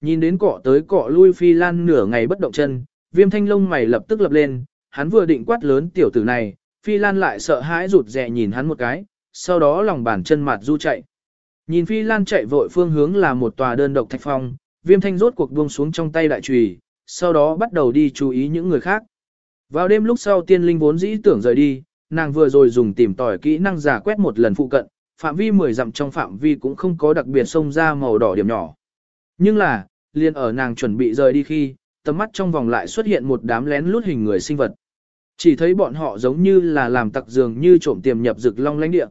Nhìn đến cọ tới cọ lui phi lan nửa ngày bất động chân, viêm thanh lông mày lập tức lập lên, hắn vừa định quát lớn tiểu tử này, phi lan lại sợ hãi rụt rè nhìn hắn một cái, sau đó lòng bàn chân mặt du chạy. Nhìn phi lan chạy vội phương hướng là một tòa đơn độc thạch phong, viêm thanh rốt cuộc buông xuống trong tay đại trùy, sau đó bắt đầu đi chú ý những người khác. Vào đêm lúc sau tiên linh vốn dĩ tưởng rời đi, nàng vừa rồi dùng tìm tỏi kỹ năng giả quét một lần phụ cận, phạm vi 10 dặm trong phạm vi cũng không có đặc biệt xông ra màu đỏ điểm nhỏ. Nhưng là, liền ở nàng chuẩn bị rời đi khi, tầm mắt trong vòng lại xuất hiện một đám lén lút hình người sinh vật. Chỉ thấy bọn họ giống như là làm tặc dường như trộm tiềm nhập rực long lãnh địa.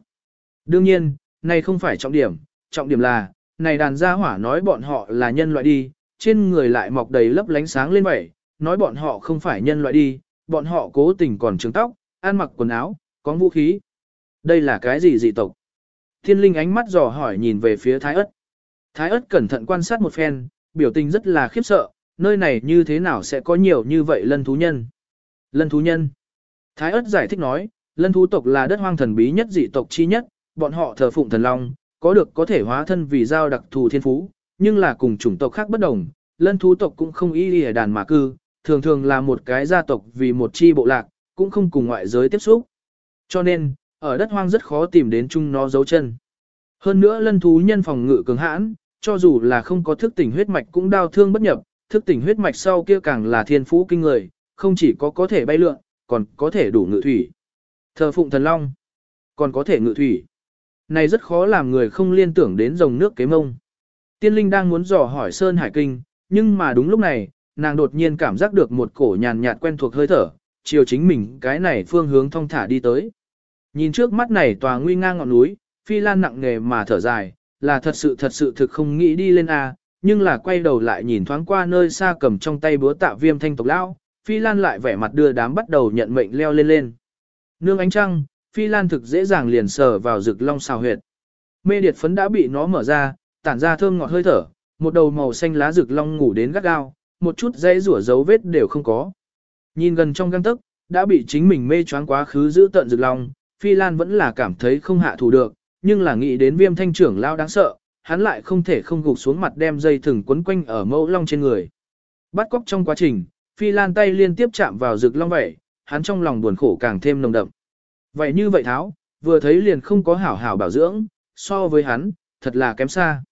Đương nhiên, này không phải trọng điểm, trọng điểm là, này đàn gia hỏa nói bọn họ là nhân loại đi, trên người lại mọc đầy lấp lánh sáng lên vậy, nói bọn họ không phải nhân loại đi, bọn họ cố tình còn trứng tóc, ăn mặc quần áo, có vũ khí. Đây là cái gì dị tộc? Thiên linh ánh mắt dò hỏi nhìn về phía thái ất. Thái ất cẩn thận quan sát một phen, biểu tình rất là khiếp sợ, nơi này như thế nào sẽ có nhiều như vậy lân thú nhân. Lân thú nhân. Thái ất giải thích nói, lân thú tộc là đất hoang thần bí nhất dị tộc chi nhất, bọn họ thờ phụng thần long, có được có thể hóa thân vì giao đặc thù thiên phú, nhưng là cùng chủng tộc khác bất đồng, lân thú tộc cũng không y ở đàn mà cư, thường thường là một cái gia tộc vì một chi bộ lạc, cũng không cùng ngoại giới tiếp xúc. Cho nên, ở đất hoang rất khó tìm đến chung nó dấu chân. Hơn nữa lân thú nhân phòng ngự cường hãn, cho dù là không có thức tỉnh huyết mạch cũng đau thương bất nhập, thức tỉnh huyết mạch sau kia càng là thiên phú kinh người, không chỉ có có thể bay lượn, còn có thể đủ ngự thủy. Thờ phụng thần long, còn có thể ngự thủy. Này rất khó làm người không liên tưởng đến dòng nước kế mông. Tiên linh đang muốn dò hỏi Sơn Hải Kinh, nhưng mà đúng lúc này, nàng đột nhiên cảm giác được một cổ nhàn nhạt quen thuộc hơi thở, chiều chính mình cái này phương hướng thong thả đi tới. Nhìn trước mắt này tòa nguy ngang ngọn núi, phi lan nặng nề mà thở dài, là thật sự thật sự thực không nghĩ đi lên a, nhưng là quay đầu lại nhìn thoáng qua nơi xa cầm trong tay búa tạ viêm thanh tộc lão, phi lan lại vẻ mặt đưa đám bắt đầu nhận mệnh leo lên lên. Nương ánh trăng, phi lan thực dễ dàng liền sờ vào rực long xào huyệt. Mê điệt phấn đã bị nó mở ra, tản ra thơm ngọt hơi thở, một đầu màu xanh lá rực long ngủ đến gắt gao, một chút dây rủa dấu vết đều không có. Nhìn gần trong găng tức, đã bị chính mình mê choáng quá khứ giữ tận rực long, Phi Lan vẫn là cảm thấy không hạ thủ được, nhưng là nghĩ đến viêm thanh trưởng lao đáng sợ, hắn lại không thể không gục xuống mặt đem dây thừng quấn quanh ở mẫu long trên người. Bắt cóc trong quá trình, Phi Lan tay liên tiếp chạm vào rực long vẩy, hắn trong lòng buồn khổ càng thêm nồng đậm. Vậy như vậy tháo, vừa thấy liền không có hảo hảo bảo dưỡng, so với hắn, thật là kém xa.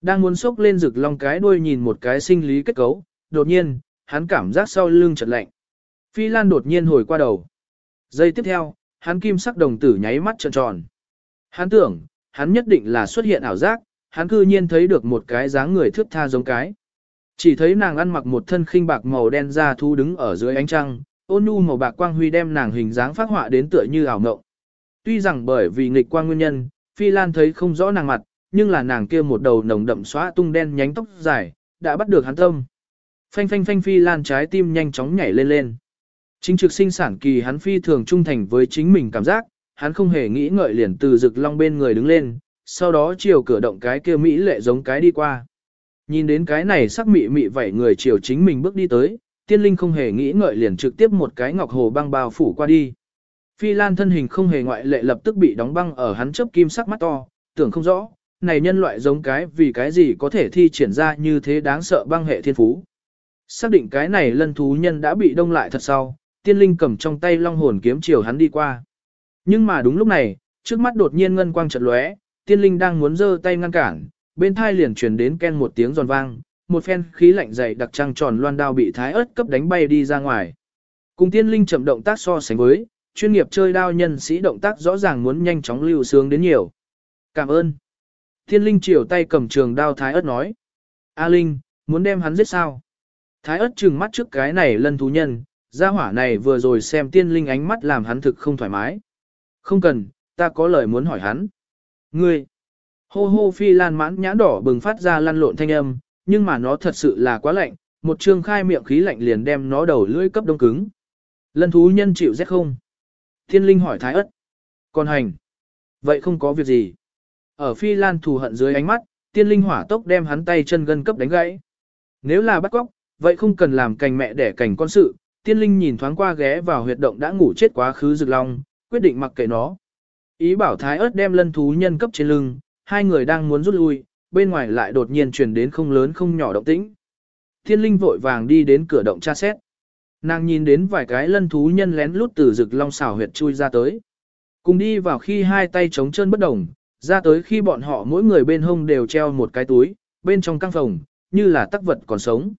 Đang muốn sốc lên rực long cái đuôi nhìn một cái sinh lý kết cấu, đột nhiên, hắn cảm giác sau lưng chợt lạnh. Phi Lan đột nhiên hồi qua đầu. Giây tiếp theo, hắn kim sắc đồng tử nháy mắt trợn tròn. Hắn tưởng, hắn nhất định là xuất hiện ảo giác, hắn cư nhiên thấy được một cái dáng người thước tha giống cái. Chỉ thấy nàng ăn mặc một thân khinh bạc màu đen da thu đứng ở dưới ánh trăng, ôn nhu màu bạc quang huy đem nàng hình dáng phát họa đến tựa như ảo ngộng. Tuy rằng bởi vì nghịch quang nguyên nhân, Phi Lan thấy không rõ nàng mặt, nhưng là nàng kia một đầu nồng đậm xóa tung đen nhánh tóc dài, đã bắt được hắn tâm. Phanh phanh phanh Phi Lan trái tim nhanh chóng nhảy lên lên. Chính trực sinh sản kỳ hắn phi thường trung thành với chính mình cảm giác, hắn không hề nghĩ ngợi liền từ rực long bên người đứng lên, sau đó chiều cửa động cái kia mỹ lệ giống cái đi qua. Nhìn đến cái này sắc mị mị vậy người chiều chính mình bước đi tới, tiên linh không hề nghĩ ngợi liền trực tiếp một cái ngọc hồ băng bao phủ qua đi. Phi Lan thân hình không hề ngoại lệ lập tức bị đóng băng ở hắn chớp kim sắc mắt to, tưởng không rõ, này nhân loại giống cái vì cái gì có thể thi triển ra như thế đáng sợ băng hệ thiên phú. Xác định cái này lân thú nhân đã bị đông lại thật sau, tiên linh cầm trong tay long hồn kiếm chiều hắn đi qua. Nhưng mà đúng lúc này, trước mắt đột nhiên ngân quang chợt lóe, tiên linh đang muốn giơ tay ngăn cản, bên thai liền truyền đến ken một tiếng giòn vang, một phen khí lạnh dày đặc trăng tròn loan đao bị thái ớt cấp đánh bay đi ra ngoài. Cùng tiên linh chậm động tác so sánh với, chuyên nghiệp chơi đao nhân sĩ động tác rõ ràng muốn nhanh chóng lưu sướng đến nhiều. Cảm ơn. Tiên linh chiều tay cầm trường đao thái ớt nói. A linh, muốn đem hắn giết sao? Thái ớt trừng mắt trước cái này lân thú nhân, gia hỏa này vừa rồi xem tiên linh ánh mắt làm hắn thực không thoải mái. Không cần, ta có lời muốn hỏi hắn. Ngươi, hô hô phi lan mãn nhãn đỏ bừng phát ra lăn lộn thanh âm, nhưng mà nó thật sự là quá lạnh, một trương khai miệng khí lạnh liền đem nó đầu lưỡi cấp đông cứng. Lân thú nhân chịu rét không? Thiên linh hỏi thái ất. Còn hành. Vậy không có việc gì. Ở phi lan thù hận dưới ánh mắt, tiên linh hỏa tốc đem hắn tay chân gân cấp đánh gãy. Nếu là bắt cóc, vậy không cần làm cành mẹ để cành con sự, tiên linh nhìn thoáng qua ghé vào huyệt động đã ngủ chết quá khứ rực long, quyết định mặc kệ nó. Ý bảo thái ớt đem lân thú nhân cấp trên lưng, hai người đang muốn rút lui, bên ngoài lại đột nhiên truyền đến không lớn không nhỏ động tĩnh. Thiên linh vội vàng đi đến cửa động tra xét. Nàng nhìn đến vài cái lân thú nhân lén lút từ rực long xảo huyệt chui ra tới. Cùng đi vào khi hai tay chống chân bất đồng, ra tới khi bọn họ mỗi người bên hông đều treo một cái túi, bên trong căng phòng, như là tắc vật còn sống.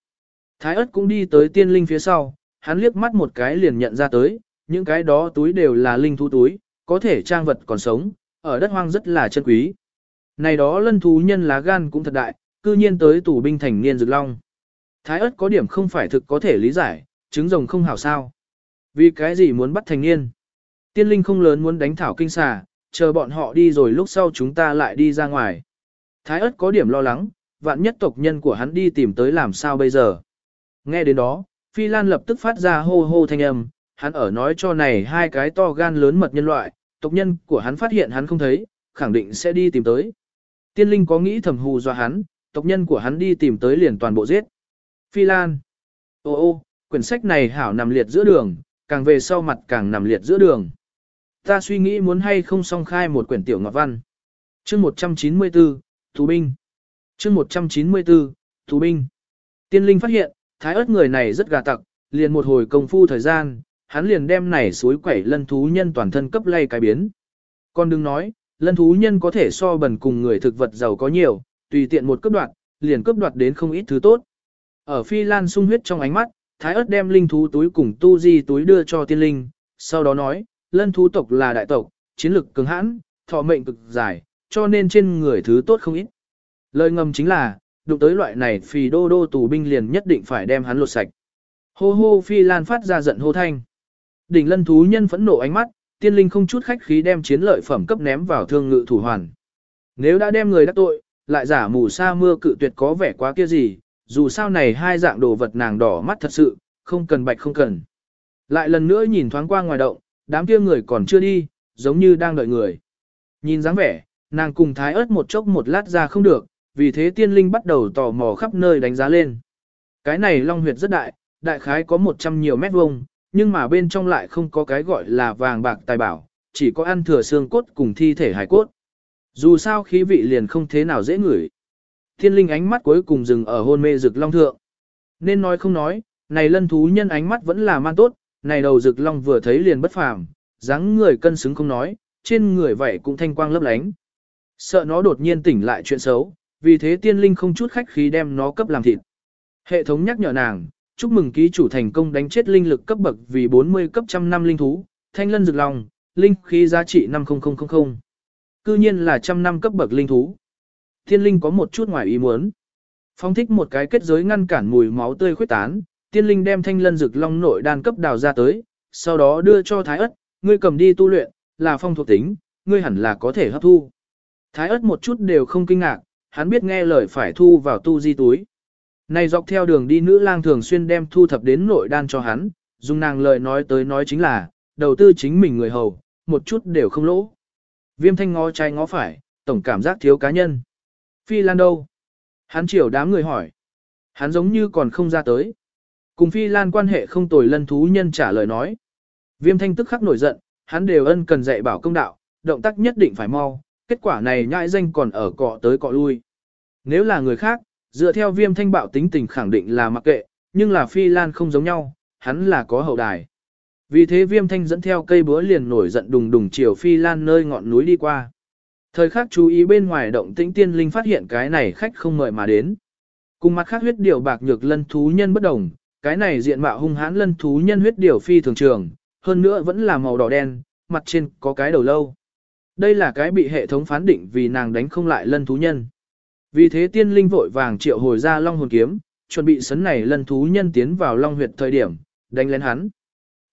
Thái ớt cũng đi tới tiên linh phía sau, hắn liếc mắt một cái liền nhận ra tới, những cái đó túi đều là linh thú túi, có thể trang vật còn sống, ở đất hoang rất là chân quý. Này đó lân thú nhân lá gan cũng thật đại, cư nhiên tới tù binh thành niên rực long. Thái ớt có điểm không phải thực có thể lý giải, trứng rồng không hảo sao. Vì cái gì muốn bắt thành niên? Tiên linh không lớn muốn đánh thảo kinh xà, chờ bọn họ đi rồi lúc sau chúng ta lại đi ra ngoài. Thái ớt có điểm lo lắng, vạn nhất tộc nhân của hắn đi tìm tới làm sao bây giờ. Nghe đến đó, Phi Lan lập tức phát ra hô hô thanh âm, hắn ở nói cho này hai cái to gan lớn mật nhân loại, tộc nhân của hắn phát hiện hắn không thấy, khẳng định sẽ đi tìm tới. Tiên linh có nghĩ thầm hù do hắn, tộc nhân của hắn đi tìm tới liền toàn bộ giết. Phi Lan. Ô ô, quyển sách này hảo nằm liệt giữa đường, càng về sau mặt càng nằm liệt giữa đường. Ta suy nghĩ muốn hay không song khai một quyển tiểu ngọc văn. chương 194, Thú binh. chương 194, Thú binh. Tiên linh phát hiện, thái ớt người này rất gà tặc, liền một hồi công phu thời gian, hắn liền đem này suối quẩy lân thú nhân toàn thân cấp lay cái biến. Còn đừng nói, lân thú nhân có thể so bần cùng người thực vật giàu có nhiều, tùy tiện một cấp đoạn, liền cấp đoạt đến không ít thứ tốt. Ở phi lan sung huyết trong ánh mắt, thái ớt đem linh thú túi cùng tu di túi đưa cho tiên linh, sau đó nói, lân thú tộc là đại tộc, chiến lực cứng hãn, thọ mệnh cực dài, cho nên trên người thứ tốt không ít. Lời ngầm chính là, đụng tới loại này phì đô đô tù binh liền nhất định phải đem hắn lột sạch. Hô hô phi lan phát ra giận hô thanh. Đỉnh lân thú nhân phẫn nộ ánh mắt, tiên linh không chút khách khí đem chiến lợi phẩm cấp ném vào thương ngự thủ hoàn. Nếu đã đem người đắc tội, lại giả mù sa mưa cự tuyệt có vẻ quá kia gì, dù sao này hai dạng đồ vật nàng đỏ mắt thật sự, không cần bạch không cần. Lại lần nữa nhìn thoáng qua ngoài động, đám kia người còn chưa đi, giống như đang đợi người. Nhìn dáng vẻ, nàng cùng thái ớt một chốc một lát ra không được, vì thế tiên linh bắt đầu tò mò khắp nơi đánh giá lên. Cái này long huyệt rất đại, đại khái có 100 nhiều mét vuông, nhưng mà bên trong lại không có cái gọi là vàng bạc tài bảo, chỉ có ăn thừa xương cốt cùng thi thể hải cốt. Dù sao khí vị liền không thế nào dễ ngửi. Thiên linh ánh mắt cuối cùng dừng ở hôn mê rực long thượng. Nên nói không nói, này lân thú nhân ánh mắt vẫn là man tốt, này đầu rực long vừa thấy liền bất phàm, dáng người cân xứng không nói, trên người vậy cũng thanh quang lấp lánh. Sợ nó đột nhiên tỉnh lại chuyện xấu, vì thế tiên linh không chút khách khí đem nó cấp làm thịt. Hệ thống nhắc nhở nàng, chúc mừng ký chủ thành công đánh chết linh lực cấp bậc vì 40 cấp trăm năm linh thú, thanh lân rực long, linh khí giá trị 50000. Cư nhiên là trăm năm cấp bậc linh thú. Thiên linh có một chút ngoài ý muốn. Phong thích một cái kết giới ngăn cản mùi máu tươi khuyết tán, tiên linh đem thanh lân rực long nội đan cấp đào ra tới, sau đó đưa cho thái ất, ngươi cầm đi tu luyện, là phong thuộc tính, ngươi hẳn là có thể hấp thu. Thái ất một chút đều không kinh ngạc, hắn biết nghe lời phải thu vào tu di túi. Này dọc theo đường đi nữ lang thường xuyên đem thu thập đến nội đan cho hắn, dùng nàng lời nói tới nói chính là, đầu tư chính mình người hầu, một chút đều không lỗ. Viêm thanh ngó trái ngó phải, tổng cảm giác thiếu cá nhân. Phi Lan đâu? Hắn chiều đám người hỏi. Hắn giống như còn không ra tới. Cùng Phi Lan quan hệ không tồi lân thú nhân trả lời nói. Viêm thanh tức khắc nổi giận, hắn đều ân cần dạy bảo công đạo, động tác nhất định phải mau, kết quả này nhãi danh còn ở cọ tới cọ lui. Nếu là người khác, dựa theo viêm thanh bạo tính tình khẳng định là mặc kệ, nhưng là Phi Lan không giống nhau, hắn là có hậu đài. Vì thế viêm thanh dẫn theo cây búa liền nổi giận đùng đùng chiều Phi Lan nơi ngọn núi đi qua. Thời khắc chú ý bên ngoài động tĩnh tiên linh phát hiện cái này khách không mời mà đến. Cùng mặt khác huyết điều bạc nhược lân thú nhân bất đồng, cái này diện mạo hung hãn lân thú nhân huyết điều phi thường trường, hơn nữa vẫn là màu đỏ đen, mặt trên có cái đầu lâu. Đây là cái bị hệ thống phán định vì nàng đánh không lại lân thú nhân. Vì thế tiên linh vội vàng triệu hồi ra long hồn kiếm, chuẩn bị sấn này lân thú nhân tiến vào long huyệt thời điểm, đánh lên hắn.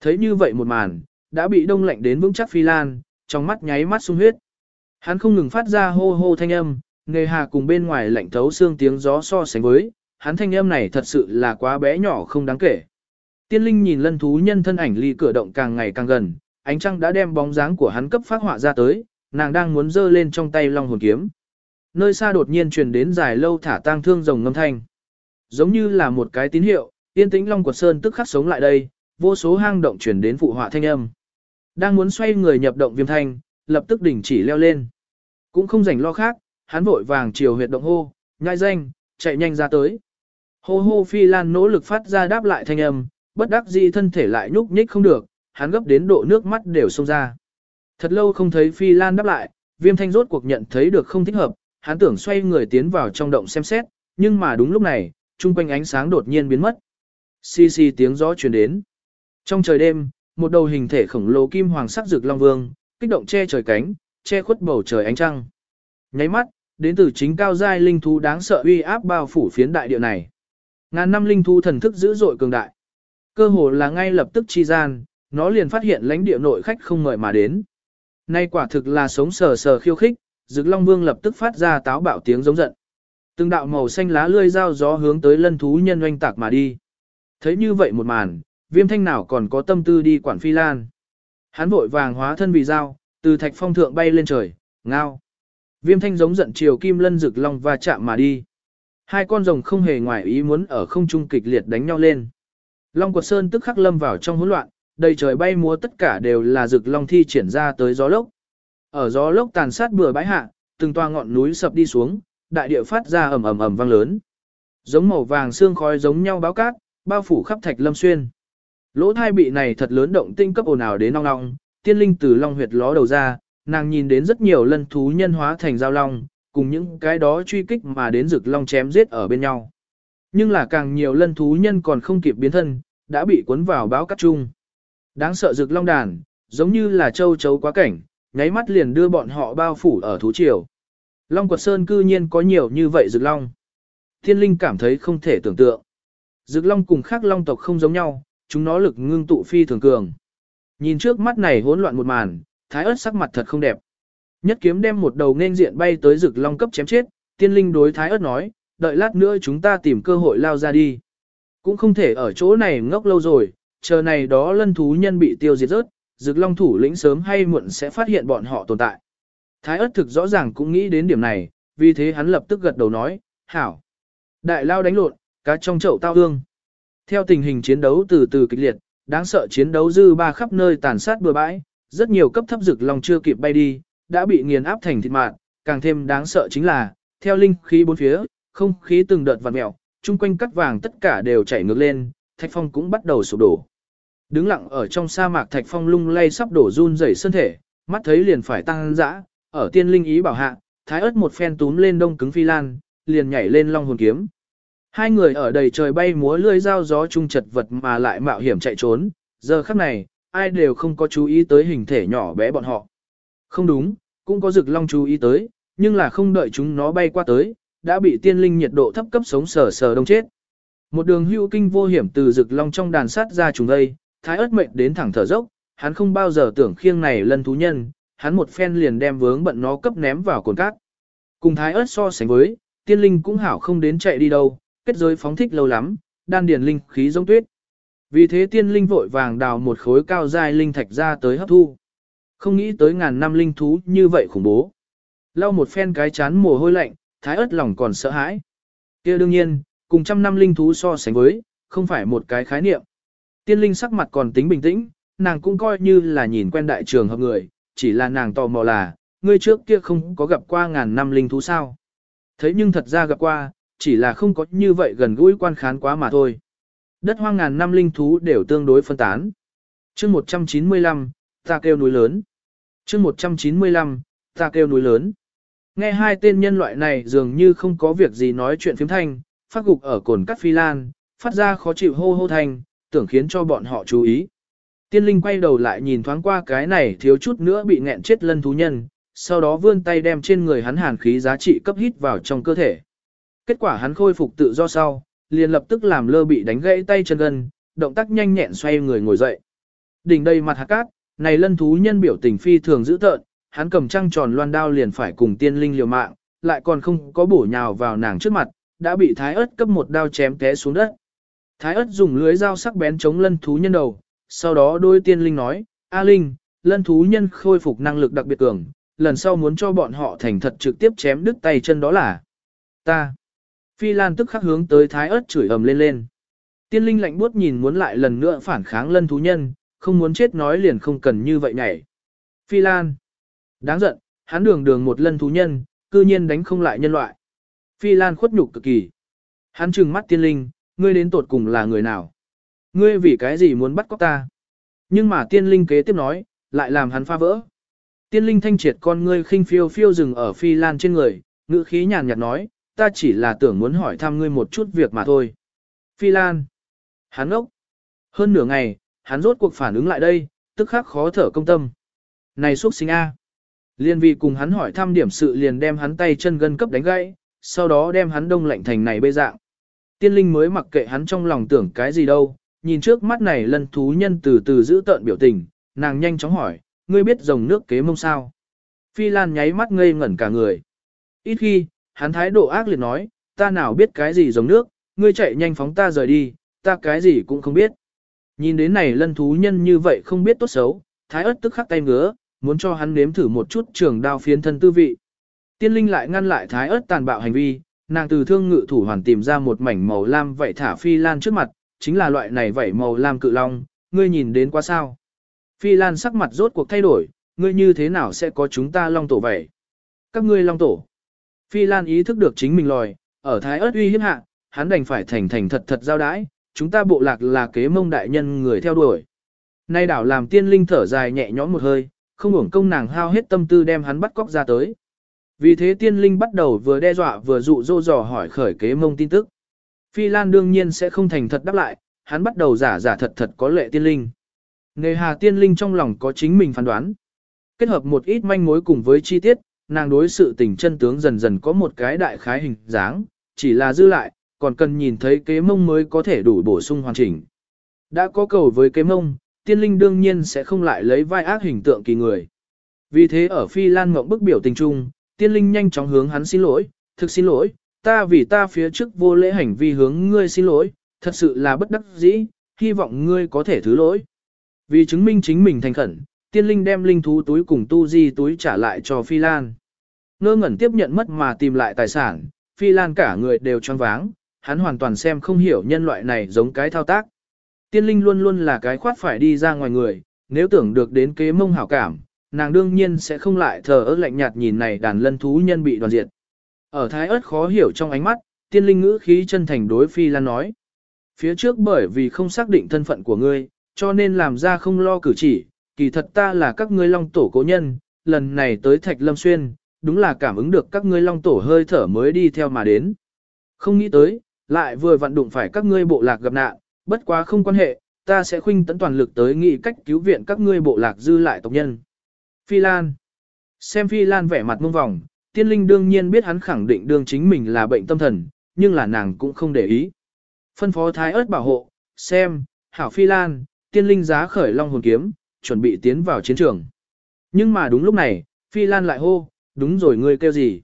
Thấy như vậy một màn, đã bị đông lạnh đến vững chắc phi lan, trong mắt nháy mắt sung huyết. Hắn không ngừng phát ra hô hô thanh âm, nghề hà cùng bên ngoài lạnh thấu xương tiếng gió so sánh với, hắn thanh âm này thật sự là quá bé nhỏ không đáng kể. Tiên linh nhìn lân thú nhân thân ảnh ly cửa động càng ngày càng gần, ánh trăng đã đem bóng dáng của hắn cấp phát họa ra tới, nàng đang muốn giơ lên trong tay long hồn kiếm. Nơi xa đột nhiên truyền đến dài lâu thả tang thương rồng ngâm thanh. Giống như là một cái tín hiệu, yên tĩnh long quật sơn tức khắc sống lại đây, vô số hang động truyền đến phụ họa thanh âm. Đang muốn xoay người nhập động viêm thanh, lập tức đỉnh chỉ leo lên. Cũng không rảnh lo khác, hắn vội vàng chiều huyệt động hô, nhai danh, chạy nhanh ra tới. Hô hô phi lan nỗ lực phát ra đáp lại thanh âm, bất đắc dĩ thân thể lại nhúc nhích không được, hắn gấp đến độ nước mắt đều xông ra. Thật lâu không thấy phi lan đáp lại, viêm thanh rốt cuộc nhận thấy được không thích hợp, hắn tưởng xoay người tiến vào trong động xem xét, nhưng mà đúng lúc này, chung quanh ánh sáng đột nhiên biến mất. Xì xì tiếng gió truyền đến. Trong trời đêm, một đầu hình thể khổng lồ kim hoàng sắc rực long vương, kích động che trời cánh, che khuất bầu trời ánh trăng. Nháy mắt, đến từ chính cao giai linh thú đáng sợ uy áp bao phủ phiến đại địa này. Ngàn năm linh thú thần thức dữ dội cường đại. Cơ hồ là ngay lập tức chi gian, nó liền phát hiện lãnh địa nội khách không mời mà đến. Nay quả thực là sống sờ sờ khiêu khích, Dực Long Vương lập tức phát ra táo bạo tiếng giống giận. Từng đạo màu xanh lá lươi dao gió hướng tới lân thú nhân oanh tạc mà đi. Thấy như vậy một màn, viêm thanh nào còn có tâm tư đi quản phi lan. Hắn vội vàng hóa thân vì dao, từ thạch phong thượng bay lên trời, ngao. Viêm thanh giống giận chiều kim lân rực long và chạm mà đi. Hai con rồng không hề ngoài ý muốn ở không trung kịch liệt đánh nhau lên. Long quật sơn tức khắc lâm vào trong hỗn loạn, đầy trời bay múa tất cả đều là rực long thi triển ra tới gió lốc. Ở gió lốc tàn sát bừa bãi hạ, từng toa ngọn núi sập đi xuống, đại địa phát ra ầm ầm ầm vang lớn. Giống màu vàng xương khói giống nhau báo cát, bao phủ khắp thạch lâm xuyên. Lỗ thai bị này thật lớn động tinh cấp ồn ào đến nong nong, tiên linh từ long huyệt ló đầu ra, nàng nhìn đến rất nhiều lân thú nhân hóa thành giao long, cùng những cái đó truy kích mà đến rực long chém giết ở bên nhau. Nhưng là càng nhiều lân thú nhân còn không kịp biến thân, đã bị cuốn vào báo cát chung. Đáng sợ rực long đàn, giống như là châu chấu quá cảnh, nháy mắt liền đưa bọn họ bao phủ ở thú triều. Long quật sơn cư nhiên có nhiều như vậy rực long. Thiên linh cảm thấy không thể tưởng tượng. Rực long cùng khác long tộc không giống nhau, chúng nó lực ngưng tụ phi thường cường. Nhìn trước mắt này hỗn loạn một màn, thái ớt sắc mặt thật không đẹp. Nhất kiếm đem một đầu nên diện bay tới rực long cấp chém chết, tiên linh đối thái ớt nói, đợi lát nữa chúng ta tìm cơ hội lao ra đi. Cũng không thể ở chỗ này ngốc lâu rồi, chờ này đó lân thú nhân bị tiêu diệt rớt, rực long thủ lĩnh sớm hay muộn sẽ phát hiện bọn họ tồn tại. Thái ớt thực rõ ràng cũng nghĩ đến điểm này, vì thế hắn lập tức gật đầu nói, hảo. Đại lao đánh lộn, cá trong chậu tao hương. Theo tình hình chiến đấu từ từ kịch liệt, đáng sợ chiến đấu dư ba khắp nơi tàn sát bừa bãi, rất nhiều cấp thấp rực long chưa kịp bay đi, đã bị nghiền áp thành thịt mạt. càng thêm đáng sợ chính là, theo linh khí bốn phía, không khí từng đợt vặn mèo, chung quanh cắt vàng tất cả đều chảy ngược lên, thạch phong cũng bắt đầu sụp đổ. Đứng lặng ở trong sa mạc thạch phong lung lay sắp đổ run rẩy thân thể, mắt thấy liền phải tăng dã, ở tiên linh ý bảo hạ, thái ớt một phen túm lên đông cứng phi lan, liền nhảy lên long hồn kiếm. Hai người ở đầy trời bay múa lưỡi dao gió chung chật vật mà lại mạo hiểm chạy trốn, giờ khắc này, ai đều không có chú ý tới hình thể nhỏ bé bọn họ. Không đúng, cũng có rực long chú ý tới, nhưng là không đợi chúng nó bay qua tới, đã bị tiên linh nhiệt độ thấp cấp sống sờ sờ đông chết. Một đường hưu kinh vô hiểm từ rực long trong đàn sát ra trùng đây, thái ớt mệnh đến thẳng thở dốc, hắn không bao giờ tưởng khiêng này lân thú nhân, hắn một phen liền đem vướng bận nó cấp ném vào cồn cát. Cùng thái ớt so sánh với, tiên linh cũng hảo không đến chạy đi đâu, kết giới phóng thích lâu lắm, đan điền linh khí giống tuyết. Vì thế tiên linh vội vàng đào một khối cao dài linh thạch ra tới hấp thu. Không nghĩ tới ngàn năm linh thú như vậy khủng bố. Lau một phen cái chán mồ hôi lạnh, thái ớt lòng còn sợ hãi. kia đương nhiên, cùng trăm năm linh thú so sánh với, không phải một cái khái niệm. Tiên linh sắc mặt còn tính bình tĩnh, nàng cũng coi như là nhìn quen đại trường hợp người, chỉ là nàng tò mò là, ngươi trước kia không có gặp qua ngàn năm linh thú sao. Thấy nhưng thật ra gặp qua, chỉ là không có như vậy gần gũi quan khán quá mà thôi. Đất hoang ngàn năm linh thú đều tương đối phân tán. chương 195, ta kêu núi lớn. chương 195, ta kêu núi lớn. Nghe hai tên nhân loại này dường như không có việc gì nói chuyện phiếm thanh, phát gục ở cồn cắt phi lan, phát ra khó chịu hô hô thanh, tưởng khiến cho bọn họ chú ý. Tiên linh quay đầu lại nhìn thoáng qua cái này thiếu chút nữa bị nghẹn chết lân thú nhân, sau đó vươn tay đem trên người hắn hàn khí giá trị cấp hít vào trong cơ thể. Kết quả hắn khôi phục tự do sau, liền lập tức làm lơ bị đánh gãy tay chân gân, động tác nhanh nhẹn xoay người ngồi dậy. Đỉnh đầy mặt hạt cát, này lân thú nhân biểu tình phi thường dữ tợn, hắn cầm trăng tròn loan đao liền phải cùng tiên linh liều mạng, lại còn không có bổ nhào vào nàng trước mặt, đã bị thái ớt cấp một đao chém té xuống đất. Thái ớt dùng lưới dao sắc bén chống lân thú nhân đầu, sau đó đôi tiên linh nói, A Linh, lân thú nhân khôi phục năng lực đặc biệt cường, lần sau muốn cho bọn họ thành thật trực tiếp chém đứt tay chân đó là ta. Phi Lan tức khắc hướng tới thái ớt chửi ầm lên lên. Tiên linh lạnh buốt nhìn muốn lại lần nữa phản kháng lân thú nhân, không muốn chết nói liền không cần như vậy nhảy. Phi Lan. Đáng giận, hắn đường đường một lân thú nhân, cư nhiên đánh không lại nhân loại. Phi Lan khuất nhục cực kỳ. Hắn trừng mắt tiên linh, ngươi đến tột cùng là người nào? Ngươi vì cái gì muốn bắt cóc ta? Nhưng mà tiên linh kế tiếp nói, lại làm hắn phá vỡ. Tiên linh thanh triệt con ngươi khinh phiêu phiêu dừng ở Phi Lan trên người, ngữ khí nhàn nhạt nói, ta chỉ là tưởng muốn hỏi thăm ngươi một chút việc mà thôi. Phi Lan. Hắn ốc. Hơn nửa ngày, hắn rốt cuộc phản ứng lại đây, tức khắc khó thở công tâm. Này xuất sinh A. Liên vị cùng hắn hỏi thăm điểm sự liền đem hắn tay chân gân cấp đánh gãy, sau đó đem hắn đông lạnh thành này bê dạng. Tiên linh mới mặc kệ hắn trong lòng tưởng cái gì đâu, nhìn trước mắt này lân thú nhân từ từ giữ tợn biểu tình, nàng nhanh chóng hỏi, ngươi biết rồng nước kế mông sao? Phi Lan nháy mắt ngây ngẩn cả người. Ít khi, hắn thái độ ác liệt nói, ta nào biết cái gì rồng nước, ngươi chạy nhanh phóng ta rời đi, ta cái gì cũng không biết. Nhìn đến này lân thú nhân như vậy không biết tốt xấu, thái ớt tức khắc tay ngứa, muốn cho hắn nếm thử một chút trường đao phiến thân tư vị. Tiên linh lại ngăn lại thái ớt tàn bạo hành vi, nàng từ thương ngự thủ hoàn tìm ra một mảnh màu lam vậy thả phi lan trước mặt, chính là loại này vảy màu lam cự long, ngươi nhìn đến quá sao. Phi lan sắc mặt rốt cuộc thay đổi, ngươi như thế nào sẽ có chúng ta long tổ vậy? Các ngươi long tổ. Phi lan ý thức được chính mình lòi, ở thái ớt uy hiếp hạ, hắn đành phải thành thành thật thật giao đãi, chúng ta bộ lạc là kế mông đại nhân người theo đuổi. Nay đảo làm tiên linh thở dài nhẹ nhõm một hơi, không uổng công nàng hao hết tâm tư đem hắn bắt cóc ra tới. Vì thế tiên linh bắt đầu vừa đe dọa vừa dụ dỗ dò hỏi khởi kế mông tin tức. Phi Lan đương nhiên sẽ không thành thật đáp lại, hắn bắt đầu giả giả thật thật có lệ tiên linh. Nghề hà tiên linh trong lòng có chính mình phán đoán. Kết hợp một ít manh mối cùng với chi tiết, nàng đối sự tình chân tướng dần dần có một cái đại khái hình dáng, chỉ là dư lại, còn cần nhìn thấy kế mông mới có thể đủ bổ sung hoàn chỉnh. Đã có cầu với kế mông, tiên linh đương nhiên sẽ không lại lấy vai ác hình tượng kỳ người. Vì thế ở Phi Lan Ngộng bức biểu tình trung, tiên linh nhanh chóng hướng hắn xin lỗi, thực xin lỗi, ta vì ta phía trước vô lễ hành vi hướng ngươi xin lỗi, thật sự là bất đắc dĩ, hy vọng ngươi có thể thứ lỗi. Vì chứng minh chính mình thành khẩn, tiên linh đem linh thú túi cùng tu di túi trả lại cho Phi Lan. Ngơ ngẩn tiếp nhận mất mà tìm lại tài sản, Phi Lan cả người đều choáng váng, hắn hoàn toàn xem không hiểu nhân loại này giống cái thao tác. Tiên linh luôn luôn là cái khoát phải đi ra ngoài người, nếu tưởng được đến kế mông hảo cảm, nàng đương nhiên sẽ không lại thờ ơ lạnh nhạt nhìn này đàn lân thú nhân bị đoàn diệt. Ở thái ớt khó hiểu trong ánh mắt, tiên linh ngữ khí chân thành đối Phi Lan nói. Phía trước bởi vì không xác định thân phận của ngươi, cho nên làm ra không lo cử chỉ, kỳ thật ta là các ngươi long tổ cố nhân, lần này tới Thạch Lâm Xuyên, đúng là cảm ứng được các ngươi long tổ hơi thở mới đi theo mà đến. Không nghĩ tới, lại vừa vặn đụng phải các ngươi bộ lạc gặp nạn, bất quá không quan hệ, ta sẽ khuynh tấn toàn lực tới nghị cách cứu viện các ngươi bộ lạc dư lại tộc nhân. Phi Lan Xem Phi Lan vẻ mặt mông vòng, tiên linh đương nhiên biết hắn khẳng định đương chính mình là bệnh tâm thần, nhưng là nàng cũng không để ý. Phân phó thái ớt bảo hộ, xem, hảo Phi Lan, tiên linh giá khởi long hồn kiếm, chuẩn bị tiến vào chiến trường. Nhưng mà đúng lúc này, Phi Lan lại hô, đúng rồi ngươi kêu gì?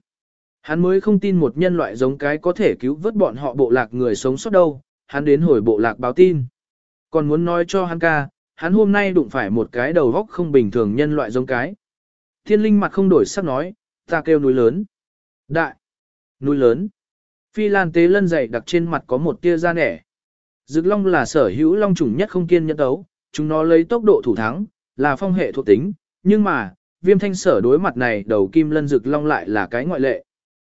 Hắn mới không tin một nhân loại giống cái có thể cứu vớt bọn họ bộ lạc người sống sót đâu, hắn đến hồi bộ lạc báo tin. Còn muốn nói cho hắn ca, hắn hôm nay đụng phải một cái đầu góc không bình thường nhân loại giống cái. Thiên linh mặt không đổi sắc nói, ta kêu núi lớn. Đại. Núi lớn. Phi lan tế lân dày đặc trên mặt có một tia da nẻ. Dực long là sở hữu long trùng nhất không kiên nhẫn đấu, chúng nó lấy tốc độ thủ thắng, là phong hệ thuộc tính, nhưng mà, viêm thanh sở đối mặt này đầu kim lân dực long lại là cái ngoại lệ.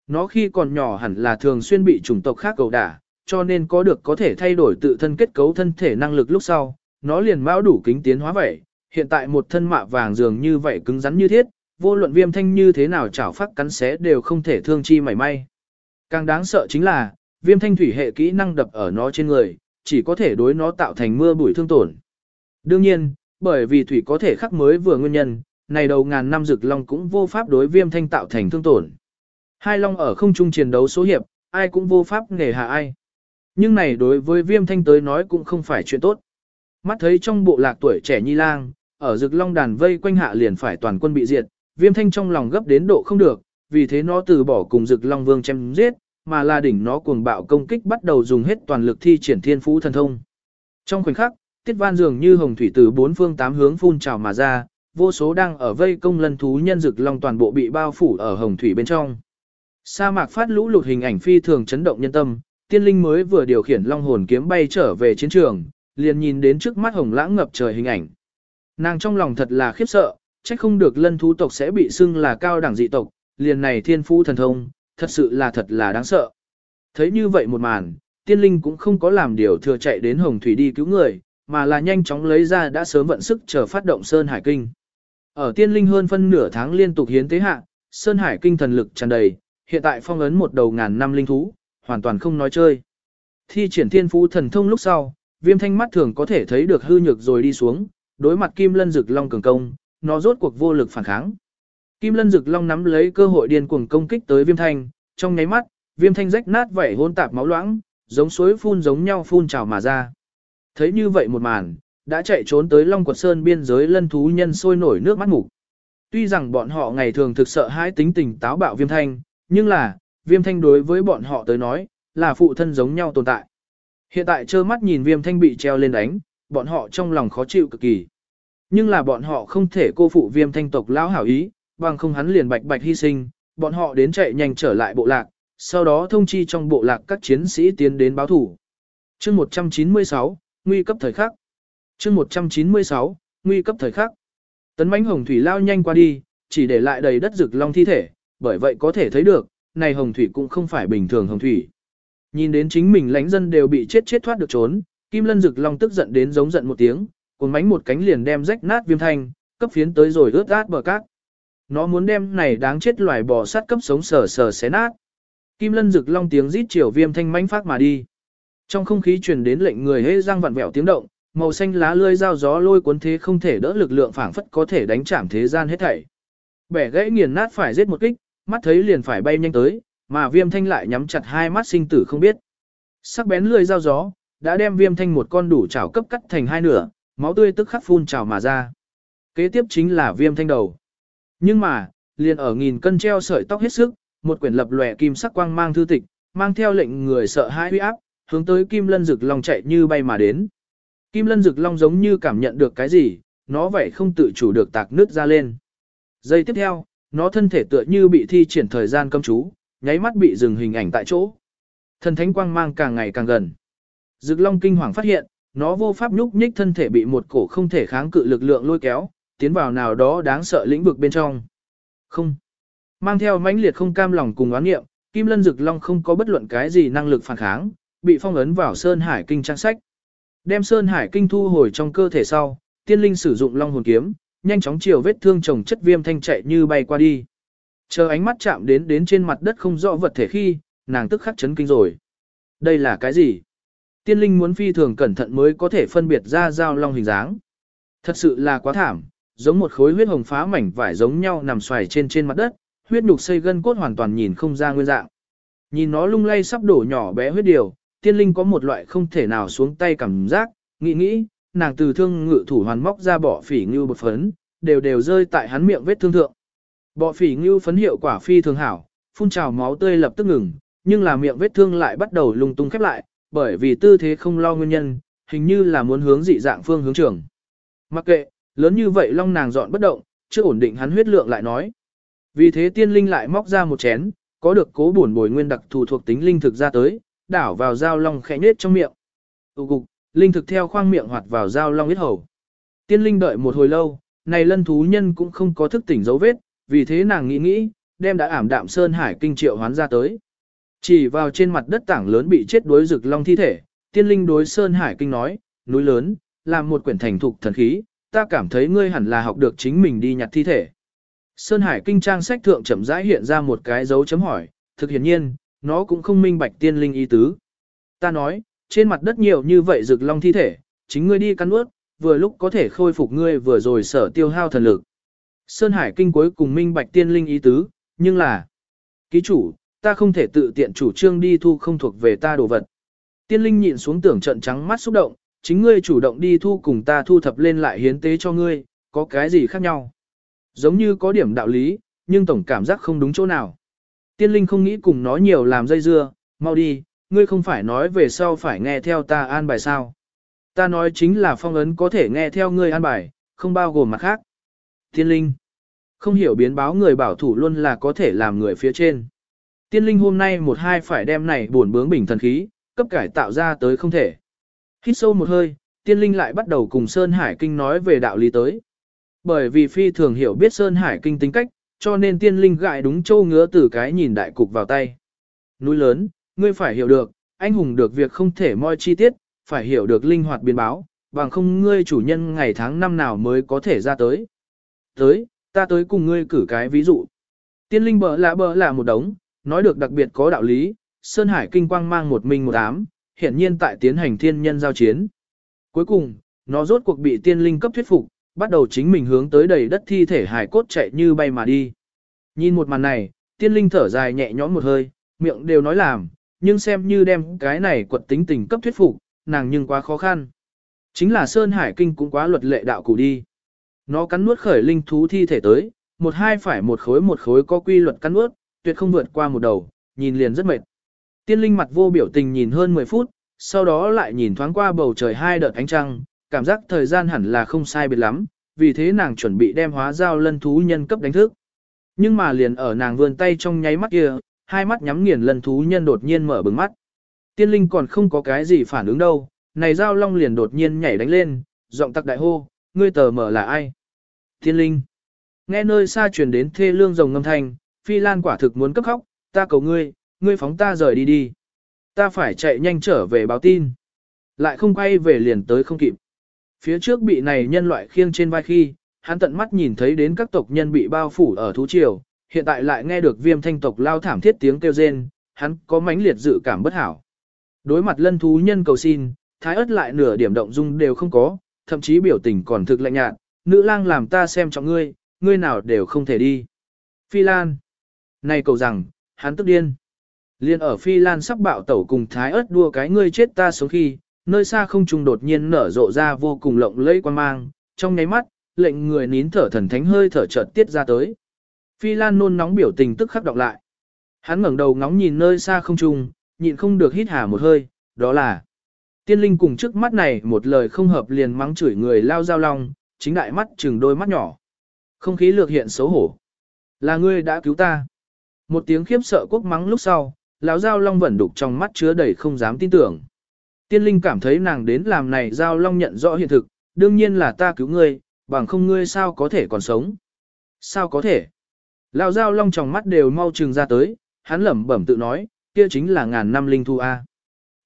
Nó khi còn nhỏ hẳn là thường xuyên bị chủng tộc khác cầu đả, cho nên có được có thể thay đổi tự thân kết cấu thân thể năng lực lúc sau, nó liền mão đủ kính tiến hóa vậy, hiện tại một thân mạ vàng dường như vậy cứng rắn như thiết, vô luận viêm thanh như thế nào chảo phát cắn xé đều không thể thương chi mảy may. Càng đáng sợ chính là, viêm thanh thủy hệ kỹ năng đập ở nó trên người, chỉ có thể đối nó tạo thành mưa bụi thương tổn. Đương nhiên, bởi vì thủy có thể khắc mới vừa nguyên nhân, này đầu ngàn năm rực long cũng vô pháp đối viêm thanh tạo thành thương tổn. Hai long ở không trung chiến đấu số hiệp, ai cũng vô pháp nghề hạ ai. Nhưng này đối với viêm thanh tới nói cũng không phải chuyện tốt. Mắt thấy trong bộ lạc tuổi trẻ nhi lang, ở rực long đàn vây quanh hạ liền phải toàn quân bị diệt, viêm thanh trong lòng gấp đến độ không được, vì thế nó từ bỏ cùng rực long vương chém giết, mà là đỉnh nó cuồng bạo công kích bắt đầu dùng hết toàn lực thi triển thiên phú thần thông. Trong khoảnh khắc, tiết van dường như hồng thủy từ bốn phương tám hướng phun trào mà ra, vô số đang ở vây công lân thú nhân rực long toàn bộ bị bao phủ ở hồng thủy bên trong. Sa mạc phát lũ lụt hình ảnh phi thường chấn động nhân tâm, tiên linh mới vừa điều khiển long hồn kiếm bay trở về chiến trường, liền nhìn đến trước mắt hồng lãng ngập trời hình ảnh. Nàng trong lòng thật là khiếp sợ, trách không được lân thú tộc sẽ bị xưng là cao đẳng dị tộc, liền này thiên phú thần thông, thật sự là thật là đáng sợ. Thấy như vậy một màn, tiên linh cũng không có làm điều thừa chạy đến hồng thủy đi cứu người, mà là nhanh chóng lấy ra đã sớm vận sức chờ phát động Sơn Hải Kinh. Ở tiên linh hơn phân nửa tháng liên tục hiến tế hạ, Sơn Hải Kinh thần lực tràn đầy, hiện tại phong ấn một đầu ngàn năm linh thú, hoàn toàn không nói chơi. Thi triển thiên phú thần thông lúc sau, viêm thanh mắt thường có thể thấy được hư nhược rồi đi xuống, đối mặt kim lân rực long cường công, nó rốt cuộc vô lực phản kháng. Kim lân rực long nắm lấy cơ hội điên cuồng công kích tới viêm thanh, trong nháy mắt, viêm thanh rách nát vảy hôn tạp máu loãng, giống suối phun giống nhau phun trào mà ra. Thấy như vậy một màn, đã chạy trốn tới Long Quật Sơn biên giới lân thú nhân sôi nổi nước mắt ngủ. Tuy rằng bọn họ ngày thường thực sợ hãi tính tình táo bạo viêm thanh, nhưng là, viêm thanh đối với bọn họ tới nói, là phụ thân giống nhau tồn tại. Hiện tại trơ mắt nhìn viêm thanh bị treo lên đánh, bọn họ trong lòng khó chịu cực kỳ. Nhưng là bọn họ không thể cô phụ viêm thanh tộc lão hảo ý, bằng không hắn liền bạch bạch hy sinh, bọn họ đến chạy nhanh trở lại bộ lạc, sau đó thông chi trong bộ lạc các chiến sĩ tiến đến báo thủ. chương 196, nguy cấp thời khắc. chương 196, nguy cấp thời khắc. Tấn bánh hồng thủy lao nhanh qua đi, chỉ để lại đầy đất rực long thi thể, bởi vậy có thể thấy được, này hồng thủy cũng không phải bình thường hồng thủy. Nhìn đến chính mình lãnh dân đều bị chết chết thoát được trốn, Kim Lân Dực long tức giận đến giống giận một tiếng, cuốn mánh một cánh liền đem rách nát viêm thanh, cấp phiến tới rồi ướt át bờ cát. Nó muốn đem này đáng chết loài bò sát cấp sống sờ sờ xé nát. Kim Lân Dực long tiếng rít chiều viêm thanh mãnh phát mà đi. Trong không khí truyền đến lệnh người hễ răng vặn vẹo tiếng động, màu xanh lá lươi dao gió lôi cuốn thế không thể đỡ lực lượng phảng phất có thể đánh chạm thế gian hết thảy. Bẻ gãy nghiền nát phải giết một kích, mắt thấy liền phải bay nhanh tới, mà viêm thanh lại nhắm chặt hai mắt sinh tử không biết. Sắc bén lười dao gió, đã đem viêm thanh một con đủ chảo cấp cắt thành hai nửa, máu tươi tức khắc phun trào mà ra. Kế tiếp chính là viêm thanh đầu. Nhưng mà, liền ở nghìn cân treo sợi tóc hết sức, một quyển lập lòe kim sắc quang mang thư tịch, mang theo lệnh người sợ hãi uy áp, hướng tới Kim Lân Dực Long chạy như bay mà đến. Kim Lân Dực Long giống như cảm nhận được cái gì, nó vậy không tự chủ được tạc nước ra lên. Giây tiếp theo, nó thân thể tựa như bị thi triển thời gian cấm chú, nháy mắt bị dừng hình ảnh tại chỗ. Thần thánh quang mang càng ngày càng gần. Dực Long kinh hoàng phát hiện, nó vô pháp nhúc nhích thân thể bị một cổ không thể kháng cự lực lượng lôi kéo, tiến vào nào đó đáng sợ lĩnh vực bên trong. Không. Mang theo mãnh liệt không cam lòng cùng oán nghiệm, Kim Lân Dực Long không có bất luận cái gì năng lực phản kháng, bị phong ấn vào Sơn Hải Kinh trang sách. Đem Sơn Hải Kinh thu hồi trong cơ thể sau, tiên linh sử dụng Long hồn kiếm, nhanh chóng chiều vết thương chồng chất viêm thanh chạy như bay qua đi. Chờ ánh mắt chạm đến đến trên mặt đất không rõ vật thể khi, nàng tức khắc chấn kinh rồi. Đây là cái gì? Tiên linh muốn phi thường cẩn thận mới có thể phân biệt ra dao long hình dáng. Thật sự là quá thảm, giống một khối huyết hồng phá mảnh vải giống nhau nằm xoài trên trên mặt đất, huyết nhục xây gân cốt hoàn toàn nhìn không ra nguyên dạng. Nhìn nó lung lay sắp đổ nhỏ bé huyết điều, tiên linh có một loại không thể nào xuống tay cảm giác, nghĩ nghĩ, nàng từ thương ngự thủ hoàn móc ra bỏ phỉ ngưu bột phấn, đều đều rơi tại hắn miệng vết thương thượng. Bọ phỉ ngưu phấn hiệu quả phi thường hảo, phun trào máu tươi lập tức ngừng, nhưng là miệng vết thương lại bắt đầu lung tung khép lại, bởi vì tư thế không lo nguyên nhân, hình như là muốn hướng dị dạng phương hướng trưởng. Mặc kệ, lớn như vậy long nàng dọn bất động, chưa ổn định hắn huyết lượng lại nói. Vì thế tiên linh lại móc ra một chén, có được cố bổn bồi nguyên đặc thù thuộc tính linh thực ra tới, đảo vào dao long khẽ nết trong miệng. Tụ cục, linh thực theo khoang miệng hoạt vào dao long huyết hầu. Tiên linh đợi một hồi lâu, này lân thú nhân cũng không có thức tỉnh dấu vết, vì thế nàng nghĩ nghĩ, đem đã ảm đạm sơn hải kinh triệu hoán ra tới. Chỉ vào trên mặt đất tảng lớn bị chết đuối rực long thi thể, tiên linh đối sơn hải kinh nói, núi lớn, làm một quyển thành thục thần khí, ta cảm thấy ngươi hẳn là học được chính mình đi nhặt thi thể. Sơn Hải kinh trang sách thượng chậm rãi hiện ra một cái dấu chấm hỏi, thực hiện nhiên, nó cũng không minh bạch tiên linh ý tứ. Ta nói, trên mặt đất nhiều như vậy rực long thi thể, chính ngươi đi cắn ướt, vừa lúc có thể khôi phục ngươi vừa rồi sở tiêu hao thần lực. Sơn Hải kinh cuối cùng minh bạch tiên linh ý tứ, nhưng là, ký chủ, ta không thể tự tiện chủ trương đi thu không thuộc về ta đồ vật. Tiên linh nhịn xuống tưởng trận trắng mắt xúc động, chính ngươi chủ động đi thu cùng ta thu thập lên lại hiến tế cho ngươi, có cái gì khác nhau. Giống như có điểm đạo lý, nhưng tổng cảm giác không đúng chỗ nào. Tiên linh không nghĩ cùng nói nhiều làm dây dưa, mau đi, ngươi không phải nói về sau phải nghe theo ta an bài sao. Ta nói chính là phong ấn có thể nghe theo ngươi an bài, không bao gồm mặt khác. Tiên linh, không hiểu biến báo người bảo thủ luôn là có thể làm người phía trên. Tiên linh hôm nay một hai phải đem này buồn bướng bình thần khí, cấp cải tạo ra tới không thể. Hít sâu một hơi, tiên linh lại bắt đầu cùng Sơn Hải Kinh nói về đạo lý tới. Bởi vì phi thường hiểu biết Sơn Hải Kinh tính cách, cho nên tiên linh gại đúng châu ngứa từ cái nhìn đại cục vào tay. Núi lớn, ngươi phải hiểu được, anh hùng được việc không thể moi chi tiết, phải hiểu được linh hoạt biến báo, bằng không ngươi chủ nhân ngày tháng năm nào mới có thể ra tới. Tới, ta tới cùng ngươi cử cái ví dụ. Tiên linh bờ lạ bờ là một đống, nói được đặc biệt có đạo lý, Sơn Hải kinh quang mang một mình một ám, hiện nhiên tại tiến hành thiên nhân giao chiến. Cuối cùng, nó rốt cuộc bị tiên linh cấp thuyết phục, bắt đầu chính mình hướng tới đầy đất thi thể hải cốt chạy như bay mà đi. Nhìn một màn này, tiên linh thở dài nhẹ nhõm một hơi, miệng đều nói làm, nhưng xem như đem cái này quật tính tình cấp thuyết phục, nàng nhưng quá khó khăn. Chính là Sơn Hải Kinh cũng quá luật lệ đạo cụ đi. Nó cắn nuốt khởi linh thú thi thể tới, một hai phải một khối một khối có quy luật cắn nuốt, tuyệt không vượt qua một đầu, nhìn liền rất mệt. Tiên linh mặt vô biểu tình nhìn hơn 10 phút, sau đó lại nhìn thoáng qua bầu trời hai đợt ánh trăng, cảm giác thời gian hẳn là không sai biệt lắm, vì thế nàng chuẩn bị đem hóa giao lân thú nhân cấp đánh thức. Nhưng mà liền ở nàng vươn tay trong nháy mắt kia, hai mắt nhắm nghiền lân thú nhân đột nhiên mở bừng mắt. Tiên linh còn không có cái gì phản ứng đâu, này giao long liền đột nhiên nhảy đánh lên, giọng tặc đại hô, ngươi tờ mở là ai? Thiên linh. Nghe nơi xa truyền đến thê lương rồng ngâm thanh, phi lan quả thực muốn cấp khóc, ta cầu ngươi, ngươi phóng ta rời đi đi. Ta phải chạy nhanh trở về báo tin. Lại không quay về liền tới không kịp. Phía trước bị này nhân loại khiêng trên vai khi, hắn tận mắt nhìn thấy đến các tộc nhân bị bao phủ ở thú triều, hiện tại lại nghe được viêm thanh tộc lao thảm thiết tiếng kêu rên, hắn có mãnh liệt dự cảm bất hảo. Đối mặt lân thú nhân cầu xin, thái ớt lại nửa điểm động dung đều không có, thậm chí biểu tình còn thực lạnh nhạt, nữ lang làm ta xem trọng ngươi, ngươi nào đều không thể đi. Phi Lan. Này cầu rằng, hắn tức điên. Liên ở Phi Lan sắp bạo tẩu cùng thái ớt đua cái ngươi chết ta sống khi, nơi xa không trung đột nhiên nở rộ ra vô cùng lộng lẫy quan mang, trong nháy mắt, lệnh người nín thở thần thánh hơi thở chợt tiết ra tới. Phi Lan nôn nóng biểu tình tức khắc đọc lại. Hắn ngẩng đầu ngóng nhìn nơi xa không trung, nhịn không được hít hà một hơi, đó là Tiên linh cùng trước mắt này một lời không hợp liền mắng chửi người lao giao long, chính đại mắt chừng đôi mắt nhỏ. Không khí lược hiện xấu hổ. Là ngươi đã cứu ta. Một tiếng khiếp sợ quốc mắng lúc sau, lão giao long vẫn đục trong mắt chứa đầy không dám tin tưởng. Tiên linh cảm thấy nàng đến làm này giao long nhận rõ hiện thực, đương nhiên là ta cứu ngươi, bằng không ngươi sao có thể còn sống. Sao có thể? Lão giao long trong mắt đều mau trừng ra tới, hắn lẩm bẩm tự nói, kia chính là ngàn năm linh thu A.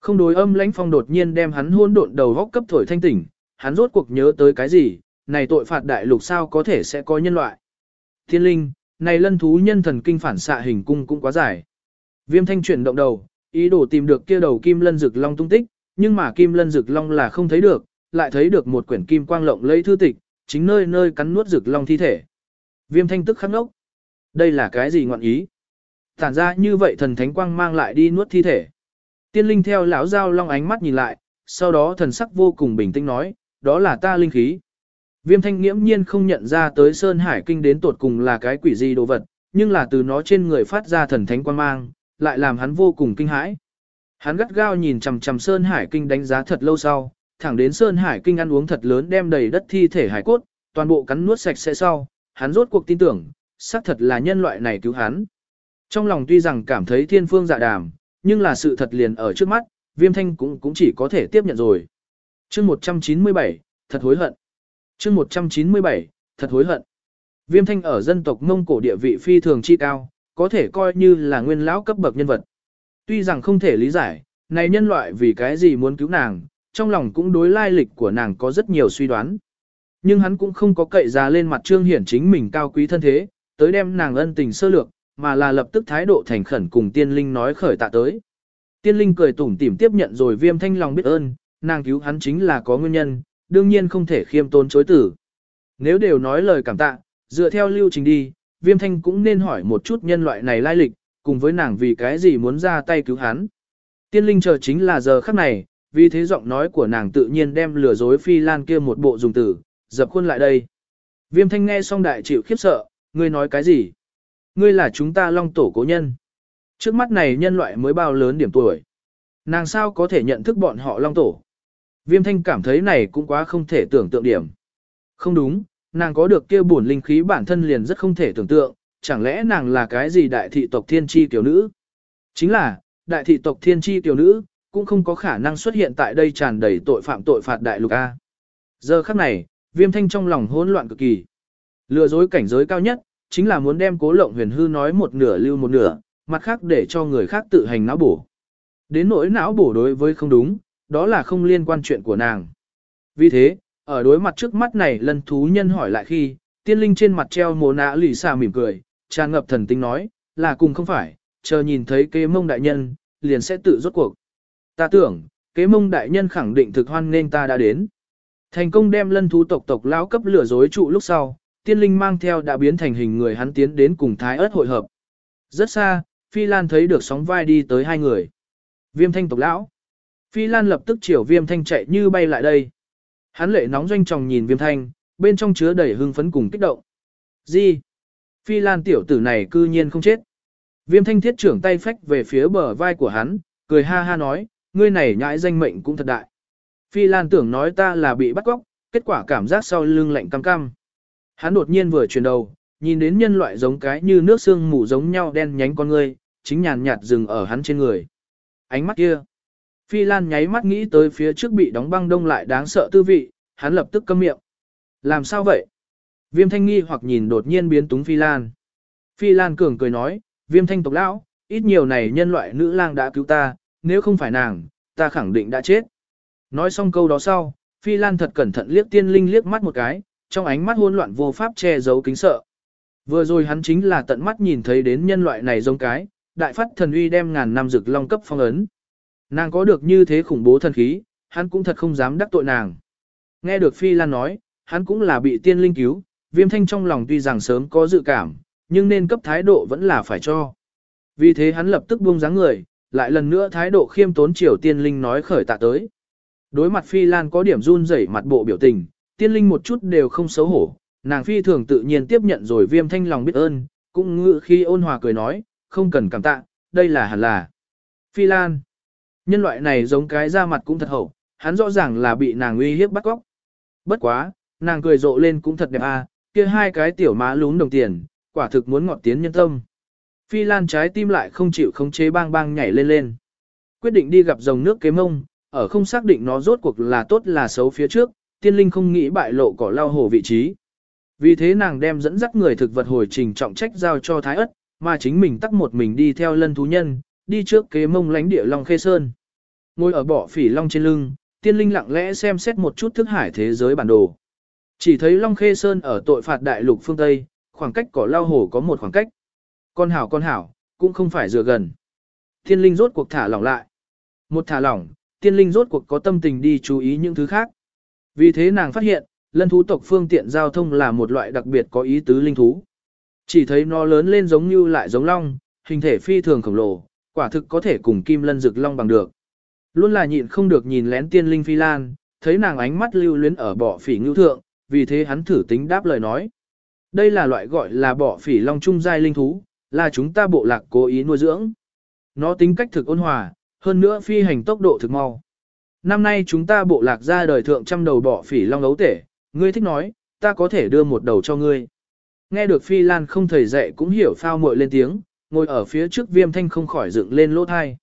Không đối âm lãnh phong đột nhiên đem hắn hôn độn đầu góc cấp thổi thanh tỉnh, hắn rốt cuộc nhớ tới cái gì, này tội phạt đại lục sao có thể sẽ có nhân loại. Thiên linh, này lân thú nhân thần kinh phản xạ hình cung cũng quá dài. Viêm thanh chuyển động đầu, ý đồ tìm được kia đầu kim lân rực long tung tích, nhưng mà kim lân rực long là không thấy được, lại thấy được một quyển kim quang lộng lấy thư tịch, chính nơi nơi cắn nuốt rực long thi thể. Viêm thanh tức khắc ngốc. Đây là cái gì ngọn ý? Tản ra như vậy thần thánh quang mang lại đi nuốt thi thể. Tiên linh theo lão giao long ánh mắt nhìn lại, sau đó thần sắc vô cùng bình tĩnh nói, đó là ta linh khí. Viêm thanh nghiễm nhiên không nhận ra tới Sơn Hải Kinh đến tột cùng là cái quỷ gì đồ vật, nhưng là từ nó trên người phát ra thần thánh quan mang, lại làm hắn vô cùng kinh hãi. Hắn gắt gao nhìn chằm chằm Sơn Hải Kinh đánh giá thật lâu sau, thẳng đến Sơn Hải Kinh ăn uống thật lớn đem đầy đất thi thể hải cốt, toàn bộ cắn nuốt sạch sẽ sau, hắn rốt cuộc tin tưởng, xác thật là nhân loại này cứu hắn. Trong lòng tuy rằng cảm thấy thiên phương dạ đàm, nhưng là sự thật liền ở trước mắt, viêm thanh cũng cũng chỉ có thể tiếp nhận rồi. chương 197, thật hối hận. chương 197, thật hối hận. Viêm thanh ở dân tộc Mông Cổ địa vị phi thường chi cao, có thể coi như là nguyên lão cấp bậc nhân vật. Tuy rằng không thể lý giải, này nhân loại vì cái gì muốn cứu nàng, trong lòng cũng đối lai lịch của nàng có rất nhiều suy đoán. Nhưng hắn cũng không có cậy ra lên mặt trương hiển chính mình cao quý thân thế, tới đem nàng ân tình sơ lược, mà là lập tức thái độ thành khẩn cùng tiên linh nói khởi tạ tới. Tiên linh cười tủm tỉm tiếp nhận rồi viêm thanh lòng biết ơn, nàng cứu hắn chính là có nguyên nhân, đương nhiên không thể khiêm tốn chối tử. Nếu đều nói lời cảm tạ, dựa theo lưu trình đi, viêm thanh cũng nên hỏi một chút nhân loại này lai lịch, cùng với nàng vì cái gì muốn ra tay cứu hắn. Tiên linh chờ chính là giờ khắc này, vì thế giọng nói của nàng tự nhiên đem lừa dối phi lan kia một bộ dùng tử, dập khuôn lại đây. Viêm thanh nghe xong đại chịu khiếp sợ, ngươi nói cái gì? Ngươi là chúng ta long tổ cố nhân. Trước mắt này nhân loại mới bao lớn điểm tuổi. Nàng sao có thể nhận thức bọn họ long tổ. Viêm thanh cảm thấy này cũng quá không thể tưởng tượng điểm. Không đúng, nàng có được kia bổn linh khí bản thân liền rất không thể tưởng tượng, chẳng lẽ nàng là cái gì đại thị tộc thiên tri tiểu nữ? Chính là, đại thị tộc thiên tri tiểu nữ, cũng không có khả năng xuất hiện tại đây tràn đầy tội phạm tội phạt đại lục A. Giờ khắc này, viêm thanh trong lòng hỗn loạn cực kỳ. Lừa dối cảnh giới cao nhất, chính là muốn đem cố lộng huyền hư nói một nửa lưu một nửa, mặt khác để cho người khác tự hành não bổ. Đến nỗi não bổ đối với không đúng, đó là không liên quan chuyện của nàng. Vì thế, ở đối mặt trước mắt này lần thú nhân hỏi lại khi, tiên linh trên mặt treo mồ nã lì xà mỉm cười, tràn ngập thần tinh nói, là cùng không phải, chờ nhìn thấy kế mông đại nhân, liền sẽ tự rốt cuộc. Ta tưởng, kế mông đại nhân khẳng định thực hoan nên ta đã đến. Thành công đem lân thú tộc tộc lão cấp lửa dối trụ lúc sau, tiên linh mang theo đã biến thành hình người hắn tiến đến cùng thái ớt hội hợp. Rất xa, Phi Lan thấy được sóng vai đi tới hai người. Viêm thanh tộc lão. Phi Lan lập tức chiều viêm thanh chạy như bay lại đây. Hắn lệ nóng doanh tròng nhìn viêm thanh, bên trong chứa đầy hưng phấn cùng kích động. Gì? Phi Lan tiểu tử này cư nhiên không chết. Viêm thanh thiết trưởng tay phách về phía bờ vai của hắn, cười ha ha nói, ngươi này nhãi danh mệnh cũng thật đại. Phi Lan tưởng nói ta là bị bắt cóc, kết quả cảm giác sau lưng lạnh cam cam. Hắn đột nhiên vừa chuyển đầu, nhìn đến nhân loại giống cái như nước xương mù giống nhau đen nhánh con ngươi, chính nhàn nhạt dừng ở hắn trên người. Ánh mắt kia. Phi Lan nháy mắt nghĩ tới phía trước bị đóng băng đông lại đáng sợ tư vị, hắn lập tức câm miệng. Làm sao vậy? Viêm thanh nghi hoặc nhìn đột nhiên biến túng Phi Lan. Phi Lan cường cười nói, viêm thanh tộc lão, ít nhiều này nhân loại nữ lang đã cứu ta, nếu không phải nàng, ta khẳng định đã chết. Nói xong câu đó sau, Phi Lan thật cẩn thận liếc tiên linh liếc mắt một cái, trong ánh mắt hỗn loạn vô pháp che giấu kính sợ. Vừa rồi hắn chính là tận mắt nhìn thấy đến nhân loại này giống cái, đại phát thần uy đem ngàn năm rực long cấp phong ấn. Nàng có được như thế khủng bố thần khí, hắn cũng thật không dám đắc tội nàng. Nghe được Phi Lan nói, hắn cũng là bị tiên linh cứu, viêm thanh trong lòng tuy rằng sớm có dự cảm, nhưng nên cấp thái độ vẫn là phải cho. Vì thế hắn lập tức buông dáng người, lại lần nữa thái độ khiêm tốn triều tiên linh nói khởi tạ tới. Đối mặt Phi Lan có điểm run rẩy mặt bộ biểu tình, tiên linh một chút đều không xấu hổ, nàng phi thường tự nhiên tiếp nhận rồi viêm thanh lòng biết ơn, cũng ngự khi ôn hòa cười nói, không cần cảm tạ, đây là hẳn là. Phi Lan, nhân loại này giống cái da mặt cũng thật hậu, hắn rõ ràng là bị nàng uy hiếp bắt cóc. Bất quá, nàng cười rộ lên cũng thật đẹp à, kia hai cái tiểu má lún đồng tiền, quả thực muốn ngọt tiến nhân tâm. Phi Lan trái tim lại không chịu khống chế bang bang nhảy lên lên. Quyết định đi gặp dòng nước kế mông, ở không xác định nó rốt cuộc là tốt là xấu phía trước, tiên linh không nghĩ bại lộ cỏ lao hổ vị trí. Vì thế nàng đem dẫn dắt người thực vật hồi trình trọng trách giao cho Thái ất, mà chính mình tắt một mình đi theo lân thú nhân, đi trước kế mông lánh địa Long Khê Sơn. Ngồi ở bỏ phỉ Long trên lưng, tiên linh lặng lẽ xem xét một chút thức hải thế giới bản đồ. Chỉ thấy Long Khê Sơn ở tội phạt đại lục phương Tây, khoảng cách cỏ lao hổ có một khoảng cách. Con hảo con hảo, cũng không phải dựa gần. Tiên linh rốt cuộc thả lỏng lại. Một thả lỏng, tiên linh rốt cuộc có tâm tình đi chú ý những thứ khác. Vì thế nàng phát hiện, lân thú tộc phương tiện giao thông là một loại đặc biệt có ý tứ linh thú. Chỉ thấy nó lớn lên giống như lại giống long, hình thể phi thường khổng lồ, quả thực có thể cùng kim lân rực long bằng được. Luôn là nhịn không được nhìn lén tiên linh phi lan, thấy nàng ánh mắt lưu luyến ở bỏ phỉ ngưu thượng, vì thế hắn thử tính đáp lời nói. Đây là loại gọi là bỏ phỉ long trung giai linh thú, là chúng ta bộ lạc cố ý nuôi dưỡng. Nó tính cách thực ôn hòa, hơn nữa phi hành tốc độ thực mau. Năm nay chúng ta bộ lạc ra đời thượng trăm đầu bỏ phỉ long ấu tể, ngươi thích nói, ta có thể đưa một đầu cho ngươi. Nghe được Phi Lan không thầy dạy cũng hiểu phao muội lên tiếng, ngồi ở phía trước viêm thanh không khỏi dựng lên lỗ thai.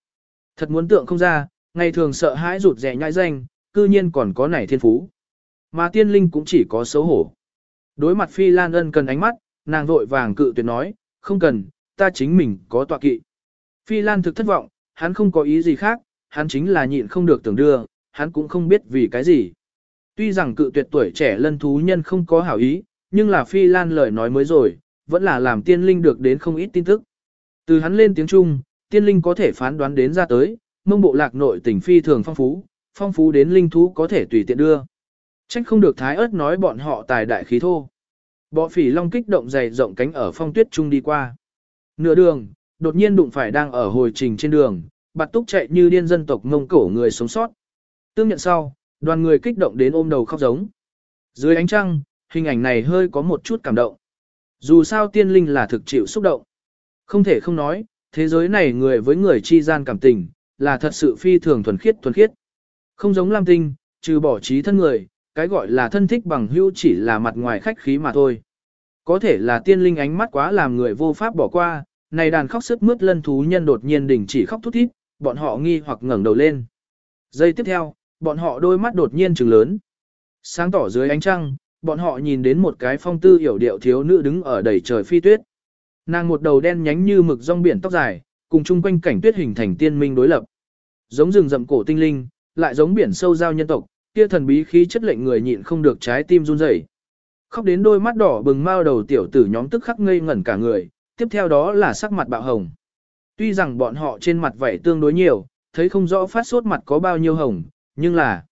Thật muốn tượng không ra, ngày thường sợ hãi rụt rẻ nhãi danh, cư nhiên còn có nảy thiên phú. Mà tiên linh cũng chỉ có xấu hổ. Đối mặt Phi Lan ân cần ánh mắt, nàng vội vàng cự tuyệt nói, không cần, ta chính mình có tọa kỵ. Phi Lan thực thất vọng, hắn không có ý gì khác, hắn chính là nhịn không được tưởng đưa, hắn cũng không biết vì cái gì. Tuy rằng cự tuyệt tuổi trẻ lân thú nhân không có hảo ý, nhưng là phi lan lời nói mới rồi, vẫn là làm tiên linh được đến không ít tin tức. Từ hắn lên tiếng Trung, tiên linh có thể phán đoán đến ra tới, mông bộ lạc nội tình phi thường phong phú, phong phú đến linh thú có thể tùy tiện đưa. Trách không được thái ớt nói bọn họ tài đại khí thô. Bọ phỉ long kích động dày rộng cánh ở phong tuyết trung đi qua. Nửa đường, đột nhiên đụng phải đang ở hồi trình trên đường, bạt túc chạy như điên dân tộc mông cổ người sống sót. Tương nhận sau, đoàn người kích động đến ôm đầu khóc giống. Dưới ánh trăng, hình ảnh này hơi có một chút cảm động. Dù sao tiên linh là thực chịu xúc động. Không thể không nói, thế giới này người với người chi gian cảm tình, là thật sự phi thường thuần khiết thuần khiết. Không giống Lam Tinh, trừ bỏ trí thân người, cái gọi là thân thích bằng hữu chỉ là mặt ngoài khách khí mà thôi. Có thể là tiên linh ánh mắt quá làm người vô pháp bỏ qua, này đàn khóc sức mướt lân thú nhân đột nhiên đình chỉ khóc thút thít, bọn họ nghi hoặc ngẩng đầu lên. Giây tiếp theo, bọn họ đôi mắt đột nhiên trừng lớn. Sáng tỏ dưới ánh trăng, bọn họ nhìn đến một cái phong tư hiểu điệu thiếu nữ đứng ở đầy trời phi tuyết. Nàng một đầu đen nhánh như mực rong biển tóc dài, cùng chung quanh cảnh tuyết hình thành tiên minh đối lập. Giống rừng rậm cổ tinh linh, lại giống biển sâu giao nhân tộc, kia thần bí khí chất lệnh người nhịn không được trái tim run rẩy. Khóc đến đôi mắt đỏ bừng mau đầu tiểu tử nhóm tức khắc ngây ngẩn cả người, tiếp theo đó là sắc mặt bạo hồng. Tuy rằng bọn họ trên mặt vảy tương đối nhiều, thấy không rõ phát sốt mặt có bao nhiêu hồng, nhưng là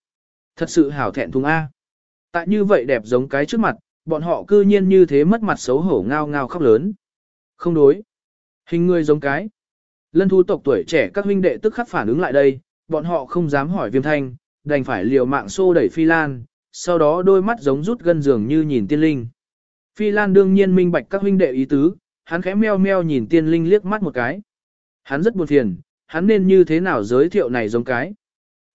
thật sự hảo thẹn thùng A. Tại như vậy đẹp giống cái trước mặt, bọn họ cư nhiên như thế mất mặt xấu hổ ngao ngao khóc lớn. Không đối. Hình người giống cái. Lân thu tộc tuổi trẻ các huynh đệ tức khắc phản ứng lại đây, bọn họ không dám hỏi viêm thanh, đành phải liều mạng xô đẩy Phi Lan, sau đó đôi mắt giống rút gân giường như nhìn tiên linh. Phi Lan đương nhiên minh bạch các huynh đệ ý tứ, hắn khẽ meo meo nhìn tiên linh liếc mắt một cái. Hắn rất buồn phiền, hắn nên như thế nào giới thiệu này giống cái.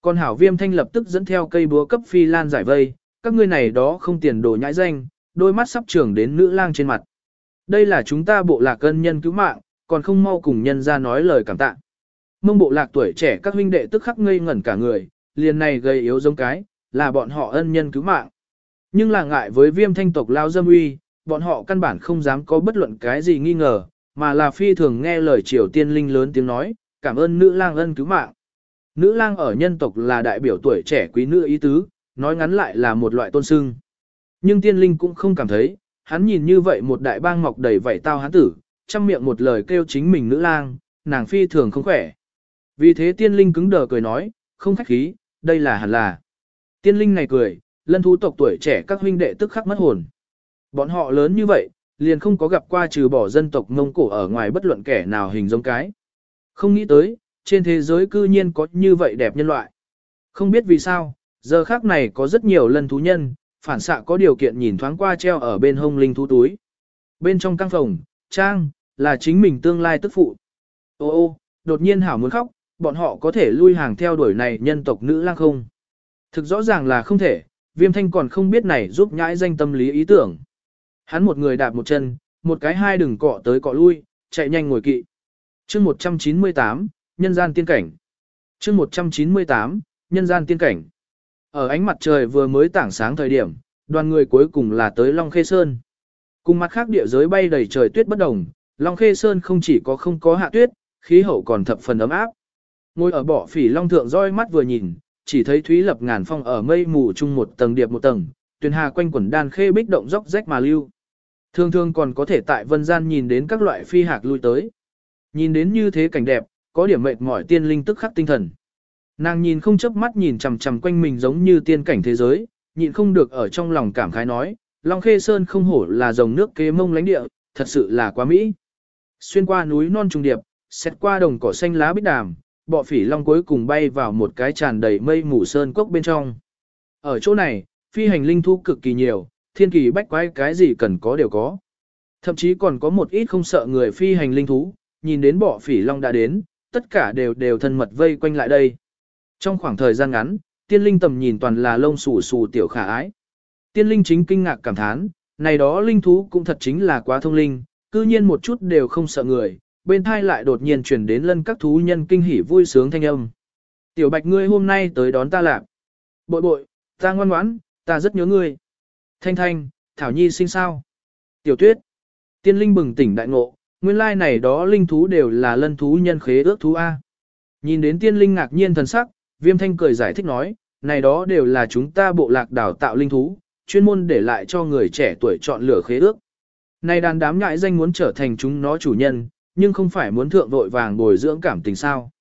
Còn hảo viêm thanh lập tức dẫn theo cây búa cấp Phi Lan giải vây, các ngươi này đó không tiền đồ nhãi danh, đôi mắt sắp trưởng đến nữ lang trên mặt. Đây là chúng ta bộ lạc cân nhân cứu mạng, còn không mau cùng nhân ra nói lời cảm tạ. Mông bộ lạc tuổi trẻ các huynh đệ tức khắc ngây ngẩn cả người, liền này gây yếu giống cái, là bọn họ ân nhân cứu mạng. Nhưng là ngại với viêm thanh tộc lao dâm uy, bọn họ căn bản không dám có bất luận cái gì nghi ngờ, mà là phi thường nghe lời triều tiên linh lớn tiếng nói, cảm ơn nữ lang ân cứu mạng. Nữ lang ở nhân tộc là đại biểu tuổi trẻ quý nữ ý tứ, nói ngắn lại là một loại tôn sưng. Nhưng tiên linh cũng không cảm thấy, hắn nhìn như vậy một đại bang mọc đầy vảy tao hắn tử, chăm miệng một lời kêu chính mình nữ lang, nàng phi thường không khỏe. Vì thế tiên linh cứng đờ cười nói, không khách khí, đây là hẳn là. Tiên linh này cười, lân thú tộc tuổi trẻ các huynh đệ tức khắc mất hồn. Bọn họ lớn như vậy, liền không có gặp qua trừ bỏ dân tộc Mông Cổ ở ngoài bất luận kẻ nào hình giống cái. Không nghĩ tới, trên thế giới cư nhiên có như vậy đẹp nhân loại. Không biết vì sao, giờ khác này có rất nhiều lân thú nhân, phản xạ có điều kiện nhìn thoáng qua treo ở bên hông linh thú túi. Bên trong căng phòng, trang, là chính mình tương lai tức phụ. Ô ô, đột nhiên hảo muốn khóc, bọn họ có thể lui hàng theo đuổi này nhân tộc nữ lang không? Thực rõ ràng là không thể, viêm thanh còn không biết này giúp nhãi danh tâm lý ý tưởng. Hắn một người đạp một chân, một cái hai đừng cọ tới cọ lui, chạy nhanh ngồi kỵ. chương 198, nhân gian tiên cảnh. chương 198, nhân gian tiên cảnh. Ở ánh mặt trời vừa mới tảng sáng thời điểm, đoàn người cuối cùng là tới Long Khê Sơn. Cùng mặt khác địa giới bay đầy trời tuyết bất đồng, Long Khê Sơn không chỉ có không có hạ tuyết, khí hậu còn thập phần ấm áp. Ngồi ở bỏ phỉ Long Thượng roi mắt vừa nhìn, chỉ thấy Thúy Lập ngàn phong ở mây mù chung một tầng điệp một tầng, tuyền hà quanh quẩn đan khê bích động dốc rách mà lưu. Thường thường còn có thể tại vân gian nhìn đến các loại phi hạc lui tới. Nhìn đến như thế cảnh đẹp, có điểm mệt mỏi tiên linh tức khắc tinh thần. Nàng nhìn không chớp mắt nhìn chằm chằm quanh mình giống như tiên cảnh thế giới, nhịn không được ở trong lòng cảm khái nói, Long Khê Sơn không hổ là dòng nước kế mông lãnh địa, thật sự là quá mỹ. Xuyên qua núi non trùng điệp, xét qua đồng cỏ xanh lá bích đàm, bọ phỉ long cuối cùng bay vào một cái tràn đầy mây mù sơn cốc bên trong. Ở chỗ này, phi hành linh thú cực kỳ nhiều, thiên kỳ bách quái cái gì cần có đều có. Thậm chí còn có một ít không sợ người phi hành linh thú, nhìn đến bọ phỉ long đã đến, tất cả đều đều thân mật vây quanh lại đây. Trong khoảng thời gian ngắn, tiên linh tầm nhìn toàn là lông xù xù tiểu khả ái. Tiên linh chính kinh ngạc cảm thán, này đó linh thú cũng thật chính là quá thông linh, cư nhiên một chút đều không sợ người, bên thai lại đột nhiên chuyển đến lân các thú nhân kinh hỉ vui sướng thanh âm. Tiểu bạch ngươi hôm nay tới đón ta lạc. Bội bội, ta ngoan ngoãn, ta rất nhớ ngươi. Thanh thanh, Thảo Nhi sinh sao? Tiểu tuyết. Tiên linh bừng tỉnh đại ngộ, nguyên lai này đó linh thú đều là lân thú nhân khế ước thú A. Nhìn đến tiên linh ngạc nhiên thần sắc, viêm thanh cười giải thích nói, này đó đều là chúng ta bộ lạc đào tạo linh thú, chuyên môn để lại cho người trẻ tuổi chọn lựa khế ước. Này đàn đám nhãi danh muốn trở thành chúng nó chủ nhân, nhưng không phải muốn thượng vội vàng bồi dưỡng cảm tình sao.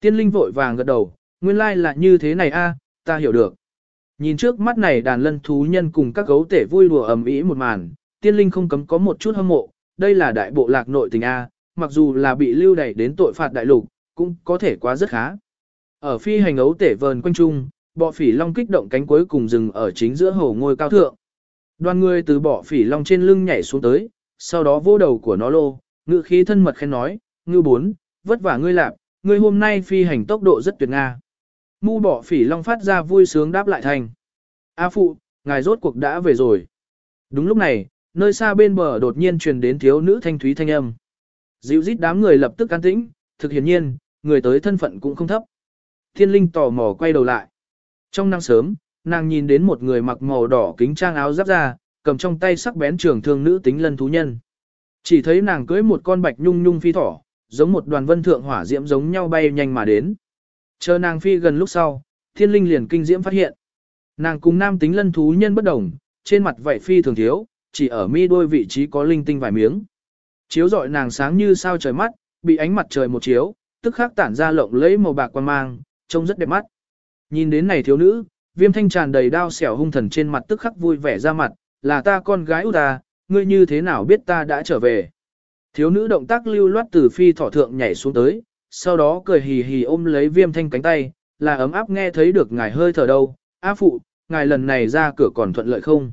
Tiên linh vội vàng gật đầu, nguyên lai là như thế này a, ta hiểu được. Nhìn trước mắt này đàn lân thú nhân cùng các gấu tể vui đùa ầm ĩ một màn, tiên linh không cấm có một chút hâm mộ, đây là đại bộ lạc nội tình A, mặc dù là bị lưu đẩy đến tội phạt đại lục, cũng có thể quá rất khá. Ở phi hành ấu tể vờn quanh trung, bọ phỉ long kích động cánh cuối cùng dừng ở chính giữa hồ ngôi cao thượng. Đoàn người từ bọ phỉ long trên lưng nhảy xuống tới, sau đó vô đầu của nó lô, ngự khí thân mật khen nói, ngư bốn, vất vả ngươi lạp, ngươi hôm nay phi hành tốc độ rất tuyệt nga. Mu bỏ phỉ long phát ra vui sướng đáp lại thành. A phụ, ngài rốt cuộc đã về rồi. Đúng lúc này, nơi xa bên bờ đột nhiên truyền đến thiếu nữ thanh thúy thanh âm. Dịu rít đám người lập tức can tĩnh, thực hiển nhiên, người tới thân phận cũng không thấp. Thiên linh tò mò quay đầu lại. Trong năng sớm, nàng nhìn đến một người mặc màu đỏ kính trang áo giáp ra, cầm trong tay sắc bén trường thương nữ tính lân thú nhân. Chỉ thấy nàng cưỡi một con bạch nhung nhung phi thỏ, giống một đoàn vân thượng hỏa diễm giống nhau bay nhanh mà đến. Chờ nàng phi gần lúc sau, thiên linh liền kinh diễm phát hiện. Nàng cùng nam tính lân thú nhân bất đồng, trên mặt vảy phi thường thiếu, chỉ ở mi đôi vị trí có linh tinh vài miếng. Chiếu rọi nàng sáng như sao trời mắt, bị ánh mặt trời một chiếu, tức khắc tản ra lộng lẫy màu bạc quan mang, trông rất đẹp mắt. Nhìn đến này thiếu nữ, viêm thanh tràn đầy đao xẻo hung thần trên mặt tức khắc vui vẻ ra mặt, là ta con gái út ta, ngươi như thế nào biết ta đã trở về. Thiếu nữ động tác lưu loát từ phi thỏ thượng nhảy xuống tới, sau đó cười hì hì ôm lấy viêm thanh cánh tay, là ấm áp nghe thấy được ngài hơi thở đâu, á phụ, ngài lần này ra cửa còn thuận lợi không?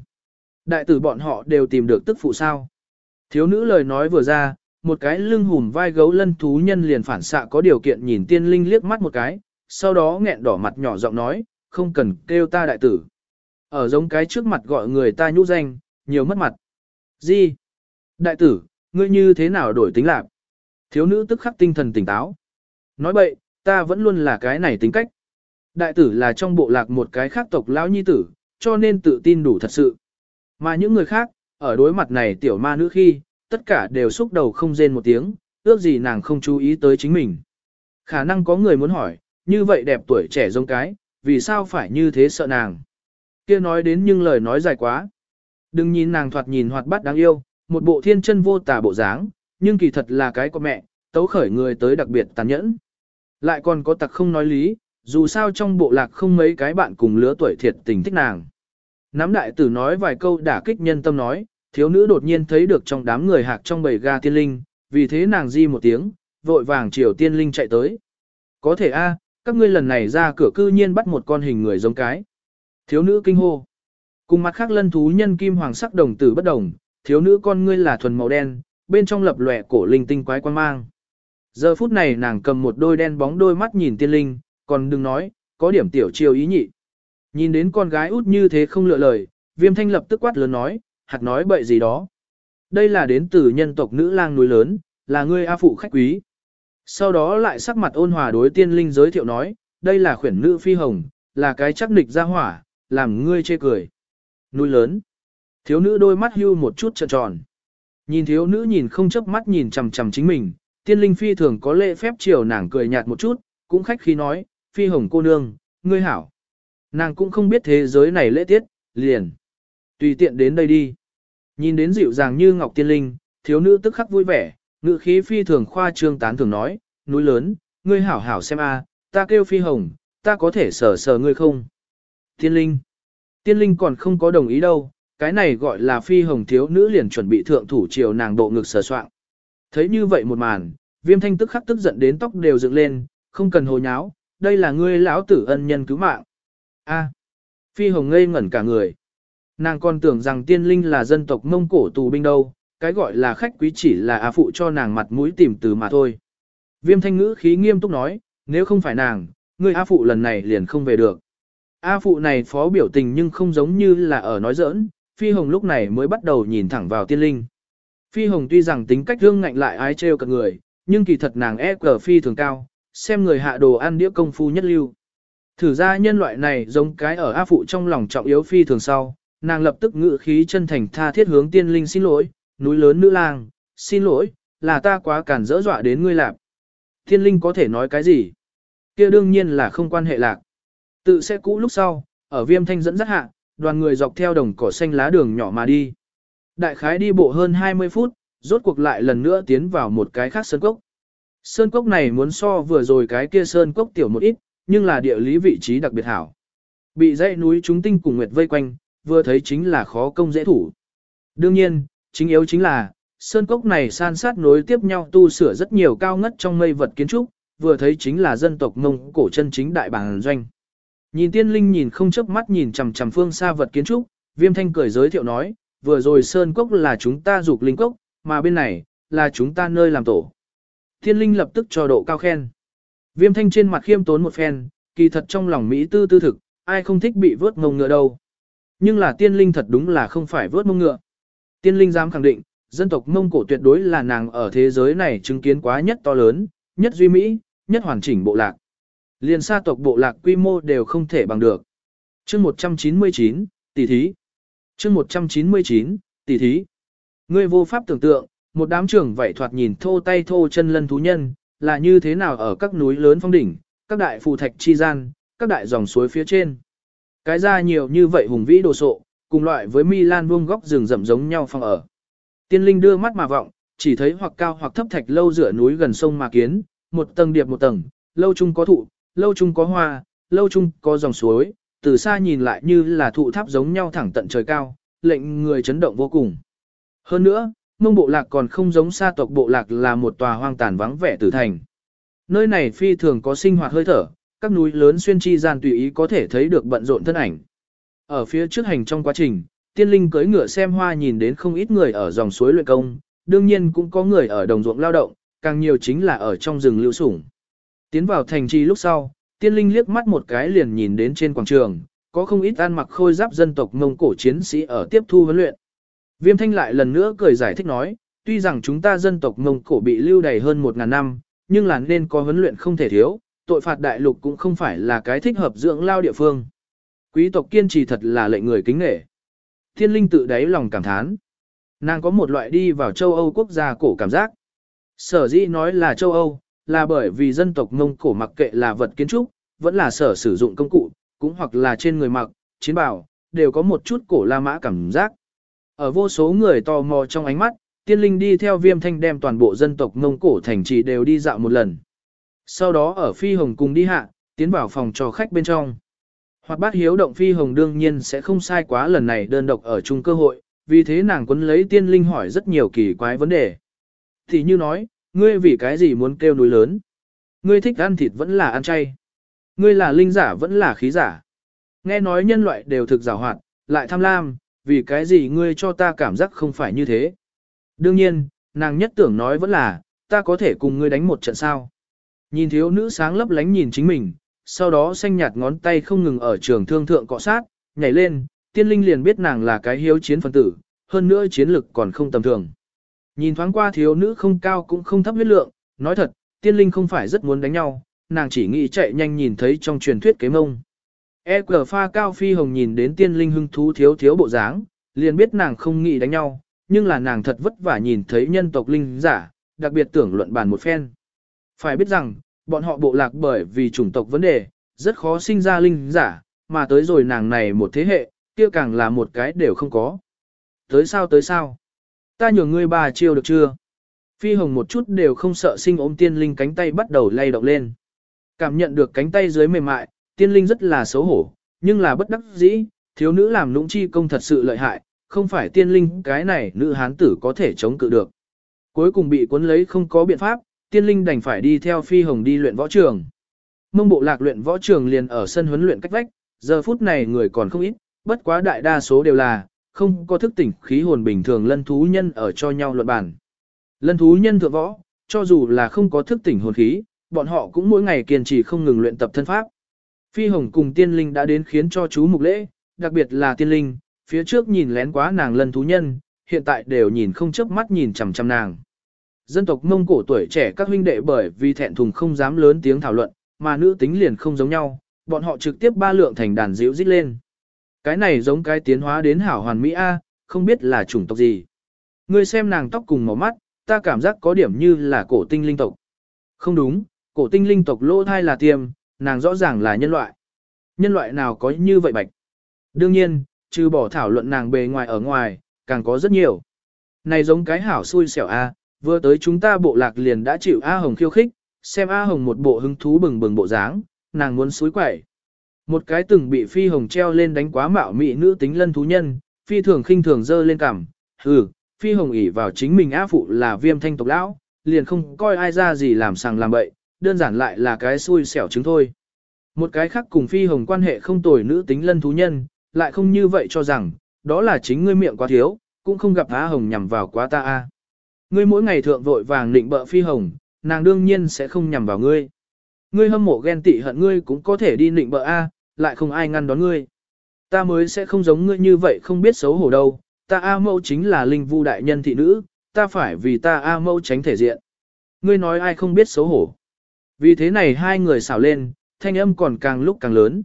Đại tử bọn họ đều tìm được tức phụ sao? Thiếu nữ lời nói vừa ra, một cái lưng hùm vai gấu lân thú nhân liền phản xạ có điều kiện nhìn tiên linh liếc mắt một cái, sau đó nghẹn đỏ mặt nhỏ giọng nói, không cần kêu ta đại tử. Ở giống cái trước mặt gọi người ta nhũ danh, nhiều mất mặt. Gì? Đại tử, ngươi như thế nào đổi tính lạc? Thiếu nữ tức khắc tinh thần tỉnh táo. Nói bậy, ta vẫn luôn là cái này tính cách. Đại tử là trong bộ lạc một cái khác tộc lão nhi tử, cho nên tự tin đủ thật sự. Mà những người khác, ở đối mặt này tiểu ma nữ khi, tất cả đều xúc đầu không rên một tiếng, ước gì nàng không chú ý tới chính mình. Khả năng có người muốn hỏi, như vậy đẹp tuổi trẻ giống cái, vì sao phải như thế sợ nàng? kia nói đến nhưng lời nói dài quá. Đừng nhìn nàng thoạt nhìn hoạt bát đáng yêu, một bộ thiên chân vô tà bộ dáng, nhưng kỳ thật là cái của mẹ, tấu khởi người tới đặc biệt tàn nhẫn. Lại còn có tặc không nói lý, dù sao trong bộ lạc không mấy cái bạn cùng lứa tuổi thiệt tình thích nàng. Nắm đại tử nói vài câu đả kích nhân tâm nói, thiếu nữ đột nhiên thấy được trong đám người hạc trong bầy ga tiên linh, vì thế nàng di một tiếng, vội vàng chiều tiên linh chạy tới. Có thể a, các ngươi lần này ra cửa cư nhiên bắt một con hình người giống cái. Thiếu nữ kinh hô. Cùng mặt khác lân thú nhân kim hoàng sắc đồng tử bất đồng, thiếu nữ con ngươi là thuần màu đen, bên trong lập lòe cổ linh tinh quái quan mang. Giờ phút này nàng cầm một đôi đen bóng đôi mắt nhìn tiên linh, còn đừng nói, có điểm tiểu chiều ý nhị. Nhìn đến con gái út như thế không lựa lời, viêm thanh lập tức quát lớn nói, hạt nói bậy gì đó. Đây là đến từ nhân tộc nữ lang núi lớn, là ngươi A phụ khách quý. Sau đó lại sắc mặt ôn hòa đối tiên linh giới thiệu nói, đây là khuyển nữ phi hồng, là cái chắc nịch ra hỏa, làm ngươi chê cười. Núi lớn. Thiếu nữ đôi mắt hưu một chút trợn tròn. Nhìn thiếu nữ nhìn không chớp mắt nhìn chằm chằm chính mình, tiên linh phi thường có lễ phép chiều nàng cười nhạt một chút, cũng khách khí nói, phi hồng cô nương, ngươi hảo. Nàng cũng không biết thế giới này lễ tiết, liền. Tùy tiện đến đây đi. Nhìn đến dịu dàng như ngọc tiên linh, thiếu nữ tức khắc vui vẻ, ngự khí phi thường khoa trương tán thường nói, núi lớn, ngươi hảo hảo xem a, ta kêu phi hồng, ta có thể sờ sờ ngươi không? Tiên linh. Tiên linh còn không có đồng ý đâu, cái này gọi là phi hồng thiếu nữ liền chuẩn bị thượng thủ chiều nàng độ ngực sờ soạn. Thấy như vậy một màn, viêm thanh tức khắc tức giận đến tóc đều dựng lên, không cần hồ nháo, đây là ngươi lão tử ân nhân cứu mạng. A. Phi hồng ngây ngẩn cả người. Nàng còn tưởng rằng tiên linh là dân tộc mông cổ tù binh đâu, cái gọi là khách quý chỉ là A phụ cho nàng mặt mũi tìm từ mà thôi. Viêm thanh ngữ khí nghiêm túc nói, nếu không phải nàng, ngươi A phụ lần này liền không về được. A phụ này phó biểu tình nhưng không giống như là ở nói giỡn, Phi Hồng lúc này mới bắt đầu nhìn thẳng vào tiên linh. Phi Hồng tuy rằng tính cách hương ngạnh lại ái trêu cả người, nhưng kỳ thật nàng ép cờ phi thường cao, xem người hạ đồ ăn đĩa công phu nhất lưu. Thử ra nhân loại này giống cái ở A phụ trong lòng trọng yếu phi thường sau, nàng lập tức ngự khí chân thành tha thiết hướng tiên linh xin lỗi, núi lớn nữ lang, xin lỗi, là ta quá cản dỡ dọa đến ngươi lạp. Tiên linh có thể nói cái gì? kia đương nhiên là không quan hệ lạc. Tự sẽ cũ lúc sau, ở viêm thanh dẫn dắt hạ, đoàn người dọc theo đồng cỏ xanh lá đường nhỏ mà đi. Đại khái đi bộ hơn 20 phút, rốt cuộc lại lần nữa tiến vào một cái khác sơn cốc. Sơn cốc này muốn so vừa rồi cái kia sơn cốc tiểu một ít, nhưng là địa lý vị trí đặc biệt hảo. Bị dãy núi chúng tinh cùng nguyệt vây quanh, vừa thấy chính là khó công dễ thủ. Đương nhiên, chính yếu chính là, sơn cốc này san sát nối tiếp nhau tu sửa rất nhiều cao ngất trong mây vật kiến trúc, vừa thấy chính là dân tộc Mông cổ chân chính đại bản doanh. Nhìn tiên linh nhìn không chớp mắt nhìn chằm chằm phương xa vật kiến trúc, viêm thanh cười giới thiệu nói, vừa rồi sơn cốc là chúng ta dục linh cốc, mà bên này, là chúng ta nơi làm tổ. thiên linh lập tức cho độ cao khen. Viêm thanh trên mặt khiêm tốn một phen, kỳ thật trong lòng Mỹ tư tư thực, ai không thích bị vớt ngông ngựa đâu. Nhưng là tiên linh thật đúng là không phải vớt mông ngựa. Tiên linh dám khẳng định, dân tộc Mông Cổ tuyệt đối là nàng ở thế giới này chứng kiến quá nhất to lớn, nhất duy mỹ, nhất hoàn chỉnh bộ lạc. Liên xa tộc bộ lạc quy mô đều không thể bằng được. Chương 199, tỷ thí. Chương 199, tỷ thí. Ngươi vô pháp tưởng tượng, một đám trưởng vậy thoạt nhìn thô tay thô chân lân thú nhân, là như thế nào ở các núi lớn phong đỉnh, các đại phù thạch chi gian, các đại dòng suối phía trên. Cái ra nhiều như vậy hùng vĩ đồ sộ, cùng loại với Milan vuông góc rừng rậm giống nhau phong ở. Tiên linh đưa mắt mà vọng, chỉ thấy hoặc cao hoặc thấp thạch lâu giữa núi gần sông mà kiến, một tầng điệp một tầng, lâu chung có thụ, lâu chung có hoa, lâu chung có dòng suối, từ xa nhìn lại như là thụ tháp giống nhau thẳng tận trời cao, lệnh người chấn động vô cùng. Hơn nữa, mông bộ lạc còn không giống xa tộc bộ lạc là một tòa hoang tàn vắng vẻ tử thành. Nơi này phi thường có sinh hoạt hơi thở, các núi lớn xuyên chi gian tùy ý có thể thấy được bận rộn thân ảnh. Ở phía trước hành trong quá trình, tiên linh cưỡi ngựa xem hoa nhìn đến không ít người ở dòng suối luyện công, đương nhiên cũng có người ở đồng ruộng lao động, càng nhiều chính là ở trong rừng lưu sủng. Tiến vào thành trì lúc sau, tiên linh liếc mắt một cái liền nhìn đến trên quảng trường, có không ít ăn mặc khôi giáp dân tộc Mông Cổ chiến sĩ ở tiếp thu huấn luyện. Viêm thanh lại lần nữa cười giải thích nói, tuy rằng chúng ta dân tộc Mông Cổ bị lưu đày hơn một ngàn năm, nhưng là nên có huấn luyện không thể thiếu, tội phạt đại lục cũng không phải là cái thích hợp dưỡng lao địa phương. Quý tộc kiên trì thật là lệnh người kính nể. Thiên linh tự đáy lòng cảm thán. Nàng có một loại đi vào châu Âu quốc gia cổ cảm giác. Sở dĩ nói là châu Âu, là bởi vì dân tộc Mông Cổ mặc kệ là vật kiến trúc, vẫn là sở sử dụng công cụ, cũng hoặc là trên người mặc, chiến bào, đều có một chút cổ La Mã cảm giác. Ở vô số người tò mò trong ánh mắt, tiên linh đi theo viêm thanh đem toàn bộ dân tộc Mông Cổ thành trì đều đi dạo một lần. Sau đó ở Phi Hồng cùng đi hạ, tiến vào phòng cho khách bên trong. Hoặc bát hiếu động Phi Hồng đương nhiên sẽ không sai quá lần này đơn độc ở chung cơ hội, vì thế nàng quấn lấy tiên linh hỏi rất nhiều kỳ quái vấn đề. Thì như nói, ngươi vì cái gì muốn kêu núi lớn? Ngươi thích ăn thịt vẫn là ăn chay? Ngươi là linh giả vẫn là khí giả? Nghe nói nhân loại đều thực giả hoạt, lại tham lam, vì cái gì ngươi cho ta cảm giác không phải như thế? Đương nhiên, nàng nhất tưởng nói vẫn là, ta có thể cùng ngươi đánh một trận sao? Nhìn thiếu nữ sáng lấp lánh nhìn chính mình, sau đó xanh nhạt ngón tay không ngừng ở trường thương thượng cọ sát, nhảy lên, tiên linh liền biết nàng là cái hiếu chiến phân tử, hơn nữa chiến lực còn không tầm thường. Nhìn thoáng qua thiếu nữ không cao cũng không thấp huyết lượng, nói thật, tiên linh không phải rất muốn đánh nhau, nàng chỉ nghĩ chạy nhanh nhìn thấy trong truyền thuyết kế mông. E cờ pha cao phi hồng nhìn đến tiên linh hưng thú thiếu thiếu bộ dáng, liền biết nàng không nghĩ đánh nhau, nhưng là nàng thật vất vả nhìn thấy nhân tộc linh giả, đặc biệt tưởng luận bàn một phen. Phải biết rằng, bọn họ bộ lạc bởi vì chủng tộc vấn đề, rất khó sinh ra linh giả, mà tới rồi nàng này một thế hệ, kia càng là một cái đều không có. Tới sao tới sao? Ta nhường ngươi bà chiêu được chưa? Phi hồng một chút đều không sợ sinh ôm tiên linh cánh tay bắt đầu lay động lên. Cảm nhận được cánh tay dưới mềm mại, tiên linh rất là xấu hổ, nhưng là bất đắc dĩ, thiếu nữ làm nũng chi công thật sự lợi hại, không phải tiên linh cái này nữ hán tử có thể chống cự được. Cuối cùng bị cuốn lấy không có biện pháp, tiên linh đành phải đi theo phi hồng đi luyện võ trường. Mông bộ lạc luyện võ trường liền ở sân huấn luyện cách vách, giờ phút này người còn không ít, bất quá đại đa số đều là, không có thức tỉnh khí hồn bình thường lân thú nhân ở cho nhau luận bàn. Lân thú nhân thượng võ, cho dù là không có thức tỉnh hồn khí, bọn họ cũng mỗi ngày kiên trì không ngừng luyện tập thân pháp. Phi hồng cùng tiên linh đã đến khiến cho chú mục lễ, đặc biệt là tiên linh, phía trước nhìn lén quá nàng lân thú nhân, hiện tại đều nhìn không chớp mắt nhìn chằm chằm nàng. Dân tộc Mông Cổ tuổi trẻ các huynh đệ bởi vì thẹn thùng không dám lớn tiếng thảo luận, mà nữ tính liền không giống nhau, bọn họ trực tiếp ba lượng thành đàn diễu dít lên. Cái này giống cái tiến hóa đến hảo hoàn mỹ A, không biết là chủng tộc gì. Ngươi xem nàng tóc cùng màu mắt, ta cảm giác có điểm như là cổ tinh linh tộc. Không đúng, cổ tinh linh tộc lỗ thai là tiêm, nàng rõ ràng là nhân loại. Nhân loại nào có như vậy bạch? Đương nhiên, trừ bỏ thảo luận nàng bề ngoài ở ngoài, càng có rất nhiều. Này giống cái hảo xui xẻo A, vừa tới chúng ta bộ lạc liền đã chịu A Hồng khiêu khích, xem A Hồng một bộ hứng thú bừng bừng bộ dáng, nàng muốn suối quẩy. Một cái từng bị phi hồng treo lên đánh quá mạo mị nữ tính lân thú nhân, phi thường khinh thường dơ lên cằm, hừ, phi hồng ỉ vào chính mình á phụ là viêm thanh tộc lão, liền không coi ai ra gì làm sàng làm bậy, đơn giản lại là cái xui xẻo chứng thôi. Một cái khác cùng phi hồng quan hệ không tồi nữ tính lân thú nhân, lại không như vậy cho rằng, đó là chính ngươi miệng quá thiếu, cũng không gặp á hồng nhằm vào quá ta a. Ngươi mỗi ngày thượng vội vàng định bợ phi hồng, nàng đương nhiên sẽ không nhằm vào ngươi. Ngươi hâm mộ ghen tị hận ngươi cũng có thể đi nịnh bợ A, lại không ai ngăn đón ngươi. Ta mới sẽ không giống ngươi như vậy không biết xấu hổ đâu, ta A mẫu chính là linh vu đại nhân thị nữ, ta phải vì ta A mẫu tránh thể diện. Ngươi nói ai không biết xấu hổ. Vì thế này hai người xảo lên, thanh âm còn càng lúc càng lớn.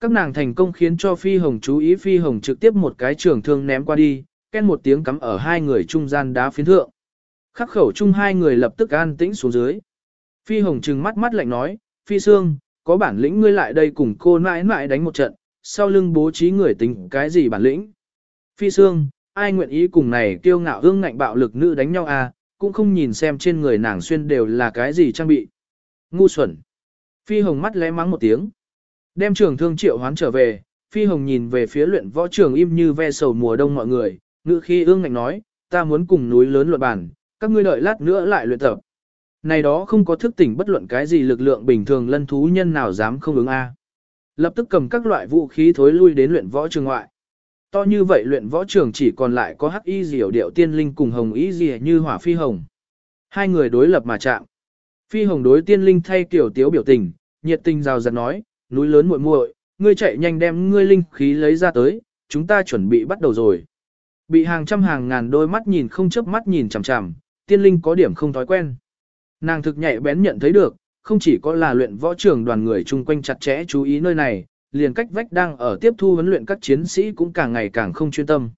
Các nàng thành công khiến cho Phi Hồng chú ý Phi Hồng trực tiếp một cái trường thương ném qua đi, ken một tiếng cắm ở hai người trung gian đá phiến thượng. Khắc khẩu chung hai người lập tức an tĩnh xuống dưới. Phi Hồng trừng mắt mắt lạnh nói, Phi Sương, có bản lĩnh ngươi lại đây cùng cô mãi mãi đánh một trận, sau lưng bố trí người tính cái gì bản lĩnh. Phi Sương, ai nguyện ý cùng này kiêu ngạo hương ngạnh bạo lực nữ đánh nhau à, cũng không nhìn xem trên người nàng xuyên đều là cái gì trang bị. Ngu xuẩn. Phi Hồng mắt lẽ mắng một tiếng. Đem trường thương triệu hoán trở về, Phi Hồng nhìn về phía luyện võ trường im như ve sầu mùa đông mọi người, ngự khi ương ngạnh nói, ta muốn cùng núi lớn luận bản, các ngươi đợi lát nữa lại luyện tập. Này đó không có thức tỉnh bất luận cái gì lực lượng bình thường lân thú nhân nào dám không ứng A. Lập tức cầm các loại vũ khí thối lui đến luyện võ trường ngoại. To như vậy luyện võ trường chỉ còn lại có hắc y diệu điệu tiên linh cùng hồng y dì như hỏa phi hồng. Hai người đối lập mà chạm. Phi hồng đối tiên linh thay kiểu tiếu biểu tình, nhiệt tình rào rạt nói, núi lớn muội muội, ngươi chạy nhanh đem ngươi linh khí lấy ra tới, chúng ta chuẩn bị bắt đầu rồi. Bị hàng trăm hàng ngàn đôi mắt nhìn không chớp mắt nhìn chằm chằm, tiên linh có điểm không thói quen. Nàng thực nhạy bén nhận thấy được, không chỉ có là luyện võ trường đoàn người chung quanh chặt chẽ chú ý nơi này, liền cách vách đang ở tiếp thu huấn luyện các chiến sĩ cũng càng ngày càng không chuyên tâm.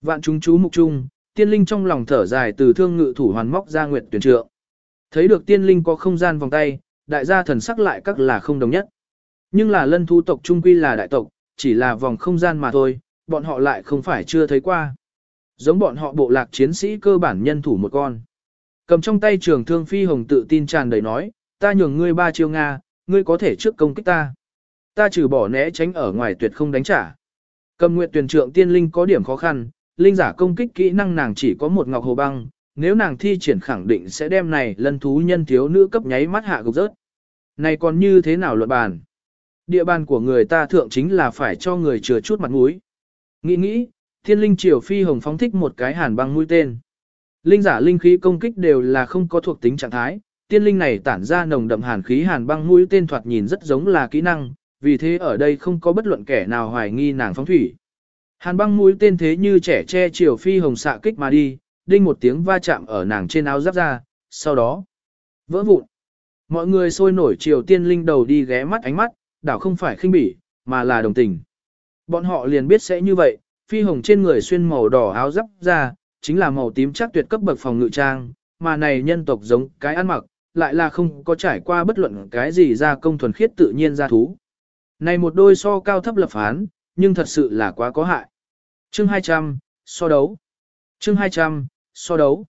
Vạn chúng chú mục chung, tiên linh trong lòng thở dài từ thương ngự thủ hoàn móc ra nguyệt tuyển trượng. Thấy được tiên linh có không gian vòng tay, đại gia thần sắc lại các là không đồng nhất. Nhưng là lân thu tộc trung quy là đại tộc, chỉ là vòng không gian mà thôi, bọn họ lại không phải chưa thấy qua. Giống bọn họ bộ lạc chiến sĩ cơ bản nhân thủ một con. Cầm trong tay trường thương phi hồng tự tin tràn đầy nói, ta nhường ngươi ba chiêu Nga, ngươi có thể trước công kích ta. Ta trừ bỏ né tránh ở ngoài tuyệt không đánh trả. Cầm nguyện tuyển trượng tiên linh có điểm khó khăn, linh giả công kích kỹ năng nàng chỉ có một ngọc hồ băng, nếu nàng thi triển khẳng định sẽ đem này lân thú nhân thiếu nữ cấp nháy mắt hạ gục rớt. Này còn như thế nào luận bàn? Địa bàn của người ta thượng chính là phải cho người chừa chút mặt mũi. Nghĩ nghĩ, thiên linh triều phi hồng phóng thích một cái hàn băng mũi tên. Linh giả linh khí công kích đều là không có thuộc tính trạng thái, tiên linh này tản ra nồng đậm hàn khí hàn băng mũi tên thoạt nhìn rất giống là kỹ năng, vì thế ở đây không có bất luận kẻ nào hoài nghi nàng phóng thủy. Hàn băng mũi tên thế như trẻ che chiều phi hồng xạ kích mà đi, đinh một tiếng va chạm ở nàng trên áo giáp ra, sau đó vỡ vụn. Mọi người sôi nổi chiều tiên linh đầu đi ghé mắt ánh mắt, đảo không phải khinh bỉ, mà là đồng tình. Bọn họ liền biết sẽ như vậy, phi hồng trên người xuyên màu đỏ áo giáp ra, chính là màu tím chắc tuyệt cấp bậc phòng ngự trang, mà này nhân tộc giống cái ăn mặc, lại là không có trải qua bất luận cái gì ra công thuần khiết tự nhiên ra thú. Này một đôi so cao thấp lập phán, nhưng thật sự là quá có hại. Chương 200, so đấu. Chương 200, so đấu.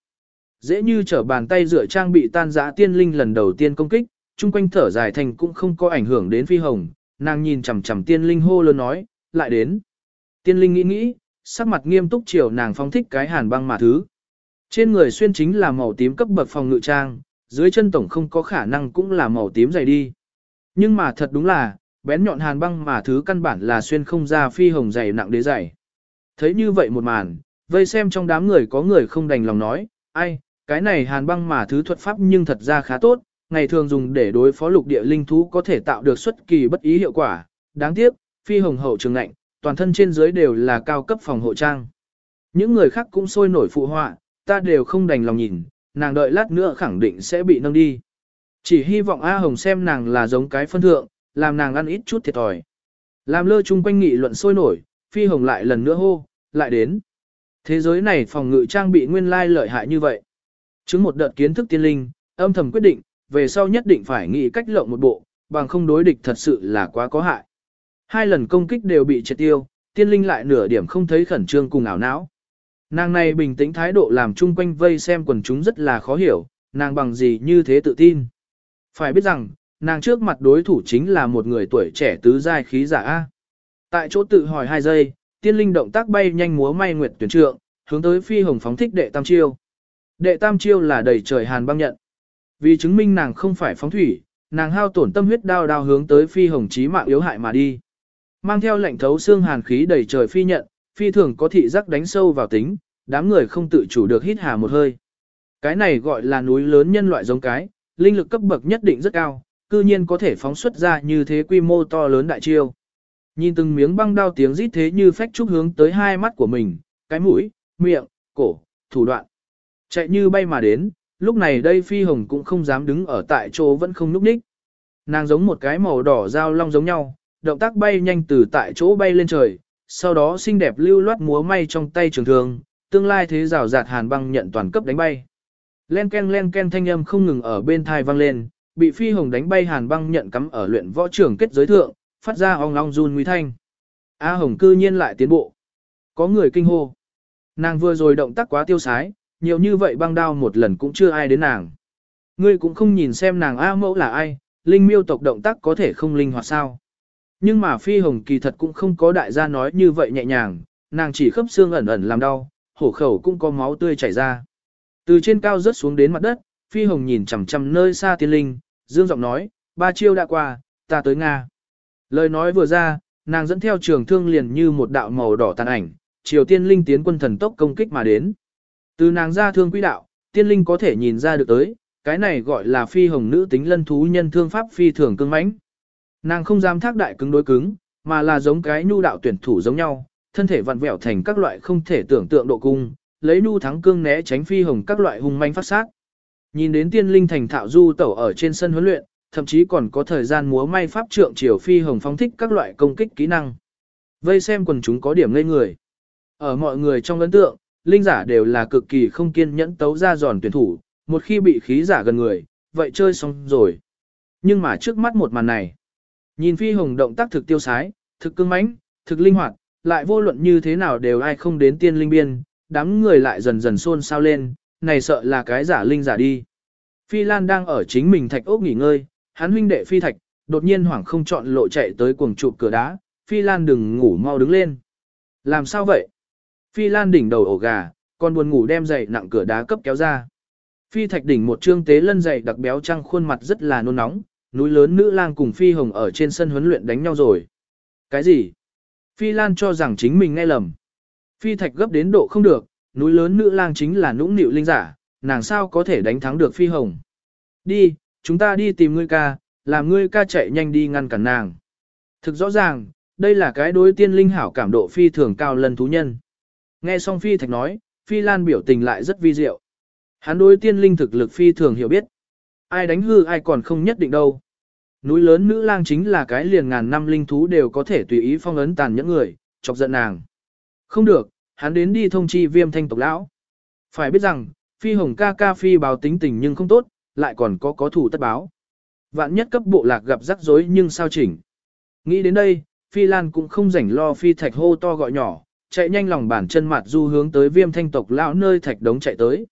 Dễ như trở bàn tay rửa trang bị tan giã tiên linh lần đầu tiên công kích, chung quanh thở dài thành cũng không có ảnh hưởng đến phi hồng, nàng nhìn chằm chằm tiên linh hô lớn nói, lại đến. Tiên linh nghĩ nghĩ, sắc mặt nghiêm túc chiều nàng phong thích cái hàn băng mà thứ. Trên người xuyên chính là màu tím cấp bậc phòng ngự trang, dưới chân tổng không có khả năng cũng là màu tím dày đi. Nhưng mà thật đúng là, bén nhọn hàn băng mà thứ căn bản là xuyên không ra phi hồng dày nặng đế dày. Thấy như vậy một màn, vây xem trong đám người có người không đành lòng nói, ai, cái này hàn băng mà thứ thuật pháp nhưng thật ra khá tốt, ngày thường dùng để đối phó lục địa linh thú có thể tạo được xuất kỳ bất ý hiệu quả. Đáng tiếc, phi hồng hậu trường lạnh, toàn thân trên dưới đều là cao cấp phòng hộ trang. Những người khác cũng sôi nổi phụ họa, ta đều không đành lòng nhìn, nàng đợi lát nữa khẳng định sẽ bị nâng đi. Chỉ hy vọng A Hồng xem nàng là giống cái phân thượng, làm nàng ăn ít chút thiệt thòi. Làm lơ chung quanh nghị luận sôi nổi, Phi Hồng lại lần nữa hô, lại đến. Thế giới này phòng ngự trang bị nguyên lai lợi hại như vậy. Chứng một đợt kiến thức tiên linh, âm thầm quyết định, về sau nhất định phải nghĩ cách lộng một bộ, bằng không đối địch thật sự là quá có hại. Hai lần công kích đều bị triệt tiêu, tiên linh lại nửa điểm không thấy khẩn trương cùng ảo não. Nàng này bình tĩnh thái độ làm chung quanh vây xem quần chúng rất là khó hiểu, nàng bằng gì như thế tự tin. Phải biết rằng, nàng trước mặt đối thủ chính là một người tuổi trẻ tứ giai khí giả A. Tại chỗ tự hỏi hai giây, tiên linh động tác bay nhanh múa may nguyệt tuyển trượng, hướng tới phi hồng phóng thích đệ tam chiêu. Đệ tam chiêu là đầy trời hàn băng nhận. Vì chứng minh nàng không phải phóng thủy, nàng hao tổn tâm huyết đao đao hướng tới phi hồng chí mạng yếu hại mà đi. Mang theo lệnh thấu xương hàn khí đầy trời phi nhận, phi thường có thị giác đánh sâu vào tính, đám người không tự chủ được hít hà một hơi. Cái này gọi là núi lớn nhân loại giống cái, linh lực cấp bậc nhất định rất cao, cư nhiên có thể phóng xuất ra như thế quy mô to lớn đại chiêu. Nhìn từng miếng băng đao tiếng rít thế như phách trúc hướng tới hai mắt của mình, cái mũi, miệng, cổ, thủ đoạn. Chạy như bay mà đến, lúc này đây phi hồng cũng không dám đứng ở tại chỗ vẫn không núp ních. Nàng giống một cái màu đỏ dao long giống nhau, động tác bay nhanh từ tại chỗ bay lên trời, sau đó xinh đẹp lưu loát múa may trong tay trường thương, tương lai thế rào rạt hàn băng nhận toàn cấp đánh bay. Len ken len ken thanh âm không ngừng ở bên thai vang lên, bị phi hồng đánh bay hàn băng nhận cắm ở luyện võ trường kết giới thượng, phát ra ong long run nguy thanh. A hồng cư nhiên lại tiến bộ. Có người kinh hô. Nàng vừa rồi động tác quá tiêu sái, nhiều như vậy băng đao một lần cũng chưa ai đến nàng. Ngươi cũng không nhìn xem nàng A mẫu là ai, linh miêu tộc động tác có thể không linh hoạt sao. Nhưng mà phi hồng kỳ thật cũng không có đại gia nói như vậy nhẹ nhàng, nàng chỉ khớp xương ẩn ẩn làm đau, hổ khẩu cũng có máu tươi chảy ra. Từ trên cao rớt xuống đến mặt đất, phi hồng nhìn chằm chằm nơi xa tiên linh, dương giọng nói, ba chiêu đã qua, ta tới Nga. Lời nói vừa ra, nàng dẫn theo trường thương liền như một đạo màu đỏ tàn ảnh, triều tiên linh tiến quân thần tốc công kích mà đến. Từ nàng ra thương quỹ đạo, tiên linh có thể nhìn ra được tới, cái này gọi là phi hồng nữ tính lân thú nhân thương pháp phi thường cương mãnh. Nàng không dám thác đại cứng đối cứng, mà là giống cái nhu đạo tuyển thủ giống nhau, thân thể vặn vẹo thành các loại không thể tưởng tượng độ cung, lấy nhu thắng cương né tránh phi hồng các loại hung manh phát sát. Nhìn đến tiên linh thành thạo du tẩu ở trên sân huấn luyện, thậm chí còn có thời gian múa may pháp trượng chiều phi hồng phong thích các loại công kích kỹ năng. Vây xem quần chúng có điểm ngây người. Ở mọi người trong ấn tượng, linh giả đều là cực kỳ không kiên nhẫn tấu ra giòn tuyển thủ, một khi bị khí giả gần người, vậy chơi xong rồi. Nhưng mà trước mắt một màn này, nhìn phi hồng động tác thực tiêu sái, thực cương mãnh, thực linh hoạt, lại vô luận như thế nào đều ai không đến tiên linh biên, đám người lại dần dần xôn xao lên, này sợ là cái giả linh giả đi. Phi Lan đang ở chính mình thạch ốc nghỉ ngơi, hắn huynh đệ phi thạch, đột nhiên hoảng không chọn lộ chạy tới cuồng trụ cửa đá, Phi Lan đừng ngủ mau đứng lên. Làm sao vậy? Phi Lan đỉnh đầu ổ gà, còn buồn ngủ đem dậy nặng cửa đá cấp kéo ra. Phi thạch đỉnh một trương tế lân dày đặc béo trăng khuôn mặt rất là nôn nóng, núi lớn nữ lang cùng Phi Hồng ở trên sân huấn luyện đánh nhau rồi. Cái gì? Phi Lan cho rằng chính mình nghe lầm. Phi thạch gấp đến độ không được, núi lớn nữ lang chính là nũng nịu linh giả, nàng sao có thể đánh thắng được Phi Hồng. Đi, chúng ta đi tìm ngươi ca, làm ngươi ca chạy nhanh đi ngăn cản nàng. Thực rõ ràng, đây là cái đối tiên linh hảo cảm độ phi thường cao lần thú nhân. Nghe xong Phi Thạch nói, Phi Lan biểu tình lại rất vi diệu. Hắn đối tiên linh thực lực phi thường hiểu biết. Ai đánh hư ai còn không nhất định đâu. Núi lớn nữ lang chính là cái liền ngàn năm linh thú đều có thể tùy ý phong ấn tàn những người, chọc giận nàng. Không được, hắn đến đi thông chi viêm thanh tộc lão. Phải biết rằng, phi hồng ca ca phi báo tính tình nhưng không tốt, lại còn có có thủ tất báo. Vạn nhất cấp bộ lạc gặp rắc rối nhưng sao chỉnh. Nghĩ đến đây, phi lan cũng không rảnh lo phi thạch hô to gọi nhỏ, chạy nhanh lòng bản chân mặt du hướng tới viêm thanh tộc lão nơi thạch đống chạy tới.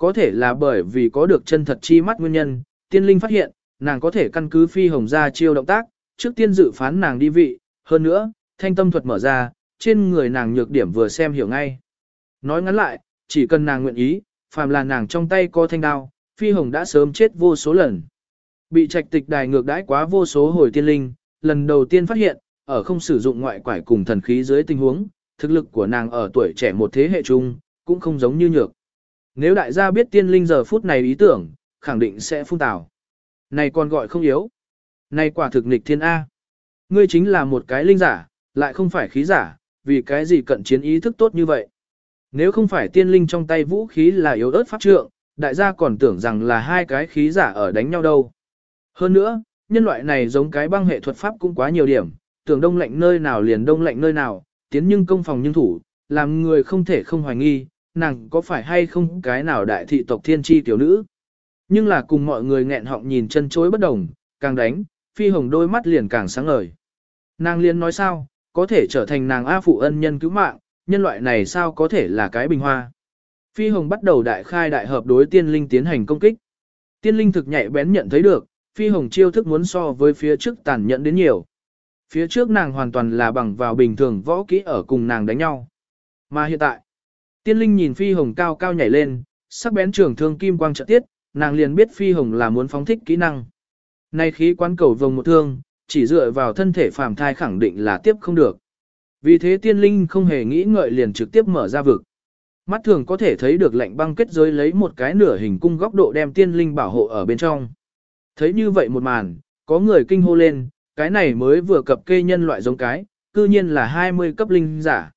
Có thể là bởi vì có được chân thật chi mắt nguyên nhân, tiên linh phát hiện, nàng có thể căn cứ phi hồng ra chiêu động tác, trước tiên dự phán nàng đi vị, hơn nữa, thanh tâm thuật mở ra, trên người nàng nhược điểm vừa xem hiểu ngay. Nói ngắn lại, chỉ cần nàng nguyện ý, phàm là nàng trong tay có thanh đao, phi hồng đã sớm chết vô số lần. Bị trạch tịch đài ngược đãi quá vô số hồi tiên linh, lần đầu tiên phát hiện, ở không sử dụng ngoại quải cùng thần khí dưới tình huống, thực lực của nàng ở tuổi trẻ một thế hệ chung, cũng không giống như nhược. Nếu đại gia biết tiên linh giờ phút này ý tưởng, khẳng định sẽ phun tào. Này còn gọi không yếu. Này quả thực nghịch thiên A. Ngươi chính là một cái linh giả, lại không phải khí giả, vì cái gì cận chiến ý thức tốt như vậy. Nếu không phải tiên linh trong tay vũ khí là yếu ớt pháp trượng, đại gia còn tưởng rằng là hai cái khí giả ở đánh nhau đâu. Hơn nữa, nhân loại này giống cái băng hệ thuật pháp cũng quá nhiều điểm, tưởng đông lạnh nơi nào liền đông lạnh nơi nào, tiến nhưng công phòng nhưng thủ, làm người không thể không hoài nghi, nàng có phải hay không cái nào đại thị tộc thiên tri tiểu nữ. Nhưng là cùng mọi người nghẹn họng nhìn chân chối bất đồng, càng đánh, phi hồng đôi mắt liền càng sáng ngời. Nàng liền nói sao, có thể trở thành nàng A phụ ân nhân cứu mạng, nhân loại này sao có thể là cái bình hoa. Phi hồng bắt đầu đại khai đại hợp đối tiên linh tiến hành công kích. Tiên linh thực nhạy bén nhận thấy được, phi hồng chiêu thức muốn so với phía trước tàn nhẫn đến nhiều. Phía trước nàng hoàn toàn là bằng vào bình thường võ kỹ ở cùng nàng đánh nhau. Mà hiện tại, tiên linh nhìn phi hồng cao cao nhảy lên, sắc bén trường thương kim quang trợ tiết, nàng liền biết phi hồng là muốn phóng thích kỹ năng. Nay khí quán cầu vồng một thương, chỉ dựa vào thân thể phàm thai khẳng định là tiếp không được. Vì thế tiên linh không hề nghĩ ngợi liền trực tiếp mở ra vực. Mắt thường có thể thấy được lạnh băng kết giới lấy một cái nửa hình cung góc độ đem tiên linh bảo hộ ở bên trong. Thấy như vậy một màn, có người kinh hô lên, cái này mới vừa cập kê nhân loại giống cái, cư nhiên là 20 cấp linh giả.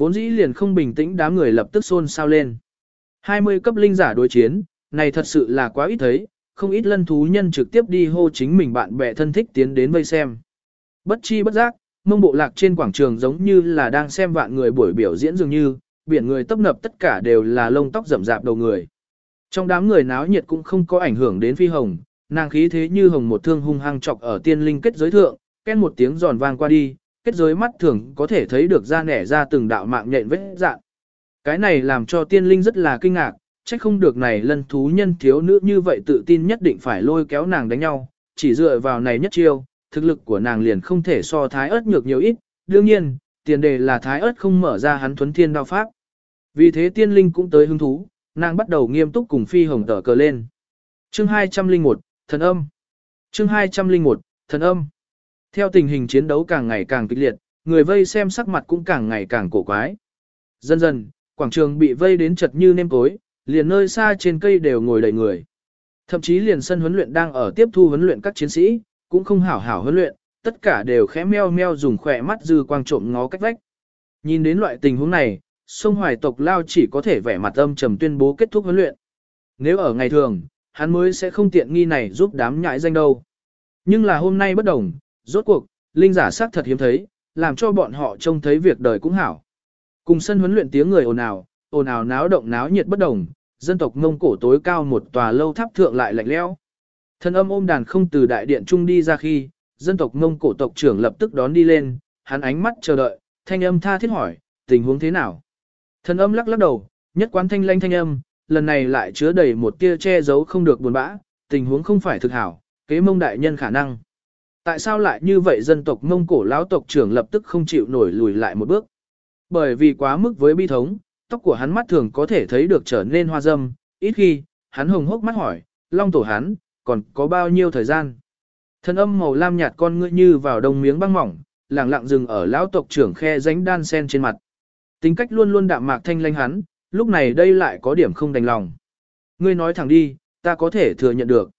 Vốn dĩ liền không bình tĩnh đám người lập tức xôn xao lên. 20 cấp linh giả đối chiến, này thật sự là quá ít thấy, không ít lân thú nhân trực tiếp đi hô chính mình bạn bè thân thích tiến đến vây xem. Bất chi bất giác, mông bộ lạc trên quảng trường giống như là đang xem vạn người buổi biểu diễn dường như, biển người tấp nập tất cả đều là lông tóc rậm rạp đầu người. Trong đám người náo nhiệt cũng không có ảnh hưởng đến phi hồng, nàng khí thế như hồng một thương hung hăng chọc ở tiên linh kết giới thượng, ken một tiếng giòn vang qua đi, kết giới mắt thường có thể thấy được ra nẻ ra từng đạo mạng nhện vết dạng. Cái này làm cho tiên linh rất là kinh ngạc, trách không được này lân thú nhân thiếu nữ như vậy tự tin nhất định phải lôi kéo nàng đánh nhau, chỉ dựa vào này nhất chiêu, thực lực của nàng liền không thể so thái ớt nhược nhiều ít, đương nhiên, tiền đề là thái ớt không mở ra hắn thuấn thiên đao pháp. Vì thế tiên linh cũng tới hứng thú, nàng bắt đầu nghiêm túc cùng phi hồng tở cờ lên. Chương 201, thần âm. Chương 201, thần âm. Theo tình hình chiến đấu càng ngày càng kịch liệt, người vây xem sắc mặt cũng càng ngày càng cổ quái. Dần dần, quảng trường bị vây đến chật như nêm tối, liền nơi xa trên cây đều ngồi đầy người. Thậm chí liền sân huấn luyện đang ở tiếp thu huấn luyện các chiến sĩ, cũng không hảo hảo huấn luyện, tất cả đều khẽ meo meo dùng khỏe mắt dư quang trộm ngó cách vách. Nhìn đến loại tình huống này, sông hoài tộc lao chỉ có thể vẻ mặt âm trầm tuyên bố kết thúc huấn luyện. Nếu ở ngày thường, hắn mới sẽ không tiện nghi này giúp đám nhãi danh đâu. Nhưng là hôm nay bất đồng, rốt cuộc, linh giả sắc thật hiếm thấy, làm cho bọn họ trông thấy việc đời cũng hảo. Cùng sân huấn luyện tiếng người ồn ào, ồn ào náo động náo nhiệt bất đồng, dân tộc Mông Cổ tối cao một tòa lâu tháp thượng lại lạnh lẽo. Thân âm ôm đàn không từ đại điện trung đi ra khi, dân tộc Mông Cổ tộc trưởng lập tức đón đi lên, hắn ánh mắt chờ đợi, thanh âm tha thiết hỏi, tình huống thế nào? Thân âm lắc lắc đầu, nhất quán thanh lanh thanh âm, lần này lại chứa đầy một tia che giấu không được buồn bã, tình huống không phải thực hảo, kế mông đại nhân khả năng. Tại sao lại như vậy dân tộc mông cổ lão tộc trưởng lập tức không chịu nổi lùi lại một bước? Bởi vì quá mức với bi thống, tóc của hắn mắt thường có thể thấy được trở nên hoa dâm, ít khi, hắn hồng hốc mắt hỏi, long tổ hắn, còn có bao nhiêu thời gian? Thân âm màu lam nhạt con ngươi như vào đồng miếng băng mỏng, lặng lặng dừng ở lão tộc trưởng khe ránh đan sen trên mặt. Tính cách luôn luôn đạm mạc thanh lanh hắn, lúc này đây lại có điểm không đành lòng. Ngươi nói thẳng đi, ta có thể thừa nhận được.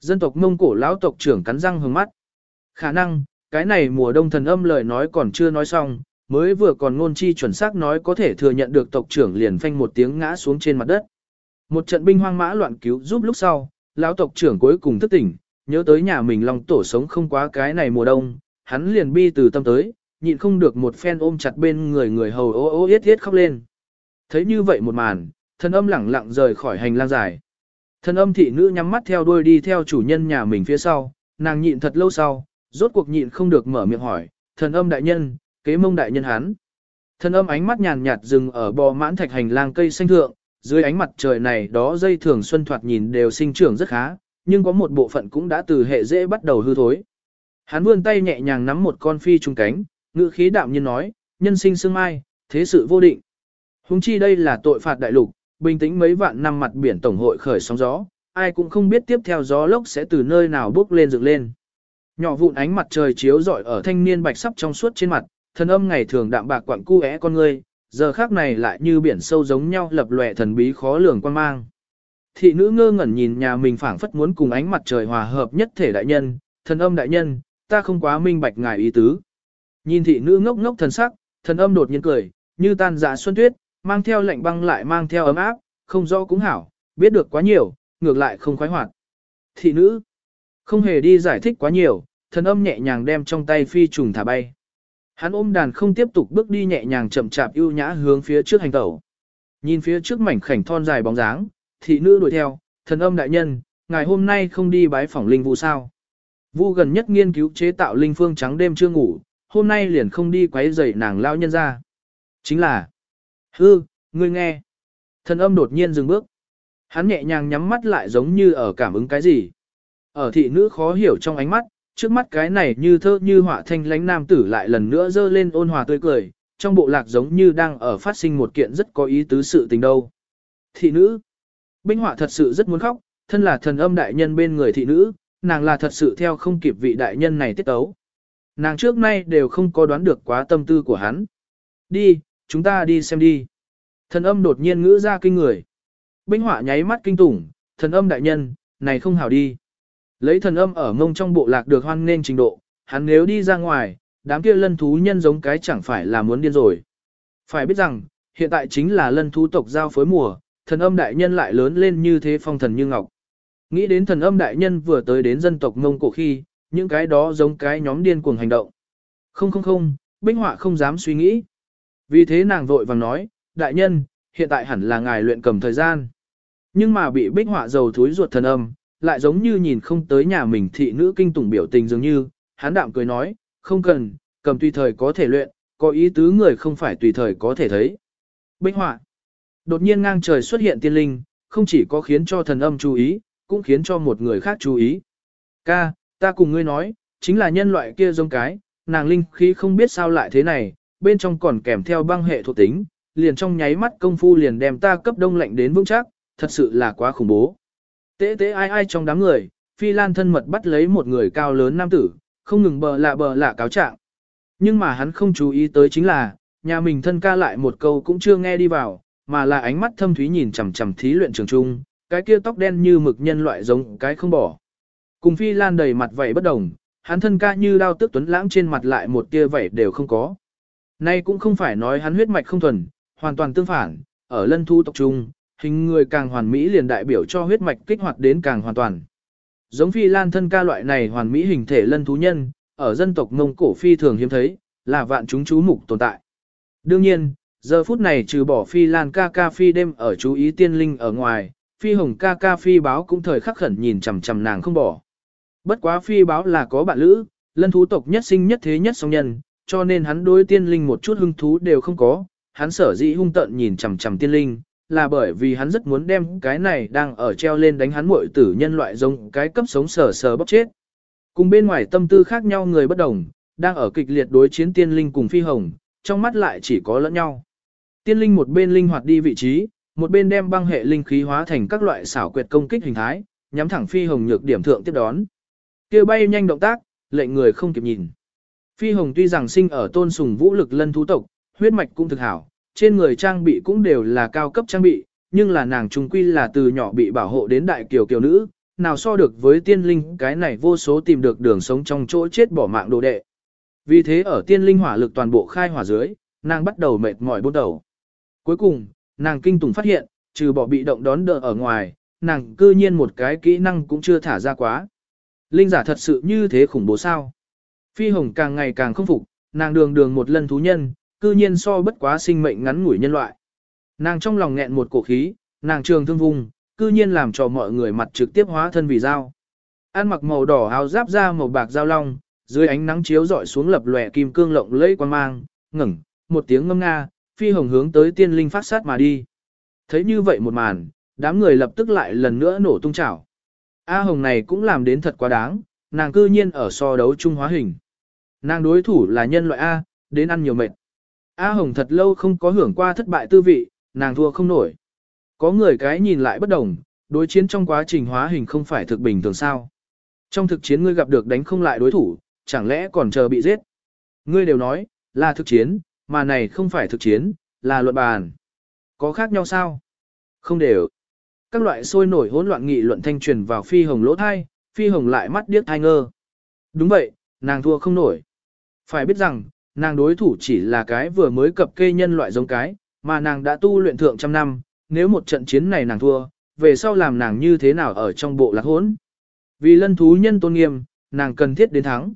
Dân tộc Mông Cổ lão tộc trưởng cắn răng hướng mắt. Khả năng, cái này mùa đông thần âm lời nói còn chưa nói xong, mới vừa còn ngôn chi chuẩn xác nói có thể thừa nhận được tộc trưởng liền phanh một tiếng ngã xuống trên mặt đất. Một trận binh hoang mã loạn cứu giúp lúc sau, lão tộc trưởng cuối cùng thức tỉnh, nhớ tới nhà mình lòng tổ sống không quá cái này mùa đông, hắn liền bi từ tâm tới, nhịn không được một phen ôm chặt bên người người hầu ô ô yết yết khóc lên. Thấy như vậy một màn, thần âm lẳng lặng rời khỏi hành lang dài. Thần âm thị nữ nhắm mắt theo đuôi đi theo chủ nhân nhà mình phía sau, nàng nhịn thật lâu sau, rốt cuộc nhịn không được mở miệng hỏi, thần âm đại nhân, kế mông đại nhân hắn. Thần âm ánh mắt nhàn nhạt dừng ở bò mãn thạch hành lang cây xanh thượng, dưới ánh mặt trời này đó dây thường xuân thoạt nhìn đều sinh trưởng rất khá, nhưng có một bộ phận cũng đã từ hệ dễ bắt đầu hư thối. Hắn vươn tay nhẹ nhàng nắm một con phi trung cánh, ngữ khí đạm nhiên nói, nhân sinh sương mai, thế sự vô định. Hùng chi đây là tội phạt đại lục, bình tĩnh mấy vạn năm mặt biển tổng hội khởi sóng gió, ai cũng không biết tiếp theo gió lốc sẽ từ nơi nào bước lên dựng lên. Nhỏ vụn ánh mặt trời chiếu rọi ở thanh niên bạch sắp trong suốt trên mặt, thần âm ngày thường đạm bạc quặng cu é con ngươi, giờ khác này lại như biển sâu giống nhau lập lòe thần bí khó lường quan mang. Thị nữ ngơ ngẩn nhìn nhà mình phảng phất muốn cùng ánh mặt trời hòa hợp nhất thể đại nhân, thần âm đại nhân, ta không quá minh bạch ngài ý tứ. Nhìn thị nữ ngốc ngốc thần sắc, thần âm đột nhiên cười, như tan dạ xuân tuyết, mang theo lạnh băng lại mang theo ấm áp, không rõ cũng hảo, biết được quá nhiều, ngược lại không khoái hoạt. Thị nữ, không hề đi giải thích quá nhiều, thần âm nhẹ nhàng đem trong tay phi trùng thả bay. Hắn ôm đàn không tiếp tục bước đi nhẹ nhàng chậm chạp ưu nhã hướng phía trước hành tẩu. Nhìn phía trước mảnh khảnh thon dài bóng dáng, thị nữ đuổi theo, thần âm đại nhân, ngày hôm nay không đi bái phỏng linh vụ sao. Vu gần nhất nghiên cứu chế tạo linh phương trắng đêm chưa ngủ, hôm nay liền không đi quấy rầy nàng lao nhân ra. Chính là, hư, ngươi nghe. Thần âm đột nhiên dừng bước. Hắn nhẹ nhàng nhắm mắt lại giống như ở cảm ứng cái gì. Ở thị nữ khó hiểu trong ánh mắt, trước mắt cái này như thơ như họa thanh lánh nam tử lại lần nữa dơ lên ôn hòa tươi cười, trong bộ lạc giống như đang ở phát sinh một kiện rất có ý tứ sự tình đâu. Thị nữ. Binh họa thật sự rất muốn khóc, thân là thần âm đại nhân bên người thị nữ, nàng là thật sự theo không kịp vị đại nhân này tiết tấu. Nàng trước nay đều không có đoán được quá tâm tư của hắn. Đi, chúng ta đi xem đi. Thần âm đột nhiên ngữ ra kinh người. Binh họa nháy mắt kinh tủng, thần âm đại nhân, này không hảo đi. Lấy thần âm ở mông trong bộ lạc được hoan nên trình độ, hắn nếu đi ra ngoài, đám kia lân thú nhân giống cái chẳng phải là muốn điên rồi. Phải biết rằng, hiện tại chính là lân thú tộc giao phối mùa, thần âm đại nhân lại lớn lên như thế phong thần như ngọc. Nghĩ đến thần âm đại nhân vừa tới đến dân tộc mông cổ khi, những cái đó giống cái nhóm điên cuồng hành động. Không không không, Bích Họa không dám suy nghĩ. Vì thế nàng vội vàng nói, đại nhân, hiện tại hẳn là ngài luyện cầm thời gian. Nhưng mà bị Bích Họa dầu thúi ruột thần âm, lại giống như nhìn không tới nhà mình thị nữ kinh tủng biểu tình dường như, hắn đạm cười nói, không cần, cầm tùy thời có thể luyện, có ý tứ người không phải tùy thời có thể thấy. Bích họa. Đột nhiên ngang trời xuất hiện tiên linh, không chỉ có khiến cho thần âm chú ý, cũng khiến cho một người khác chú ý. Ca, ta cùng ngươi nói, chính là nhân loại kia giống cái, nàng linh khí không biết sao lại thế này, bên trong còn kèm theo băng hệ thuộc tính, liền trong nháy mắt công phu liền đem ta cấp đông lạnh đến vững chắc, thật sự là quá khủng bố. Tế tế ai ai trong đám người, Phi Lan thân mật bắt lấy một người cao lớn nam tử, không ngừng bờ lạ bờ lạ cáo trạng. Nhưng mà hắn không chú ý tới chính là, nhà mình thân ca lại một câu cũng chưa nghe đi vào, mà là ánh mắt thâm thúy nhìn chằm chằm thí luyện trường trung, cái kia tóc đen như mực nhân loại giống cái không bỏ. Cùng Phi Lan đầy mặt vậy bất đồng, hắn thân ca như đao tức tuấn lãng trên mặt lại một tia vậy đều không có. Nay cũng không phải nói hắn huyết mạch không thuần, hoàn toàn tương phản, ở lân thu tộc trung, hình người càng hoàn mỹ liền đại biểu cho huyết mạch kích hoạt đến càng hoàn toàn. Giống phi lan thân ca loại này hoàn mỹ hình thể lân thú nhân, ở dân tộc Mông Cổ phi thường hiếm thấy, là vạn chúng chú mục tồn tại. Đương nhiên, giờ phút này trừ bỏ phi lan ca ca phi đêm ở chú ý tiên linh ở ngoài, phi hồng ca ca phi báo cũng thời khắc khẩn nhìn chằm chằm nàng không bỏ. Bất quá phi báo là có bạn lữ, lân thú tộc nhất sinh nhất thế nhất song nhân, cho nên hắn đối tiên linh một chút hứng thú đều không có, hắn sở dĩ hung tận nhìn chằm chằm tiên linh, là bởi vì hắn rất muốn đem cái này đang ở treo lên đánh hắn muội tử nhân loại giống cái cấp sống sờ sờ bóc chết. Cùng bên ngoài tâm tư khác nhau người bất đồng, đang ở kịch liệt đối chiến tiên linh cùng phi hồng, trong mắt lại chỉ có lẫn nhau. Tiên linh một bên linh hoạt đi vị trí, một bên đem băng hệ linh khí hóa thành các loại xảo quyệt công kích hình thái, nhắm thẳng phi hồng nhược điểm thượng tiếp đón. Kia bay nhanh động tác, lệnh người không kịp nhìn. Phi hồng tuy rằng sinh ở tôn sùng vũ lực lân thú tộc, huyết mạch cũng thực hảo, trên người trang bị cũng đều là cao cấp trang bị, nhưng là nàng trung quy là từ nhỏ bị bảo hộ đến đại kiều kiều nữ, nào so được với tiên linh cái này vô số tìm được đường sống trong chỗ chết bỏ mạng đồ đệ. Vì thế ở tiên linh hỏa lực toàn bộ khai hỏa dưới, nàng bắt đầu mệt mỏi bút đầu. Cuối cùng, nàng kinh tủng phát hiện, trừ bỏ bị động đón đỡ ở ngoài, nàng cư nhiên một cái kỹ năng cũng chưa thả ra quá. Linh giả thật sự như thế khủng bố sao? Phi hồng càng ngày càng không phục, nàng đường đường một lần thú nhân, cư nhiên so bất quá sinh mệnh ngắn ngủi nhân loại. Nàng trong lòng nghẹn một cổ khí, nàng trường thương vùng, cư nhiên làm cho mọi người mặt trực tiếp hóa thân vì dao. An mặc màu đỏ áo giáp da màu bạc dao long, dưới ánh nắng chiếu rọi xuống lập lòe kim cương lộng lẫy quan mang, ngẩng, một tiếng ngâm nga, phi hồng hướng tới tiên linh phát sát mà đi. Thấy như vậy một màn, đám người lập tức lại lần nữa nổ tung chảo. A hồng này cũng làm đến thật quá đáng, nàng cư nhiên ở so đấu trung hóa hình. Nàng đối thủ là nhân loại A, đến ăn nhiều mệt. A Hồng thật lâu không có hưởng qua thất bại tư vị, nàng thua không nổi. Có người cái nhìn lại bất đồng, đối chiến trong quá trình hóa hình không phải thực bình thường sao. Trong thực chiến ngươi gặp được đánh không lại đối thủ, chẳng lẽ còn chờ bị giết. Ngươi đều nói, là thực chiến, mà này không phải thực chiến, là luận bàn. Có khác nhau sao? Không đều. Các loại sôi nổi hỗn loạn nghị luận thanh truyền vào phi hồng lỗ thai, phi hồng lại mắt điếc thai ngơ. Đúng vậy, nàng thua không nổi. Phải biết rằng, nàng đối thủ chỉ là cái vừa mới cập kê nhân loại giống cái, mà nàng đã tu luyện thượng trăm năm, nếu một trận chiến này nàng thua, về sau làm nàng như thế nào ở trong bộ lạc hốn. Vì lân thú nhân tôn nghiêm, nàng cần thiết đến thắng.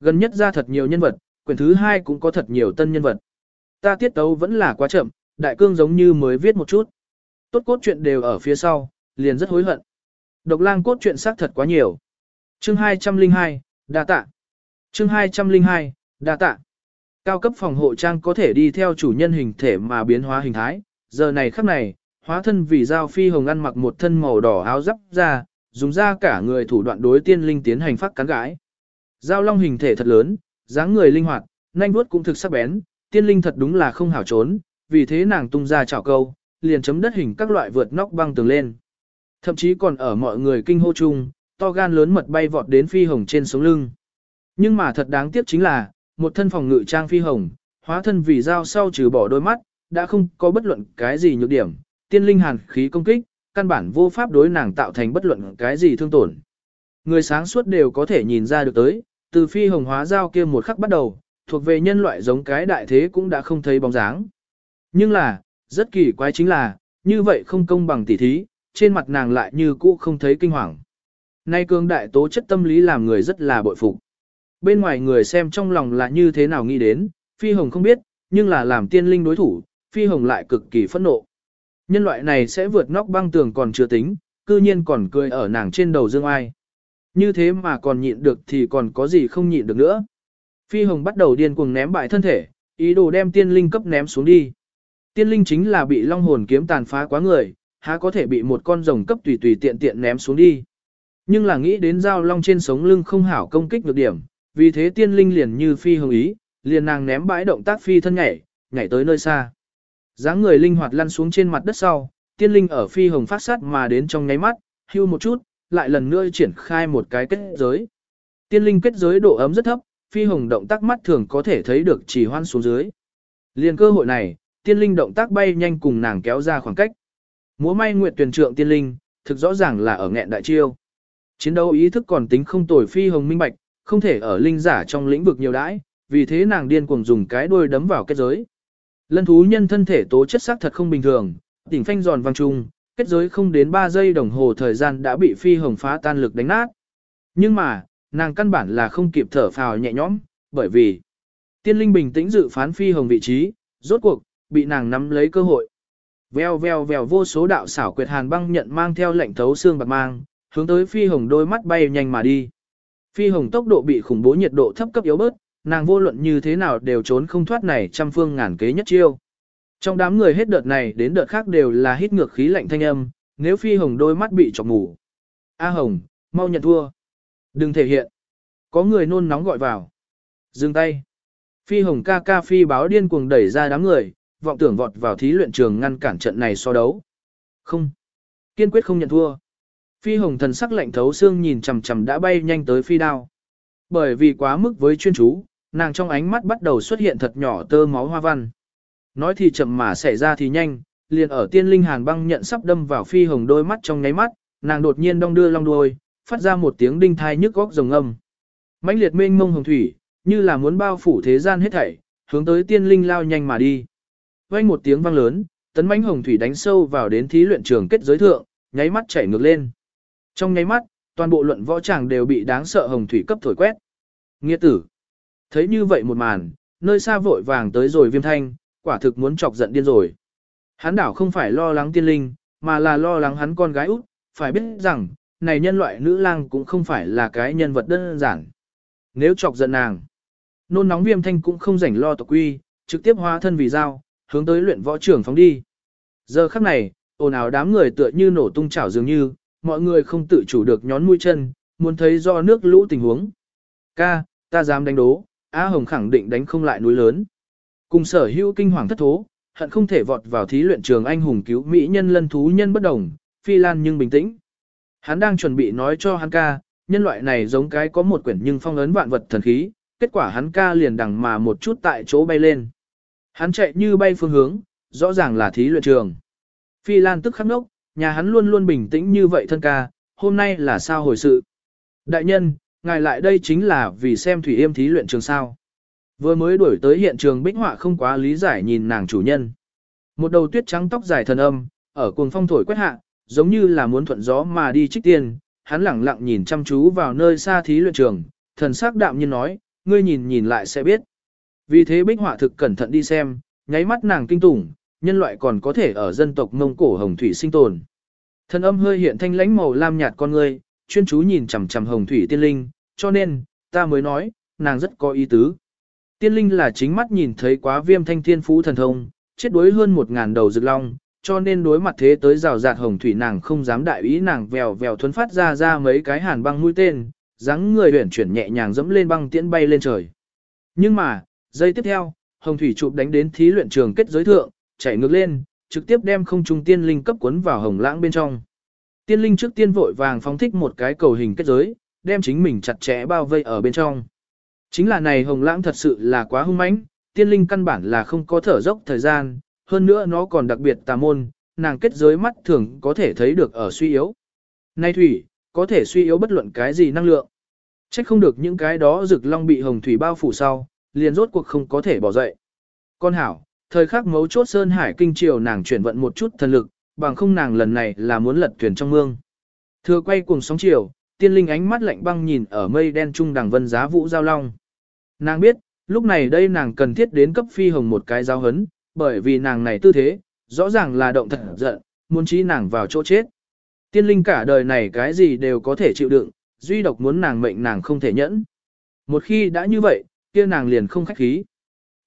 Gần nhất ra thật nhiều nhân vật, quyển thứ hai cũng có thật nhiều tân nhân vật. Ta tiết tấu vẫn là quá chậm, đại cương giống như mới viết một chút. Tốt cốt chuyện đều ở phía sau, liền rất hối hận. Độc lang cốt chuyện xác thật quá nhiều. Chương 202, đa tạ. Chương 202, đa tạ. Cao cấp phòng hộ trang có thể đi theo chủ nhân hình thể mà biến hóa hình thái, giờ này khắc này, hóa thân vì giao phi hồng ăn mặc một thân màu đỏ áo giáp ra, dùng ra cả người thủ đoạn đối tiên linh tiến hành phát cắn gãi. Giao long hình thể thật lớn, dáng người linh hoạt, nhanh vuốt cũng thực sắc bén, tiên linh thật đúng là không hảo trốn, vì thế nàng tung ra chảo câu, liền chấm đất hình các loại vượt nóc băng tường lên. Thậm chí còn ở mọi người kinh hô chung, to gan lớn mật bay vọt đến phi hồng trên sống lưng. Nhưng mà thật đáng tiếc chính là, một thân phòng ngự trang phi hồng, hóa thân vì dao sau trừ bỏ đôi mắt, đã không có bất luận cái gì nhược điểm, tiên linh hàn khí công kích, căn bản vô pháp đối nàng tạo thành bất luận cái gì thương tổn. Người sáng suốt đều có thể nhìn ra được tới, từ phi hồng hóa dao kia một khắc bắt đầu, thuộc về nhân loại giống cái đại thế cũng đã không thấy bóng dáng. Nhưng là, rất kỳ quái chính là, như vậy không công bằng tỉ thí, trên mặt nàng lại như cũ không thấy kinh hoàng. Nay cường đại tố chất tâm lý làm người rất là bội phục bên ngoài người xem trong lòng là như thế nào nghĩ đến, Phi Hồng không biết, nhưng là làm tiên linh đối thủ, Phi Hồng lại cực kỳ phẫn nộ. Nhân loại này sẽ vượt nóc băng tường còn chưa tính, cư nhiên còn cười ở nàng trên đầu dương ai. Như thế mà còn nhịn được thì còn có gì không nhịn được nữa. Phi Hồng bắt đầu điên cuồng ném bại thân thể, ý đồ đem tiên linh cấp ném xuống đi. Tiên linh chính là bị long hồn kiếm tàn phá quá người, há có thể bị một con rồng cấp tùy tùy tiện tiện ném xuống đi. Nhưng là nghĩ đến dao long trên sống lưng không hảo công kích được điểm, vì thế tiên linh liền như phi hồng ý, liền nàng ném bãi động tác phi thân nhảy, nhảy tới nơi xa. dáng người linh hoạt lăn xuống trên mặt đất sau, tiên linh ở phi hồng phát sát mà đến trong nháy mắt, hưu một chút, lại lần nữa triển khai một cái kết giới. Tiên linh kết giới độ ấm rất thấp, phi hồng động tác mắt thường có thể thấy được chỉ hoan xuống dưới. Liền cơ hội này, tiên linh động tác bay nhanh cùng nàng kéo ra khoảng cách. Múa may nguyệt tuyển trượng tiên linh, thực rõ ràng là ở nghẹn đại chiêu. Chiến đấu ý thức còn tính không tồi phi hồng minh bạch, không thể ở linh giả trong lĩnh vực nhiều đãi, vì thế nàng điên cuồng dùng cái đuôi đấm vào kết giới. Lân thú nhân thân thể tố chất sắc thật không bình thường, tỉnh phanh giòn vang trung, kết giới không đến 3 giây đồng hồ thời gian đã bị phi hồng phá tan lực đánh nát. Nhưng mà, nàng căn bản là không kịp thở phào nhẹ nhõm, bởi vì tiên linh bình tĩnh dự phán phi hồng vị trí, rốt cuộc, bị nàng nắm lấy cơ hội. Vèo vèo vèo vô số đạo xảo quyệt hàn băng nhận mang theo lệnh thấu xương bạc mang, hướng tới phi hồng đôi mắt bay nhanh mà đi. Phi hồng tốc độ bị khủng bố nhiệt độ thấp cấp yếu bớt, nàng vô luận như thế nào đều trốn không thoát này trăm phương ngàn kế nhất chiêu. Trong đám người hết đợt này đến đợt khác đều là hít ngược khí lạnh thanh âm, nếu phi hồng đôi mắt bị chọc mù. A hồng, mau nhận thua. Đừng thể hiện. Có người nôn nóng gọi vào. Dừng tay. Phi hồng ca ca phi báo điên cuồng đẩy ra đám người, vọng tưởng vọt vào thí luyện trường ngăn cản trận này so đấu. Không. Kiên quyết không nhận thua. Phi hồng thần sắc lạnh thấu xương nhìn chằm chằm đã bay nhanh tới phi đao. Bởi vì quá mức với chuyên chú, nàng trong ánh mắt bắt đầu xuất hiện thật nhỏ tơ máu hoa văn. Nói thì chậm mà xảy ra thì nhanh, liền ở tiên linh hàn băng nhận sắp đâm vào phi hồng đôi mắt trong nháy mắt, nàng đột nhiên đong đưa long đuôi, phát ra một tiếng đinh thai nhức góc rồng âm. mãnh liệt mênh mông hồng thủy, như là muốn bao phủ thế gian hết thảy, hướng tới tiên linh lao nhanh mà đi. Vang một tiếng vang lớn, tấn mãnh hồng thủy đánh sâu vào đến thí luyện trường kết giới thượng, nháy mắt chảy ngược lên. Trong nháy mắt, toàn bộ luận võ tràng đều bị đáng sợ hồng thủy cấp thổi quét. Nghĩa tử. Thấy như vậy một màn, nơi xa vội vàng tới rồi viêm thanh, quả thực muốn chọc giận điên rồi. Hắn đảo không phải lo lắng tiên linh, mà là lo lắng hắn con gái út, phải biết rằng, này nhân loại nữ lang cũng không phải là cái nhân vật đơn giản. Nếu chọc giận nàng, nôn nóng viêm thanh cũng không rảnh lo tộc quy, trực tiếp hóa thân vì dao, hướng tới luyện võ trưởng phóng đi. Giờ khắc này, ồn ào đám người tựa như nổ tung chảo dường như, mọi người không tự chủ được nhón mũi chân, muốn thấy do nước lũ tình huống. Ca, ta dám đánh đố, a Hồng khẳng định đánh không lại núi lớn. Cùng sở hữu kinh hoàng thất thố, hận không thể vọt vào thí luyện trường anh hùng cứu mỹ nhân lân thú nhân bất đồng, phi lan nhưng bình tĩnh. Hắn đang chuẩn bị nói cho hắn ca, nhân loại này giống cái có một quyển nhưng phong ấn vạn vật thần khí, kết quả hắn ca liền đằng mà một chút tại chỗ bay lên. Hắn chạy như bay phương hướng, rõ ràng là thí luyện trường. Phi Lan tức khắc nốc, nhà hắn luôn luôn bình tĩnh như vậy thân ca, hôm nay là sao hồi sự. Đại nhân, ngài lại đây chính là vì xem Thủy Yêm thí luyện trường sao. Vừa mới đuổi tới hiện trường bích họa không quá lý giải nhìn nàng chủ nhân. Một đầu tuyết trắng tóc dài thần âm, ở cuồng phong thổi quét hạ, giống như là muốn thuận gió mà đi trích tiền. hắn lẳng lặng nhìn chăm chú vào nơi xa thí luyện trường, thần sắc đạm nhiên nói, ngươi nhìn nhìn lại sẽ biết. Vì thế bích họa thực cẩn thận đi xem, nháy mắt nàng kinh tủng, nhân loại còn có thể ở dân tộc Mông Cổ Hồng Thủy sinh tồn. Thần âm hơi hiện thanh lãnh màu lam nhạt con ngươi, chuyên chú nhìn chằm chằm Hồng Thủy tiên linh, cho nên, ta mới nói, nàng rất có ý tứ. Tiên linh là chính mắt nhìn thấy quá viêm thanh thiên phú thần thông, chết đuối hơn một ngàn đầu rực long, cho nên đối mặt thế tới rào rạt hồng thủy nàng không dám đại ý nàng vèo vèo thuấn phát ra ra mấy cái hàn băng mũi tên, dáng người huyển chuyển nhẹ nhàng dẫm lên băng tiễn bay lên trời. Nhưng mà, giây tiếp theo, hồng thủy chụp đánh đến thí luyện trường kết giới thượng, chạy ngược lên, trực tiếp đem không trung tiên linh cấp cuốn vào hồng lãng bên trong. Tiên linh trước tiên vội vàng phóng thích một cái cầu hình kết giới, đem chính mình chặt chẽ bao vây ở bên trong. Chính là này hồng lãng thật sự là quá hung mãnh, tiên linh căn bản là không có thở dốc thời gian, hơn nữa nó còn đặc biệt tà môn, nàng kết giới mắt thường có thể thấy được ở suy yếu. Nay thủy, có thể suy yếu bất luận cái gì năng lượng. Trách không được những cái đó rực long bị hồng thủy bao phủ sau, liền rốt cuộc không có thể bỏ dậy. Con hảo, thời khắc mấu chốt Sơn Hải kinh triều nàng chuyển vận một chút thần lực, bằng không nàng lần này là muốn lật thuyền trong mương. Thừa quay cùng sóng chiều, tiên linh ánh mắt lạnh băng nhìn ở mây đen trung đằng vân giá vũ giao long. Nàng biết, lúc này đây nàng cần thiết đến cấp phi hồng một cái giao hấn, bởi vì nàng này tư thế, rõ ràng là động thật giận, muốn trí nàng vào chỗ chết. Tiên linh cả đời này cái gì đều có thể chịu đựng, duy độc muốn nàng mệnh nàng không thể nhẫn. Một khi đã như vậy, kia nàng liền không khách khí.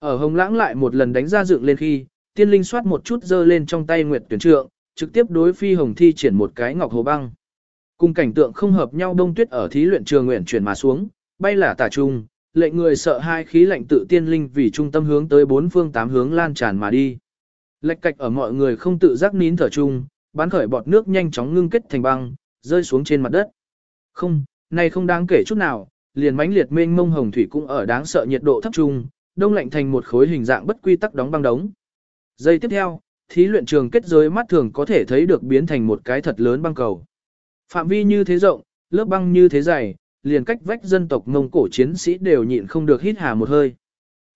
Ở hồng lãng lại một lần đánh ra dựng lên khi, tiên linh xoát một chút dơ lên trong tay nguyệt tuyển trượng, trực tiếp đối phi hồng thi triển một cái ngọc hồ băng. Cùng cảnh tượng không hợp nhau đông tuyết ở thí luyện trường nguyện chuyển mà xuống, bay là tả trung, lệnh người sợ hai khí lạnh tự tiên linh vì trung tâm hướng tới bốn phương tám hướng lan tràn mà đi. Lệch cạch ở mọi người không tự giác nín thở chung, bán khởi bọt nước nhanh chóng ngưng kết thành băng, rơi xuống trên mặt đất. Không, này không đáng kể chút nào, liền mãnh liệt mênh mông hồng thủy cũng ở đáng sợ nhiệt độ thấp trung, đông lạnh thành một khối hình dạng bất quy tắc đóng băng đống. Giây tiếp theo, thí luyện trường kết giới mắt thường có thể thấy được biến thành một cái thật lớn băng cầu. Phạm vi như thế rộng, lớp băng như thế dày, liền cách vách dân tộc Mông Cổ chiến sĩ đều nhịn không được hít hà một hơi.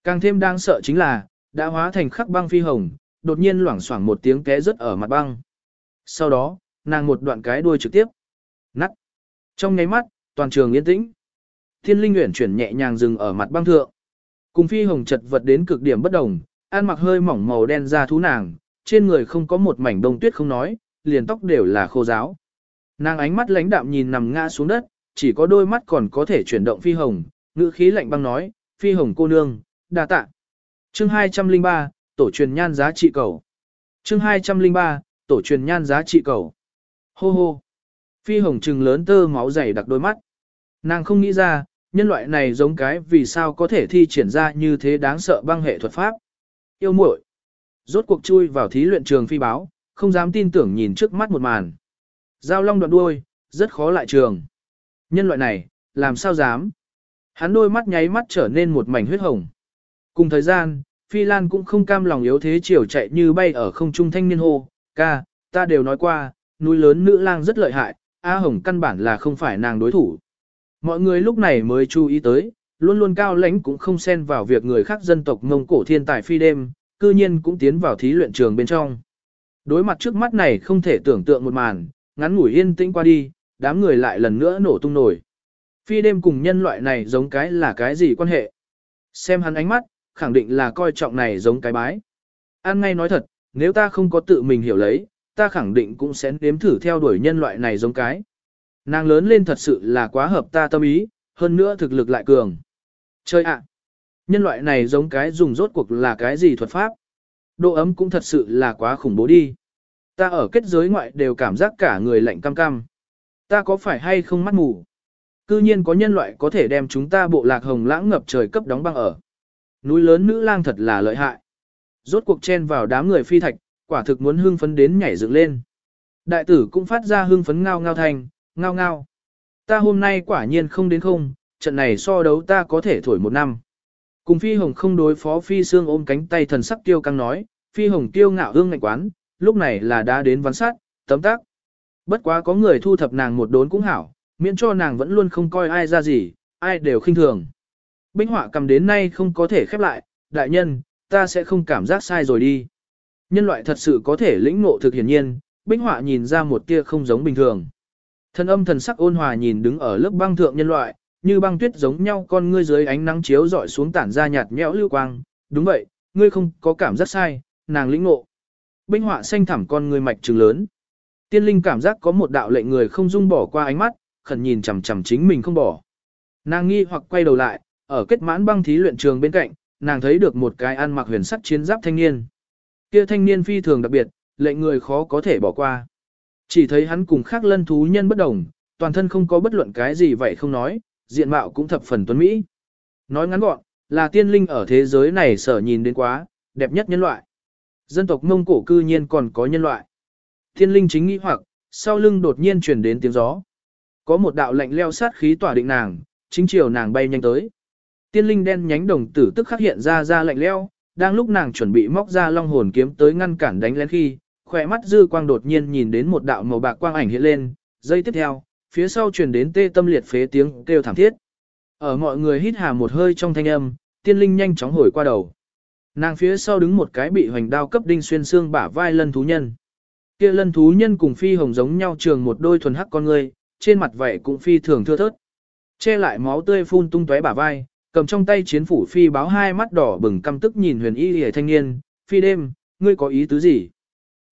Càng thêm đang sợ chính là, đã hóa thành khắc băng phi hồng, đột nhiên loảng xoảng một tiếng té rớt ở mặt băng. Sau đó, nàng một đoạn cái đuôi trực tiếp. Nắt. Trong ngáy mắt, toàn trường yên tĩnh. Thiên linh nguyện chuyển nhẹ nhàng dừng ở mặt băng thượng. Cùng phi hồng chật vật đến cực điểm bất đồng, ăn mặc hơi mỏng màu đen da thú nàng, trên người không có một mảnh đông tuyết không nói, liền tóc đều là khô giáo. Nàng ánh mắt lãnh đạm nhìn nằm ngã xuống đất, chỉ có đôi mắt còn có thể chuyển động phi hồng, ngữ khí lạnh băng nói, phi hồng cô nương, đa tạ. Chương 203, tổ truyền nhan giá trị cầu. Chương 203, tổ truyền nhan giá trị cầu. Hô hô. Phi hồng trừng lớn tơ máu dày đặc đôi mắt. Nàng không nghĩ ra, nhân loại này giống cái vì sao có thể thi triển ra như thế đáng sợ băng hệ thuật pháp. Yêu muội Rốt cuộc chui vào thí luyện trường phi báo, không dám tin tưởng nhìn trước mắt một màn. Giao long đoạn đuôi, rất khó lại trường. Nhân loại này, làm sao dám? Hắn đôi mắt nháy mắt trở nên một mảnh huyết hồng. Cùng thời gian, Phi Lan cũng không cam lòng yếu thế chiều chạy như bay ở không trung thanh niên hô, ca, ta đều nói qua, núi lớn nữ lang rất lợi hại, A Hồng căn bản là không phải nàng đối thủ. Mọi người lúc này mới chú ý tới, luôn luôn cao lãnh cũng không xen vào việc người khác dân tộc Mông Cổ thiên tài phi đêm, cư nhiên cũng tiến vào thí luyện trường bên trong. Đối mặt trước mắt này không thể tưởng tượng một màn, ngắn ngủi yên tĩnh qua đi, đám người lại lần nữa nổ tung nổi. Phi đêm cùng nhân loại này giống cái là cái gì quan hệ? Xem hắn ánh mắt, khẳng định là coi trọng này giống cái bái. An ngay nói thật, nếu ta không có tự mình hiểu lấy, ta khẳng định cũng sẽ nếm thử theo đuổi nhân loại này giống cái. Nàng lớn lên thật sự là quá hợp ta tâm ý, hơn nữa thực lực lại cường. Chơi ạ! nhân loại này giống cái dùng rốt cuộc là cái gì thuật pháp? Độ ấm cũng thật sự là quá khủng bố đi. Ta ở kết giới ngoại đều cảm giác cả người lạnh cam cam. Ta có phải hay không mắt mù? Cư nhiên có nhân loại có thể đem chúng ta bộ lạc hồng lãng ngập trời cấp đóng băng ở. Núi lớn nữ lang thật là lợi hại. Rốt cuộc chen vào đám người phi thạch, quả thực muốn hưng phấn đến nhảy dựng lên. Đại tử cũng phát ra hưng phấn ngao ngao thành, ngao ngao. Ta hôm nay quả nhiên không đến không, trận này so đấu ta có thể thổi một năm. Cùng phi hồng không đối phó phi xương ôm cánh tay thần sắc tiêu căng nói, phi hồng tiêu ngạo hương ngạnh quán, lúc này là đã đến văn sát, tấm tác. Bất quá có người thu thập nàng một đốn cũng hảo, miễn cho nàng vẫn luôn không coi ai ra gì, ai đều khinh thường. Binh họa cầm đến nay không có thể khép lại, đại nhân, ta sẽ không cảm giác sai rồi đi. Nhân loại thật sự có thể lĩnh ngộ thực hiển nhiên, binh họa nhìn ra một tia không giống bình thường. Thần âm thần sắc ôn hòa nhìn đứng ở lớp băng thượng nhân loại, như băng tuyết giống nhau con ngươi dưới ánh nắng chiếu dọi xuống tản ra nhạt nhẽo lưu quang. Đúng vậy, ngươi không có cảm giác sai, nàng lĩnh ngộ. Binh họa xanh thẳm con ngươi mạch trừng lớn. Tiên linh cảm giác có một đạo lệnh người không dung bỏ qua ánh mắt, khẩn nhìn chằm chằm chính mình không bỏ. Nàng nghi hoặc quay đầu lại, ở kết mãn băng thí luyện trường bên cạnh, nàng thấy được một cái ăn mặc huyền sắc chiến giáp thanh niên. Kia thanh niên phi thường đặc biệt, lệnh người khó có thể bỏ qua. Chỉ thấy hắn cùng khác lân thú nhân bất đồng, toàn thân không có bất luận cái gì vậy không nói, diện mạo cũng thập phần tuấn mỹ. Nói ngắn gọn, là tiên linh ở thế giới này sở nhìn đến quá, đẹp nhất nhân loại. Dân tộc Mông Cổ cư nhiên còn có nhân loại. Tiên linh chính nghĩ hoặc, sau lưng đột nhiên truyền đến tiếng gió. Có một đạo lạnh leo sát khí tỏa định nàng, chính chiều nàng bay nhanh tới. Tiên linh đen nhánh đồng tử tức khắc hiện ra ra lạnh leo, đang lúc nàng chuẩn bị móc ra long hồn kiếm tới ngăn cản đánh lén khi, khỏe mắt dư quang đột nhiên nhìn đến một đạo màu bạc quang ảnh hiện lên, giây tiếp theo, phía sau truyền đến tê tâm liệt phế tiếng kêu thảm thiết. Ở mọi người hít hà một hơi trong thanh âm, tiên linh nhanh chóng hồi qua đầu. Nàng phía sau đứng một cái bị hoành đao cấp đinh xuyên xương bả vai lân thú nhân. Kia lân thú nhân cùng phi hồng giống nhau trường một đôi thuần hắc con người, trên mặt vậy cũng phi thường thưa thớt. Che lại máu tươi phun tung tóe bả vai, cầm trong tay chiến phủ phi báo hai mắt đỏ bừng căm tức nhìn huyền y hề thanh niên, phi đêm, ngươi có ý tứ gì?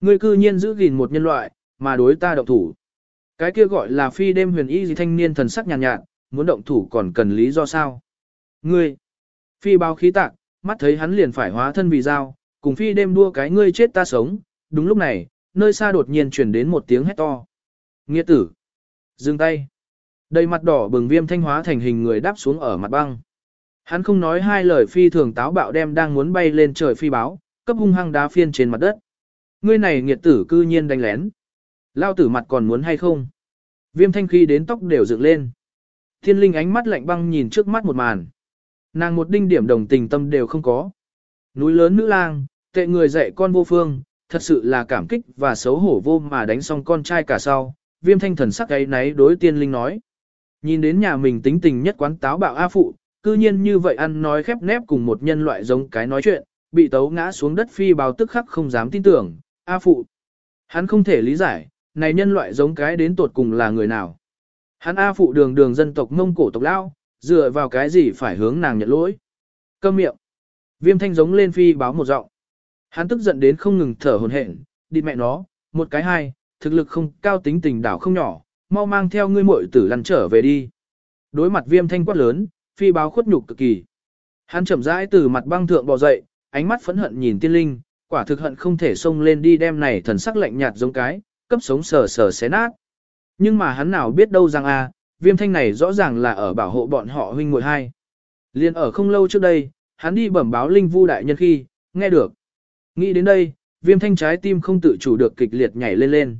Ngươi cư nhiên giữ gìn một nhân loại, mà đối ta động thủ. Cái kia gọi là phi đêm huyền y gì thanh niên thần sắc nhàn nhạt, nhạt, muốn động thủ còn cần lý do sao? Ngươi, phi báo khí tạc, mắt thấy hắn liền phải hóa thân vì dao, cùng phi đêm đua cái ngươi chết ta sống, đúng lúc này, nơi xa đột nhiên chuyển đến một tiếng hét to. Nghĩa tử, dừng tay. Đầy mặt đỏ bừng viêm thanh hóa thành hình người đáp xuống ở mặt băng. Hắn không nói hai lời phi thường táo bạo đem đang muốn bay lên trời phi báo, cấp hung hăng đá phiên trên mặt đất. Ngươi này nghiệt tử cư nhiên đánh lén. Lao tử mặt còn muốn hay không? Viêm thanh khi đến tóc đều dựng lên. Thiên linh ánh mắt lạnh băng nhìn trước mắt một màn. Nàng một đinh điểm đồng tình tâm đều không có. Núi lớn nữ lang, tệ người dạy con vô phương, thật sự là cảm kích và xấu hổ vô mà đánh xong con trai cả sau. Viêm thanh thần sắc ấy náy đối tiên linh nói. Nhìn đến nhà mình tính tình nhất quán táo bạo A phụ, cư nhiên như vậy ăn nói khép nép cùng một nhân loại giống cái nói chuyện, bị tấu ngã xuống đất phi bào tức khắc không dám tin tưởng, A phụ. Hắn không thể lý giải, này nhân loại giống cái đến tột cùng là người nào. Hắn A phụ đường đường dân tộc mông cổ tộc lao, dựa vào cái gì phải hướng nàng nhận lỗi. Câm miệng. Viêm thanh giống lên phi báo một giọng. Hắn tức giận đến không ngừng thở hồn hển, đi mẹ nó, một cái hai, thực lực không cao tính tình đảo không nhỏ, mau mang theo ngươi muội tử lăn trở về đi. Đối mặt viêm thanh quát lớn, phi báo khuất nhục cực kỳ. Hắn chậm rãi từ mặt băng thượng bò dậy, ánh mắt phẫn hận nhìn tiên linh, quả thực hận không thể xông lên đi đem này thần sắc lạnh nhạt giống cái, cấp sống sờ sờ xé nát. Nhưng mà hắn nào biết đâu rằng a, viêm thanh này rõ ràng là ở bảo hộ bọn họ huynh muội hai. Liên ở không lâu trước đây, hắn đi bẩm báo linh vu đại nhân khi, nghe được. Nghĩ đến đây, viêm thanh trái tim không tự chủ được kịch liệt nhảy lên lên.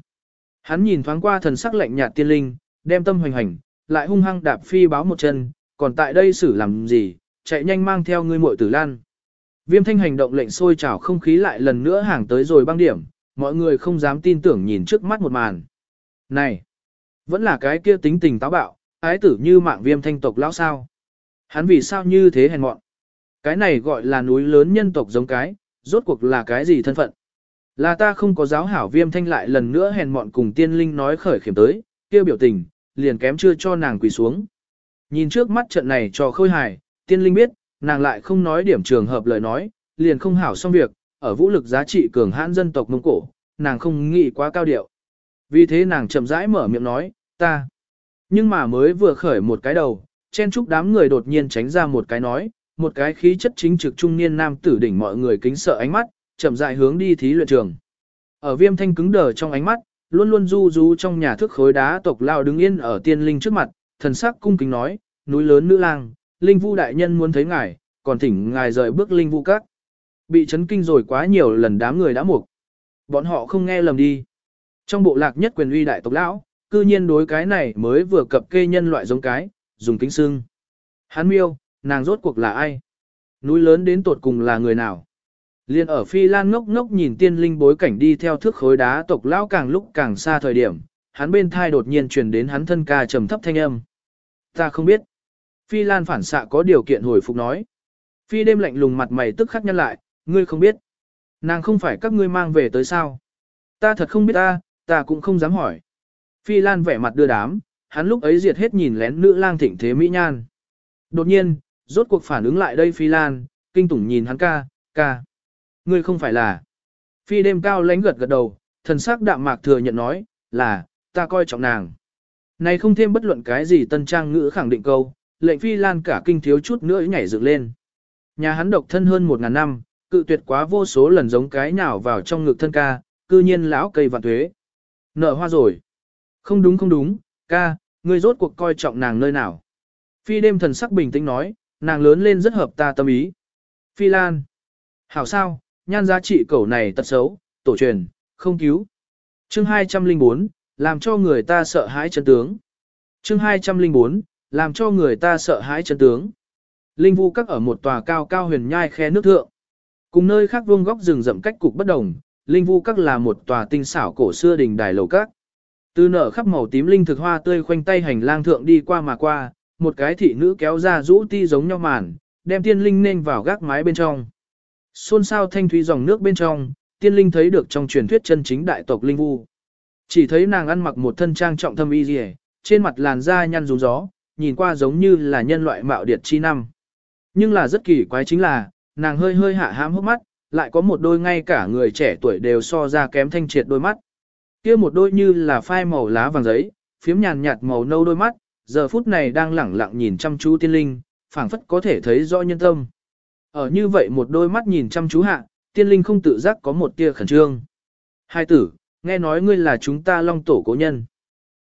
Hắn nhìn thoáng qua thần sắc lạnh nhạt tiên linh, đem tâm hoành hành, lại hung hăng đạp phi báo một chân, còn tại đây xử làm gì, chạy nhanh mang theo ngươi muội tử lan. Viêm thanh hành động lệnh sôi trào không khí lại lần nữa hàng tới rồi băng điểm, mọi người không dám tin tưởng nhìn trước mắt một màn. Này, vẫn là cái kia tính tình táo bạo, ái tử như mạng viêm thanh tộc lão sao. Hắn vì sao như thế hèn mọn. Cái này gọi là núi lớn nhân tộc giống cái, rốt cuộc là cái gì thân phận. Là ta không có giáo hảo viêm thanh lại lần nữa hèn mọn cùng tiên linh nói khởi khiểm tới, kêu biểu tình, liền kém chưa cho nàng quỳ xuống. Nhìn trước mắt trận này cho khôi hài, tiên linh biết, nàng lại không nói điểm trường hợp lời nói, liền không hảo xong việc, ở vũ lực giá trị cường hãn dân tộc Mông Cổ, nàng không nghĩ quá cao điệu. Vì thế nàng chậm rãi mở miệng nói, ta. Nhưng mà mới vừa khởi một cái đầu, chen chúc đám người đột nhiên tránh ra một cái nói, một cái khí chất chính trực trung niên nam tử đỉnh mọi người kính sợ ánh mắt, chậm rãi hướng đi thí luyện trường. Ở viêm thanh cứng đờ trong ánh mắt, luôn luôn du du trong nhà thức khối đá tộc lao đứng yên ở tiên linh trước mặt, thần sắc cung kính nói, núi lớn nữ lang, linh vu đại nhân muốn thấy ngài, còn thỉnh ngài rời bước linh vu các. Bị chấn kinh rồi quá nhiều lần đám người đã mục. Bọn họ không nghe lầm đi. Trong bộ lạc nhất quyền uy đại tộc lão, cư nhiên đối cái này mới vừa cập kê nhân loại giống cái, dùng kính xương. Hán miêu, nàng rốt cuộc là ai? Núi lớn đến tột cùng là người nào? Liên ở Phi Lan ngốc ngốc nhìn tiên linh bối cảnh đi theo thước khối đá tộc lão càng lúc càng xa thời điểm, hắn bên thai đột nhiên truyền đến hắn thân ca trầm thấp thanh âm. Ta không biết. Phi Lan phản xạ có điều kiện hồi phục nói. Phi đêm lạnh lùng mặt mày tức khắc nhăn lại, ngươi không biết. Nàng không phải các ngươi mang về tới sao. Ta thật không biết ta, ta cũng không dám hỏi. Phi Lan vẻ mặt đưa đám, hắn lúc ấy diệt hết nhìn lén nữ lang thịnh thế mỹ nhan. Đột nhiên, rốt cuộc phản ứng lại đây Phi Lan, kinh tủng nhìn hắn ca, ca. Ngươi không phải là. Phi đêm cao lánh gật gật đầu, thần sắc đạm mạc thừa nhận nói, là, ta coi trọng nàng. Này không thêm bất luận cái gì tân trang ngữ khẳng định câu, lệnh Phi Lan cả kinh thiếu chút nữa nhảy dựng lên. Nhà hắn độc thân hơn một ngàn năm, cự tuyệt quá vô số lần giống cái nào vào trong ngực thân ca, cư nhiên lão cây vạn thuế. Nợ hoa rồi. Không đúng không đúng, ca, ngươi rốt cuộc coi trọng nàng nơi nào. Phi đêm thần sắc bình tĩnh nói, nàng lớn lên rất hợp ta tâm ý. Phi Lan. Hảo sao, nhan giá trị cẩu này tật xấu, tổ truyền, không cứu. Chương 204, làm cho người ta sợ hãi chân tướng. Chương 204, làm cho người ta sợ hãi chân tướng. Linh vu các ở một tòa cao cao huyền nhai khe nước thượng. Cùng nơi khác vuông góc rừng rậm cách cục bất đồng, Linh vu các là một tòa tinh xảo cổ xưa đình đài lầu các. Từ nở khắp màu tím linh thực hoa tươi khoanh tay hành lang thượng đi qua mà qua, một cái thị nữ kéo ra rũ ti giống nhau màn, đem tiên linh nên vào gác mái bên trong. Xôn xao thanh thúy dòng nước bên trong, tiên linh thấy được trong truyền thuyết chân chính đại tộc linh vu. Chỉ thấy nàng ăn mặc một thân trang trọng thâm y rìa, trên mặt làn da nhăn rú gió, nhìn qua giống như là nhân loại mạo điệt chi năm. Nhưng là rất kỳ quái chính là, nàng hơi hơi hạ hãm hốc mắt, lại có một đôi ngay cả người trẻ tuổi đều so ra kém thanh triệt đôi mắt. kia một đôi như là phai màu lá vàng giấy, phiếm nhàn nhạt màu nâu đôi mắt, giờ phút này đang lẳng lặng nhìn chăm chú tiên linh, phảng phất có thể thấy rõ nhân tâm. Ở như vậy một đôi mắt nhìn chăm chú hạ, tiên linh không tự giác có một tia khẩn trương. Hai tử, nghe nói ngươi là chúng ta long tổ cố nhân.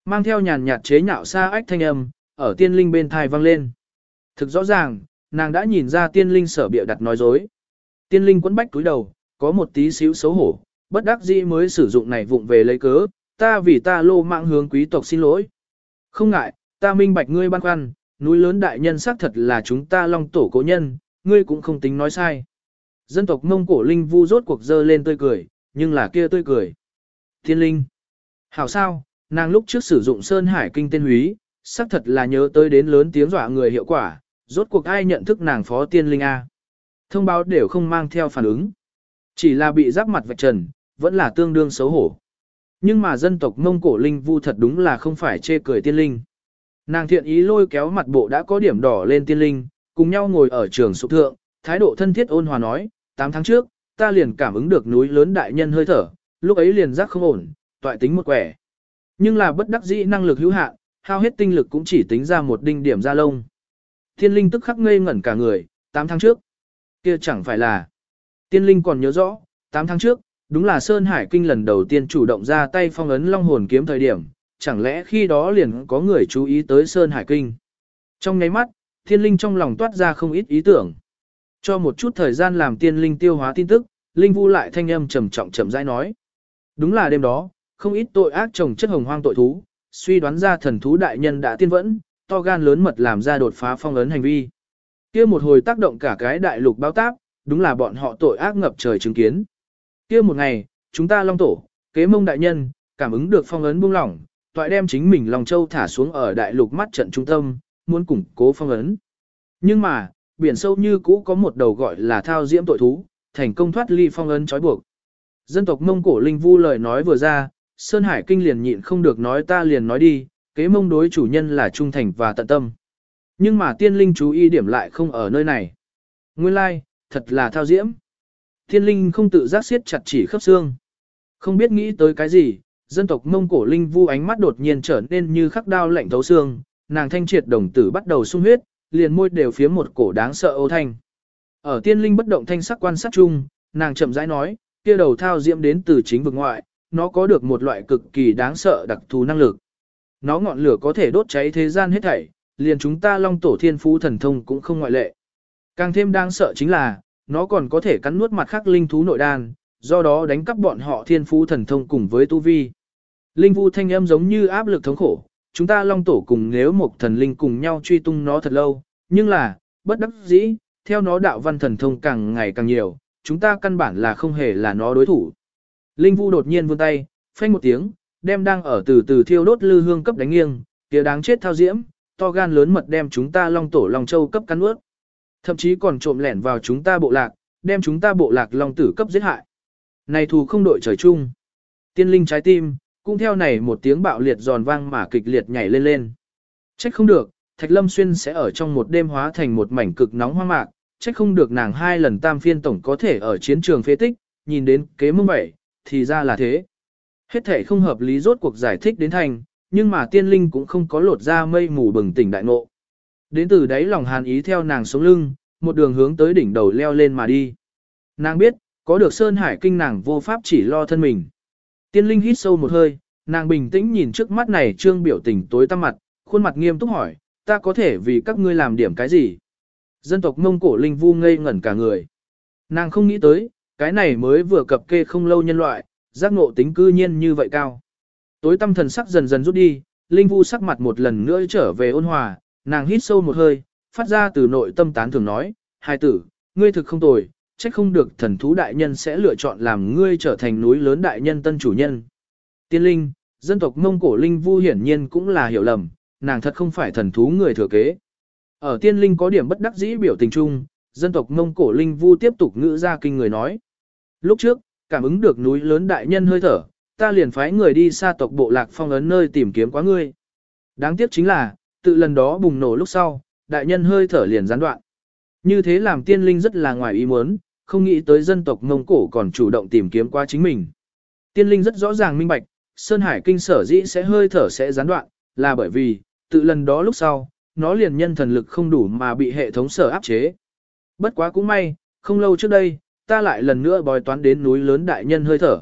Mang theo nhàn nhạt chế nhạo xa ách thanh âm, ở tiên linh bên thai vang lên. Thực rõ ràng, nàng đã nhìn ra tiên linh sở bịa đặt nói dối. Tiên linh quấn bách túi đầu, có một tí xíu xấu hổ, bất đắc dĩ mới sử dụng này vụng về lấy cớ, ta vì ta lô mạng hướng quý tộc xin lỗi. Không ngại, ta minh bạch ngươi băn khoăn, núi lớn đại nhân xác thật là chúng ta long tổ cố nhân, ngươi cũng không tính nói sai. Dân tộc Mông Cổ Linh Vu rốt cuộc dơ lên tươi cười, nhưng là kia tươi cười. Thiên Linh. Hảo sao, nàng lúc trước sử dụng Sơn Hải Kinh tên húy, xác thật là nhớ tới đến lớn tiếng dọa người hiệu quả, rốt cuộc ai nhận thức nàng phó tiên linh A. Thông báo đều không mang theo phản ứng. Chỉ là bị giáp mặt vạch trần, vẫn là tương đương xấu hổ. Nhưng mà dân tộc Mông Cổ Linh Vu thật đúng là không phải chê cười tiên linh. Nàng thiện ý lôi kéo mặt bộ đã có điểm đỏ lên tiên linh, cùng nhau ngồi ở trường sụp thượng, thái độ thân thiết ôn hòa nói, 8 tháng trước, ta liền cảm ứng được núi lớn đại nhân hơi thở, lúc ấy liền giác không ổn, toại tính một quẻ. Nhưng là bất đắc dĩ năng lực hữu hạn, hao hết tinh lực cũng chỉ tính ra một đinh điểm ra lông. Thiên linh tức khắc ngây ngẩn cả người, 8 tháng trước. kia chẳng phải là. Tiên linh còn nhớ rõ, 8 tháng trước, đúng là Sơn Hải Kinh lần đầu tiên chủ động ra tay phong ấn long hồn kiếm thời điểm, chẳng lẽ khi đó liền có người chú ý tới Sơn Hải Kinh. Trong nháy mắt, thiên linh trong lòng toát ra không ít ý tưởng. Cho một chút thời gian làm tiên linh tiêu hóa tin tức, linh vu lại thanh âm trầm trọng chậm rãi nói. Đúng là đêm đó, không ít tội ác chồng chất hồng hoang tội thú, suy đoán ra thần thú đại nhân đã tiên vẫn, to gan lớn mật làm ra đột phá phong ấn hành vi. Kia một hồi tác động cả cái đại lục báo táp, đúng là bọn họ tội ác ngập trời chứng kiến. Kia một ngày, chúng ta long tổ, kế mông đại nhân, cảm ứng được phong ấn buông lỏng, toại đem chính mình Long Châu thả xuống ở đại lục mắt trận trung tâm, muốn củng cố phong ấn. Nhưng mà, biển sâu như cũ có một đầu gọi là thao diễm tội thú, thành công thoát ly phong ấn trói buộc. Dân tộc Mông Cổ Linh Vu lời nói vừa ra, Sơn Hải Kinh liền nhịn không được nói ta liền nói đi, kế mông đối chủ nhân là trung thành và tận tâm. Nhưng mà tiên linh chú ý điểm lại không ở nơi này. Nguyên lai, like, thật là thao diễm. Tiên linh không tự giác siết chặt chỉ khớp xương. Không biết nghĩ tới cái gì, dân tộc Mông Cổ Linh Vu ánh mắt đột nhiên trở nên như khắc đao lạnh thấu xương, nàng thanh triệt đồng tử bắt đầu sung huyết, liền môi đều phía một cổ đáng sợ ô thanh. Ở tiên linh bất động thanh sắc quan sát chung, nàng chậm rãi nói, kia đầu thao diễm đến từ chính vực ngoại, nó có được một loại cực kỳ đáng sợ đặc thù năng lực. Nó ngọn lửa có thể đốt cháy thế gian hết thảy, liền chúng ta long tổ thiên phú thần thông cũng không ngoại lệ. Càng thêm đáng sợ chính là, nó còn có thể cắn nuốt mặt khác linh thú nội đan, do đó đánh cắp bọn họ thiên phú thần thông cùng với tu vi. Linh vu thanh âm giống như áp lực thống khổ, chúng ta long tổ cùng nếu một thần linh cùng nhau truy tung nó thật lâu, nhưng là, bất đắc dĩ, theo nó đạo văn thần thông càng ngày càng nhiều, chúng ta căn bản là không hề là nó đối thủ. Linh vu đột nhiên vươn tay, phanh một tiếng, đem đang ở từ từ thiêu đốt lư hương cấp đánh nghiêng, kia đáng chết thao diễm, to gan lớn mật đem chúng ta long tổ long châu cấp cắn ướt. Thậm chí còn trộm lẻn vào chúng ta bộ lạc, đem chúng ta bộ lạc long tử cấp giết hại. Này thù không đội trời chung. Tiên linh trái tim, cũng theo này một tiếng bạo liệt giòn vang mà kịch liệt nhảy lên lên. Trách không được, Thạch Lâm Xuyên sẽ ở trong một đêm hóa thành một mảnh cực nóng hoang mạc, trách không được nàng hai lần tam phiên tổng có thể ở chiến trường phế tích, nhìn đến kế mông bảy, thì ra là thế. Hết thể không hợp lý rốt cuộc giải thích đến thành, nhưng mà tiên linh cũng không có lột ra mây mù bừng tỉnh đại ngộ. Đến từ đấy lòng hàn ý theo nàng sống lưng, một đường hướng tới đỉnh đầu leo lên mà đi. Nàng biết, có được Sơn Hải Kinh nàng vô pháp chỉ lo thân mình. Tiên linh hít sâu một hơi, nàng bình tĩnh nhìn trước mắt này trương biểu tình tối tăm mặt, khuôn mặt nghiêm túc hỏi, ta có thể vì các ngươi làm điểm cái gì? Dân tộc Mông Cổ Linh Vu ngây ngẩn cả người. Nàng không nghĩ tới, cái này mới vừa cập kê không lâu nhân loại, giác ngộ tính cư nhiên như vậy cao. Tối tâm thần sắc dần dần rút đi, Linh Vu sắc mặt một lần nữa trở về ôn hòa, nàng hít sâu một hơi, phát ra từ nội tâm tán thường nói, hai tử, ngươi thực không tồi, trách không được thần thú đại nhân sẽ lựa chọn làm ngươi trở thành núi lớn đại nhân tân chủ nhân. Tiên linh, dân tộc Mông Cổ Linh Vu hiển nhiên cũng là hiểu lầm, nàng thật không phải thần thú người thừa kế. Ở tiên linh có điểm bất đắc dĩ biểu tình chung, dân tộc Mông Cổ Linh Vu tiếp tục ngữ ra kinh người nói. Lúc trước, cảm ứng được núi lớn đại nhân hơi thở, ta liền phái người đi xa tộc bộ lạc phong ấn nơi tìm kiếm quá ngươi. Đáng tiếc chính là, tự lần đó bùng nổ lúc sau, đại nhân hơi thở liền gián đoạn. Như thế làm tiên linh rất là ngoài ý muốn, không nghĩ tới dân tộc Mông Cổ còn chủ động tìm kiếm qua chính mình. Tiên linh rất rõ ràng minh bạch, Sơn Hải kinh sở dĩ sẽ hơi thở sẽ gián đoạn, là bởi vì, tự lần đó lúc sau, nó liền nhân thần lực không đủ mà bị hệ thống sở áp chế. Bất quá cũng may, không lâu trước đây, ta lại lần nữa bòi toán đến núi lớn đại nhân hơi thở.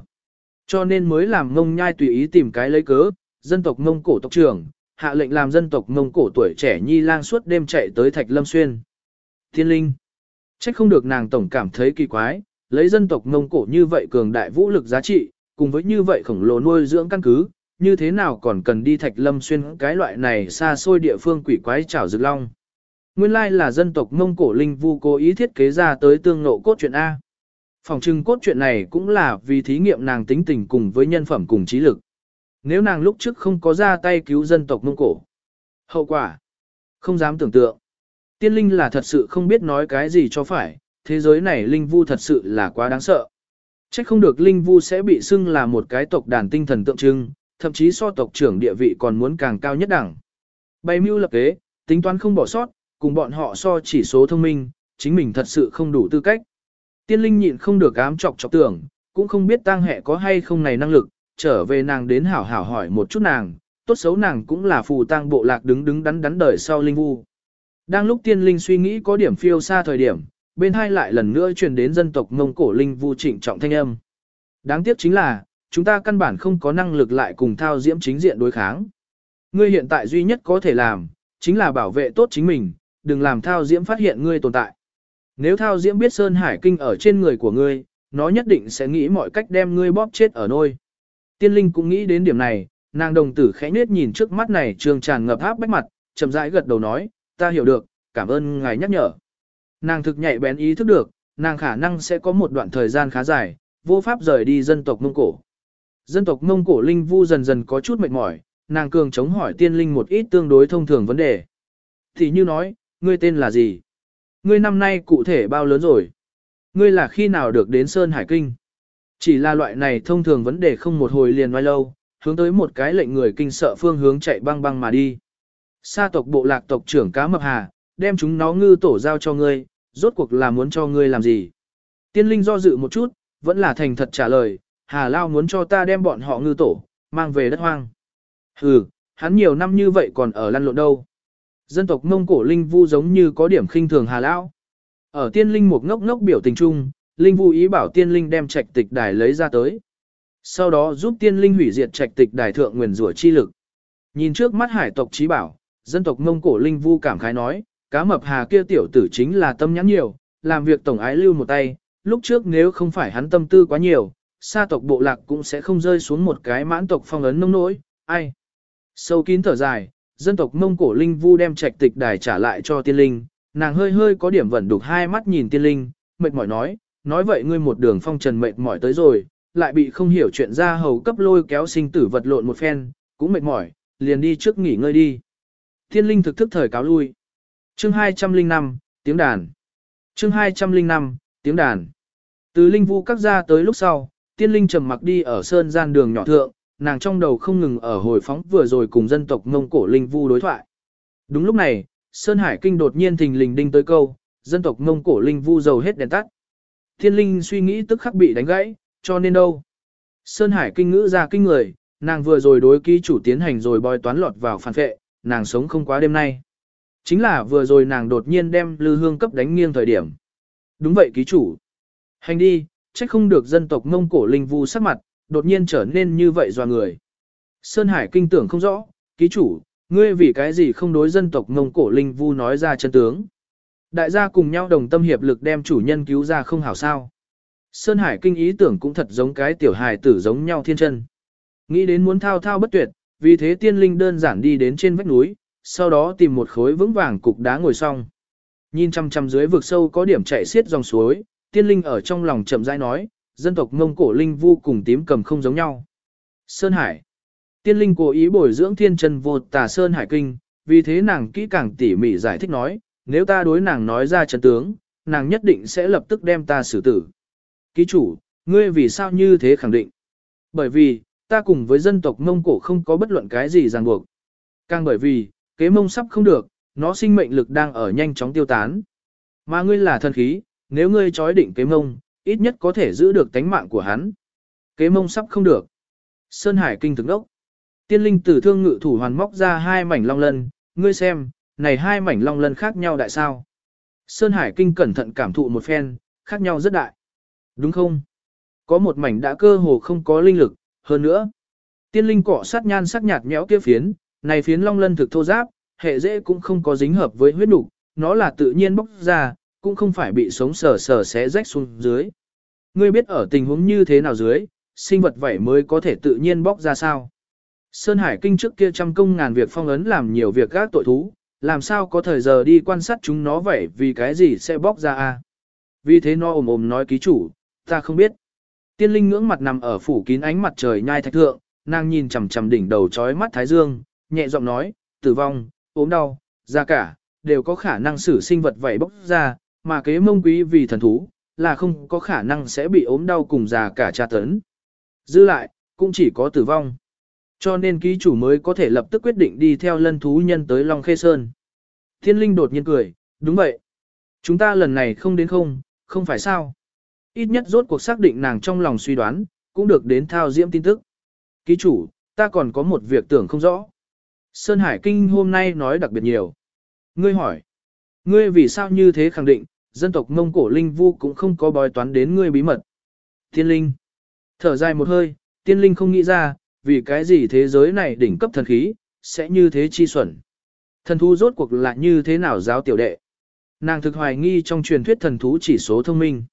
Cho nên mới làm mông nhai tùy ý tìm cái lấy cớ, dân tộc mông cổ tộc trưởng, hạ lệnh làm dân tộc mông cổ tuổi trẻ nhi lang suốt đêm chạy tới Thạch Lâm Xuyên. Thiên linh, trách không được nàng tổng cảm thấy kỳ quái, lấy dân tộc mông cổ như vậy cường đại vũ lực giá trị, cùng với như vậy khổng lồ nuôi dưỡng căn cứ, như thế nào còn cần đi Thạch Lâm Xuyên cái loại này xa xôi địa phương quỷ quái chảo rực long. Nguyên lai là dân tộc mông cổ linh vu cố ý thiết kế ra tới tương nộ cốt truyện A. Phòng trưng cốt chuyện này cũng là vì thí nghiệm nàng tính tình cùng với nhân phẩm cùng trí lực. Nếu nàng lúc trước không có ra tay cứu dân tộc Mông Cổ. Hậu quả. Không dám tưởng tượng. Tiên linh là thật sự không biết nói cái gì cho phải, thế giới này linh vu thật sự là quá đáng sợ. Chắc không được linh vu sẽ bị xưng là một cái tộc đàn tinh thần tượng trưng, thậm chí so tộc trưởng địa vị còn muốn càng cao nhất đẳng. Bày mưu lập kế, tính toán không bỏ sót, cùng bọn họ so chỉ số thông minh, chính mình thật sự không đủ tư cách. Tiên linh nhịn không được ám chọc chọc tưởng, cũng không biết tang hệ có hay không này năng lực, trở về nàng đến hảo hảo hỏi một chút nàng, tốt xấu nàng cũng là phù tang bộ lạc đứng đứng đắn đắn đời sau linh vu. Đang lúc tiên linh suy nghĩ có điểm phiêu xa thời điểm, bên hai lại lần nữa truyền đến dân tộc Mông Cổ linh vu trịnh trọng thanh âm. Đáng tiếc chính là, chúng ta căn bản không có năng lực lại cùng thao diễm chính diện đối kháng. Ngươi hiện tại duy nhất có thể làm, chính là bảo vệ tốt chính mình, đừng làm thao diễm phát hiện ngươi tồn tại. Nếu thao diễm biết Sơn Hải Kinh ở trên người của ngươi, nó nhất định sẽ nghĩ mọi cách đem ngươi bóp chết ở nôi. Tiên linh cũng nghĩ đến điểm này, nàng đồng tử khẽ nết nhìn trước mắt này trường tràn ngập áp bách mặt, chậm rãi gật đầu nói, ta hiểu được, cảm ơn ngài nhắc nhở. Nàng thực nhạy bén ý thức được, nàng khả năng sẽ có một đoạn thời gian khá dài, vô pháp rời đi dân tộc Mông Cổ. Dân tộc Mông Cổ Linh Vu dần dần có chút mệt mỏi, nàng cường chống hỏi tiên linh một ít tương đối thông thường vấn đề. Thì như nói, ngươi tên là gì? Ngươi năm nay cụ thể bao lớn rồi? Ngươi là khi nào được đến Sơn Hải Kinh? Chỉ là loại này thông thường vấn đề không một hồi liền nói lâu, hướng tới một cái lệnh người kinh sợ phương hướng chạy băng băng mà đi. Sa tộc bộ lạc tộc trưởng cá mập hà, đem chúng nó ngư tổ giao cho ngươi, rốt cuộc là muốn cho ngươi làm gì? Tiên linh do dự một chút, vẫn là thành thật trả lời, hà lao muốn cho ta đem bọn họ ngư tổ, mang về đất hoang. Hừ, hắn nhiều năm như vậy còn ở lăn lộn đâu. Dân tộc Mông Cổ Linh Vu giống như có điểm khinh thường Hà Lão. Ở tiên linh một ngốc ngốc biểu tình chung, Linh Vu ý bảo tiên linh đem trạch tịch đài lấy ra tới. Sau đó giúp tiên linh hủy diệt trạch tịch đài thượng nguyền rủa chi lực. Nhìn trước mắt hải tộc trí bảo, dân tộc Mông Cổ Linh Vu cảm khái nói, cá mập hà kia tiểu tử chính là tâm nhãn nhiều, làm việc tổng ái lưu một tay, lúc trước nếu không phải hắn tâm tư quá nhiều, sa tộc bộ lạc cũng sẽ không rơi xuống một cái mãn tộc phong ấn nông nỗi, ai. Sâu kín thở dài, dân tộc Mông Cổ Linh Vu đem trạch tịch đài trả lại cho tiên linh, nàng hơi hơi có điểm vẩn đục hai mắt nhìn tiên linh, mệt mỏi nói, nói vậy ngươi một đường phong trần mệt mỏi tới rồi, lại bị không hiểu chuyện ra hầu cấp lôi kéo sinh tử vật lộn một phen, cũng mệt mỏi, liền đi trước nghỉ ngơi đi. Tiên linh thực thức thời cáo lui. Chương 205, tiếng đàn. Chương 205, tiếng đàn. Từ linh vu các ra tới lúc sau, tiên linh trầm mặc đi ở sơn gian đường nhỏ thượng, nàng trong đầu không ngừng ở hồi phóng vừa rồi cùng dân tộc Mông Cổ Linh Vu đối thoại. Đúng lúc này, Sơn Hải Kinh đột nhiên thình lình đinh tới câu, dân tộc Mông Cổ Linh Vu dầu hết đèn tắt. Thiên Linh suy nghĩ tức khắc bị đánh gãy, cho nên đâu. Sơn Hải Kinh ngữ ra kinh người, nàng vừa rồi đối ký chủ tiến hành rồi bòi toán lọt vào phản vệ, nàng sống không quá đêm nay. Chính là vừa rồi nàng đột nhiên đem lư hương cấp đánh nghiêng thời điểm. Đúng vậy ký chủ. Hành đi, trách không được dân tộc Mông Cổ Linh Vu sắc mặt, đột nhiên trở nên như vậy doa người. Sơn Hải kinh tưởng không rõ, ký chủ, ngươi vì cái gì không đối dân tộc Mông Cổ Linh Vu nói ra chân tướng. Đại gia cùng nhau đồng tâm hiệp lực đem chủ nhân cứu ra không hảo sao. Sơn Hải kinh ý tưởng cũng thật giống cái tiểu hài tử giống nhau thiên chân. Nghĩ đến muốn thao thao bất tuyệt, vì thế tiên linh đơn giản đi đến trên vách núi, sau đó tìm một khối vững vàng cục đá ngồi xong. Nhìn chăm chăm dưới vực sâu có điểm chạy xiết dòng suối, tiên linh ở trong lòng chậm rãi nói, dân tộc Mông Cổ Linh Vu cùng tím cầm không giống nhau. Sơn Hải Tiên Linh cố ý bồi dưỡng thiên chân vô tà Sơn Hải Kinh, vì thế nàng kỹ càng tỉ mỉ giải thích nói, nếu ta đối nàng nói ra chân tướng, nàng nhất định sẽ lập tức đem ta xử tử. Ký chủ, ngươi vì sao như thế khẳng định? Bởi vì, ta cùng với dân tộc Mông Cổ không có bất luận cái gì ràng buộc. Càng bởi vì, kế mông sắp không được, nó sinh mệnh lực đang ở nhanh chóng tiêu tán. Mà ngươi là thần khí, nếu ngươi chói định kế mông, ít nhất có thể giữ được tánh mạng của hắn. Kế mông sắp không được. Sơn Hải kinh thực đốc. Tiên linh tử thương ngự thủ hoàn móc ra hai mảnh long lân, ngươi xem, này hai mảnh long lân khác nhau đại sao. Sơn Hải kinh cẩn thận cảm thụ một phen, khác nhau rất đại. Đúng không? Có một mảnh đã cơ hồ không có linh lực, hơn nữa. Tiên linh cọ sát nhan sắc nhạt nhẽo kia phiến, này phiến long lân thực thô giáp, hệ dễ cũng không có dính hợp với huyết nục, nó là tự nhiên bóc ra, cũng không phải bị sống sờ sờ xé rách xuống dưới. Ngươi biết ở tình huống như thế nào dưới, sinh vật vậy mới có thể tự nhiên bóc ra sao. Sơn Hải Kinh trước kia trăm công ngàn việc phong ấn làm nhiều việc gác tội thú, làm sao có thời giờ đi quan sát chúng nó vậy vì cái gì sẽ bóc ra a? Vì thế nó ồm ồm nói ký chủ, ta không biết. Tiên linh ngưỡng mặt nằm ở phủ kín ánh mặt trời nhai thạch thượng, nàng nhìn chằm chằm đỉnh đầu trói mắt thái dương, nhẹ giọng nói, tử vong, ốm đau, da cả, đều có khả năng xử sinh vật vậy bóc ra, mà kế mông quý vì thần thú, là không có khả năng sẽ bị ốm đau cùng già cả tra tấn. Dư lại, cũng chỉ có tử vong. Cho nên ký chủ mới có thể lập tức quyết định đi theo lân thú nhân tới Long Khê Sơn. Thiên linh đột nhiên cười, đúng vậy. Chúng ta lần này không đến không, không phải sao. Ít nhất rốt cuộc xác định nàng trong lòng suy đoán, cũng được đến thao diễm tin tức. Ký chủ, ta còn có một việc tưởng không rõ. Sơn Hải Kinh hôm nay nói đặc biệt nhiều. Ngươi hỏi, ngươi vì sao như thế khẳng định, dân tộc Mông Cổ Linh Vu cũng không có bói toán đến ngươi bí mật. Tiên Linh, thở dài một hơi, Tiên Linh không nghĩ ra, vì cái gì thế giới này đỉnh cấp thần khí, sẽ như thế chi xuẩn. Thần thú rốt cuộc là như thế nào giáo tiểu đệ. Nàng thực hoài nghi trong truyền thuyết thần thú chỉ số thông minh.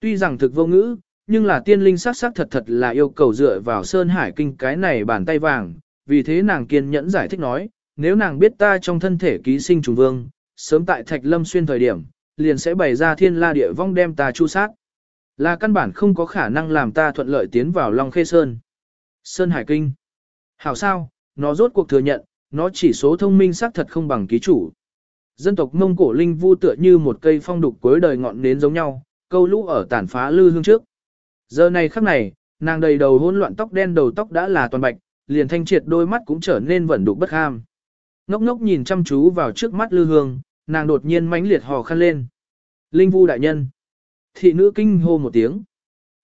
Tuy rằng thực vô ngữ, nhưng là tiên linh sắc sắc thật thật là yêu cầu dựa vào Sơn Hải Kinh cái này bàn tay vàng, vì thế nàng kiên nhẫn giải thích nói, nếu nàng biết ta trong thân thể ký sinh trùng vương, sớm tại Thạch Lâm xuyên thời điểm, liền sẽ bày ra thiên la địa vong đem ta chu sát. Là căn bản không có khả năng làm ta thuận lợi tiến vào Long Khê Sơn. Sơn Hải Kinh. Hảo sao, nó rốt cuộc thừa nhận, nó chỉ số thông minh xác thật không bằng ký chủ. Dân tộc Mông Cổ Linh Vu tựa như một cây phong đục cuối đời ngọn nến giống nhau, câu lũ ở tàn phá lư hương trước. Giờ này khắc này, nàng đầy đầu hỗn loạn tóc đen đầu tóc đã là toàn bạch, liền thanh triệt đôi mắt cũng trở nên vẩn đục bất ham. Ngốc ngốc nhìn chăm chú vào trước mắt lư hương, nàng đột nhiên mãnh liệt hò khăn lên. Linh Vu đại nhân. Thị nữ kinh hô một tiếng.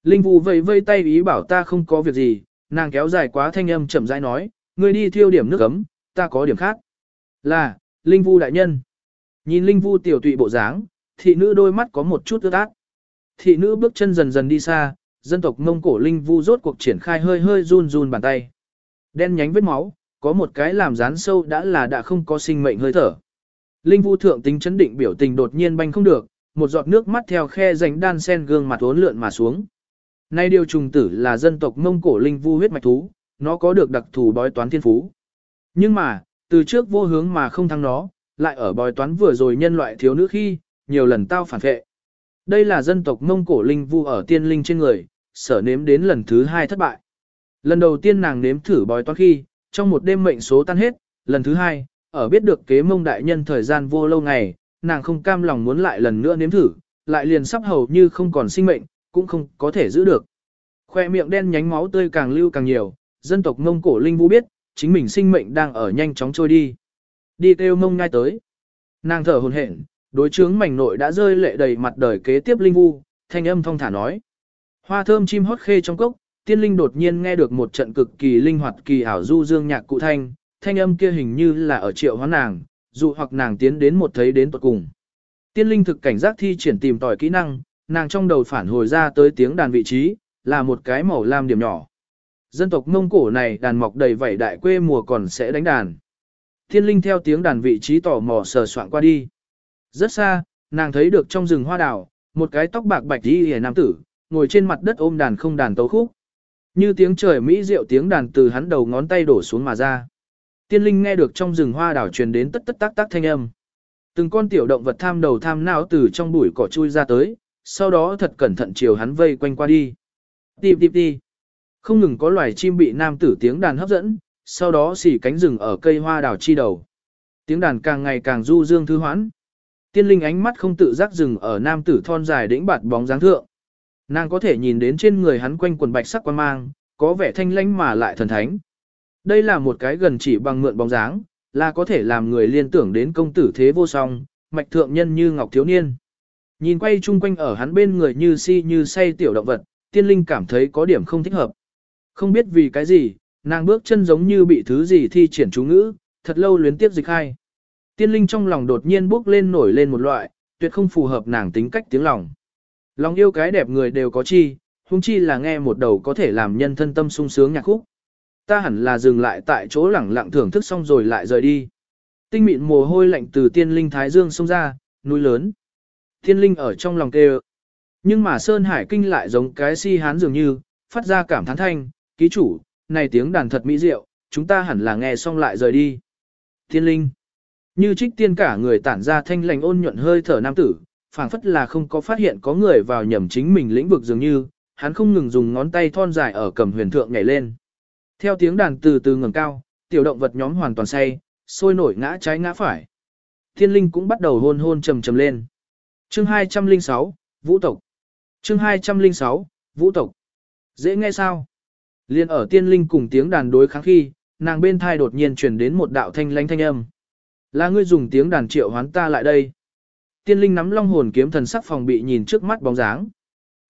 Linh Vu vẫy vây tay ý bảo ta không có việc gì, nàng kéo dài quá thanh âm chậm rãi nói, ngươi đi thiêu điểm nước ấm, ta có điểm khác. Là, Linh Vu đại nhân. Nhìn Linh Vu tiểu tụy bộ dáng, thị nữ đôi mắt có một chút ướt át. Thị nữ bước chân dần dần đi xa, dân tộc Mông Cổ Linh Vu rốt cuộc triển khai hơi hơi run run bàn tay. Đen nhánh vết máu, có một cái làm rán sâu đã là đã không có sinh mệnh hơi thở. Linh Vu thượng tính chấn định biểu tình đột nhiên banh không được, một giọt nước mắt theo khe rãnh đan sen gương mặt uốn lượn mà xuống. Nay điều trùng tử là dân tộc Mông Cổ Linh Vu huyết mạch thú, nó có được đặc thù bói toán thiên phú. Nhưng mà, từ trước vô hướng mà không thắng nó, lại ở bói toán vừa rồi nhân loại thiếu nữ khi, nhiều lần tao phản vệ. Đây là dân tộc Mông Cổ Linh Vu ở tiên linh trên người, sở nếm đến lần thứ hai thất bại. Lần đầu tiên nàng nếm thử bói toán khi, trong một đêm mệnh số tan hết, lần thứ hai, ở biết được kế mông đại nhân thời gian vô lâu ngày, nàng không cam lòng muốn lại lần nữa nếm thử, lại liền sắp hầu như không còn sinh mệnh, cũng không có thể giữ được. Khoe miệng đen nhánh máu tươi càng lưu càng nhiều, dân tộc Mông Cổ Linh Vũ biết, chính mình sinh mệnh đang ở nhanh chóng trôi đi. Đi kêu mông ngay tới. Nàng thở hồn hển, đối chướng mảnh nội đã rơi lệ đầy mặt đời kế tiếp Linh Vu, thanh âm thong thả nói. Hoa thơm chim hót khê trong cốc, tiên linh đột nhiên nghe được một trận cực kỳ linh hoạt kỳ ảo du dương nhạc cụ thanh, thanh âm kia hình như là ở triệu hóa nàng, dụ hoặc nàng tiến đến một thấy đến tuột cùng. Tiên linh thực cảnh giác thi triển tìm tòi kỹ năng, nàng trong đầu phản hồi ra tới tiếng đàn vị trí, là một cái màu lam điểm nhỏ. Dân tộc Mông Cổ này đàn mọc đầy vảy đại quê mùa còn sẽ đánh đàn. Thiên linh theo tiếng đàn vị trí tò mò sờ soạn qua đi. Rất xa, nàng thấy được trong rừng hoa đào, một cái tóc bạc bạch đi hề nam tử, ngồi trên mặt đất ôm đàn không đàn tấu khúc. Như tiếng trời mỹ diệu tiếng đàn từ hắn đầu ngón tay đổ xuống mà ra. Tiên linh nghe được trong rừng hoa đảo truyền đến tất tất tác tác thanh âm. Từng con tiểu động vật tham đầu tham não từ trong bụi cỏ chui ra tới, sau đó thật cẩn thận chiều hắn vây quanh qua đi. Tìm tìm đi. Không ngừng có loài chim bị nam tử tiếng đàn hấp dẫn, sau đó xỉ cánh rừng ở cây hoa đào chi đầu. Tiếng đàn càng ngày càng du dương thư hoãn. Tiên linh ánh mắt không tự giác dừng ở nam tử thon dài đĩnh bạt bóng dáng thượng. Nàng có thể nhìn đến trên người hắn quanh quần bạch sắc quan mang, có vẻ thanh lãnh mà lại thần thánh. Đây là một cái gần chỉ bằng mượn bóng dáng, là có thể làm người liên tưởng đến công tử thế vô song, mạch thượng nhân như ngọc thiếu niên. Nhìn quay chung quanh ở hắn bên người như si như say tiểu động vật, tiên linh cảm thấy có điểm không thích hợp. Không biết vì cái gì, nàng bước chân giống như bị thứ gì thi triển chú ngữ, thật lâu luyến tiếp dịch hai. Tiên linh trong lòng đột nhiên bước lên nổi lên một loại, tuyệt không phù hợp nàng tính cách tiếng lòng. Lòng yêu cái đẹp người đều có chi, huống chi là nghe một đầu có thể làm nhân thân tâm sung sướng nhạc khúc. Ta hẳn là dừng lại tại chỗ lẳng lặng thưởng thức xong rồi lại rời đi. Tinh mịn mồ hôi lạnh từ tiên linh thái dương xông ra, núi lớn. Tiên linh ở trong lòng kêu. Nhưng mà Sơn Hải Kinh lại giống cái si hán dường như, phát ra cảm thán thanh, ký chủ, này tiếng đàn thật mỹ diệu, chúng ta hẳn là nghe xong lại rời đi. Tiên linh. Như trích tiên cả người tản ra thanh lành ôn nhuận hơi thở nam tử, phảng phất là không có phát hiện có người vào nhầm chính mình lĩnh vực dường như, hắn không ngừng dùng ngón tay thon dài ở cầm huyền thượng nhảy lên. Theo tiếng đàn từ từ ngẩng cao, tiểu động vật nhóm hoàn toàn say, sôi nổi ngã trái ngã phải. Thiên linh cũng bắt đầu hôn hôn trầm trầm lên. Chương 206, Vũ tộc. Chương 206, Vũ tộc. Dễ nghe sao? Liên ở tiên linh cùng tiếng đàn đối kháng khi, nàng bên thai đột nhiên truyền đến một đạo thanh lánh thanh âm. Là ngươi dùng tiếng đàn triệu hoán ta lại đây. Tiên linh nắm long hồn kiếm thần sắc phòng bị nhìn trước mắt bóng dáng.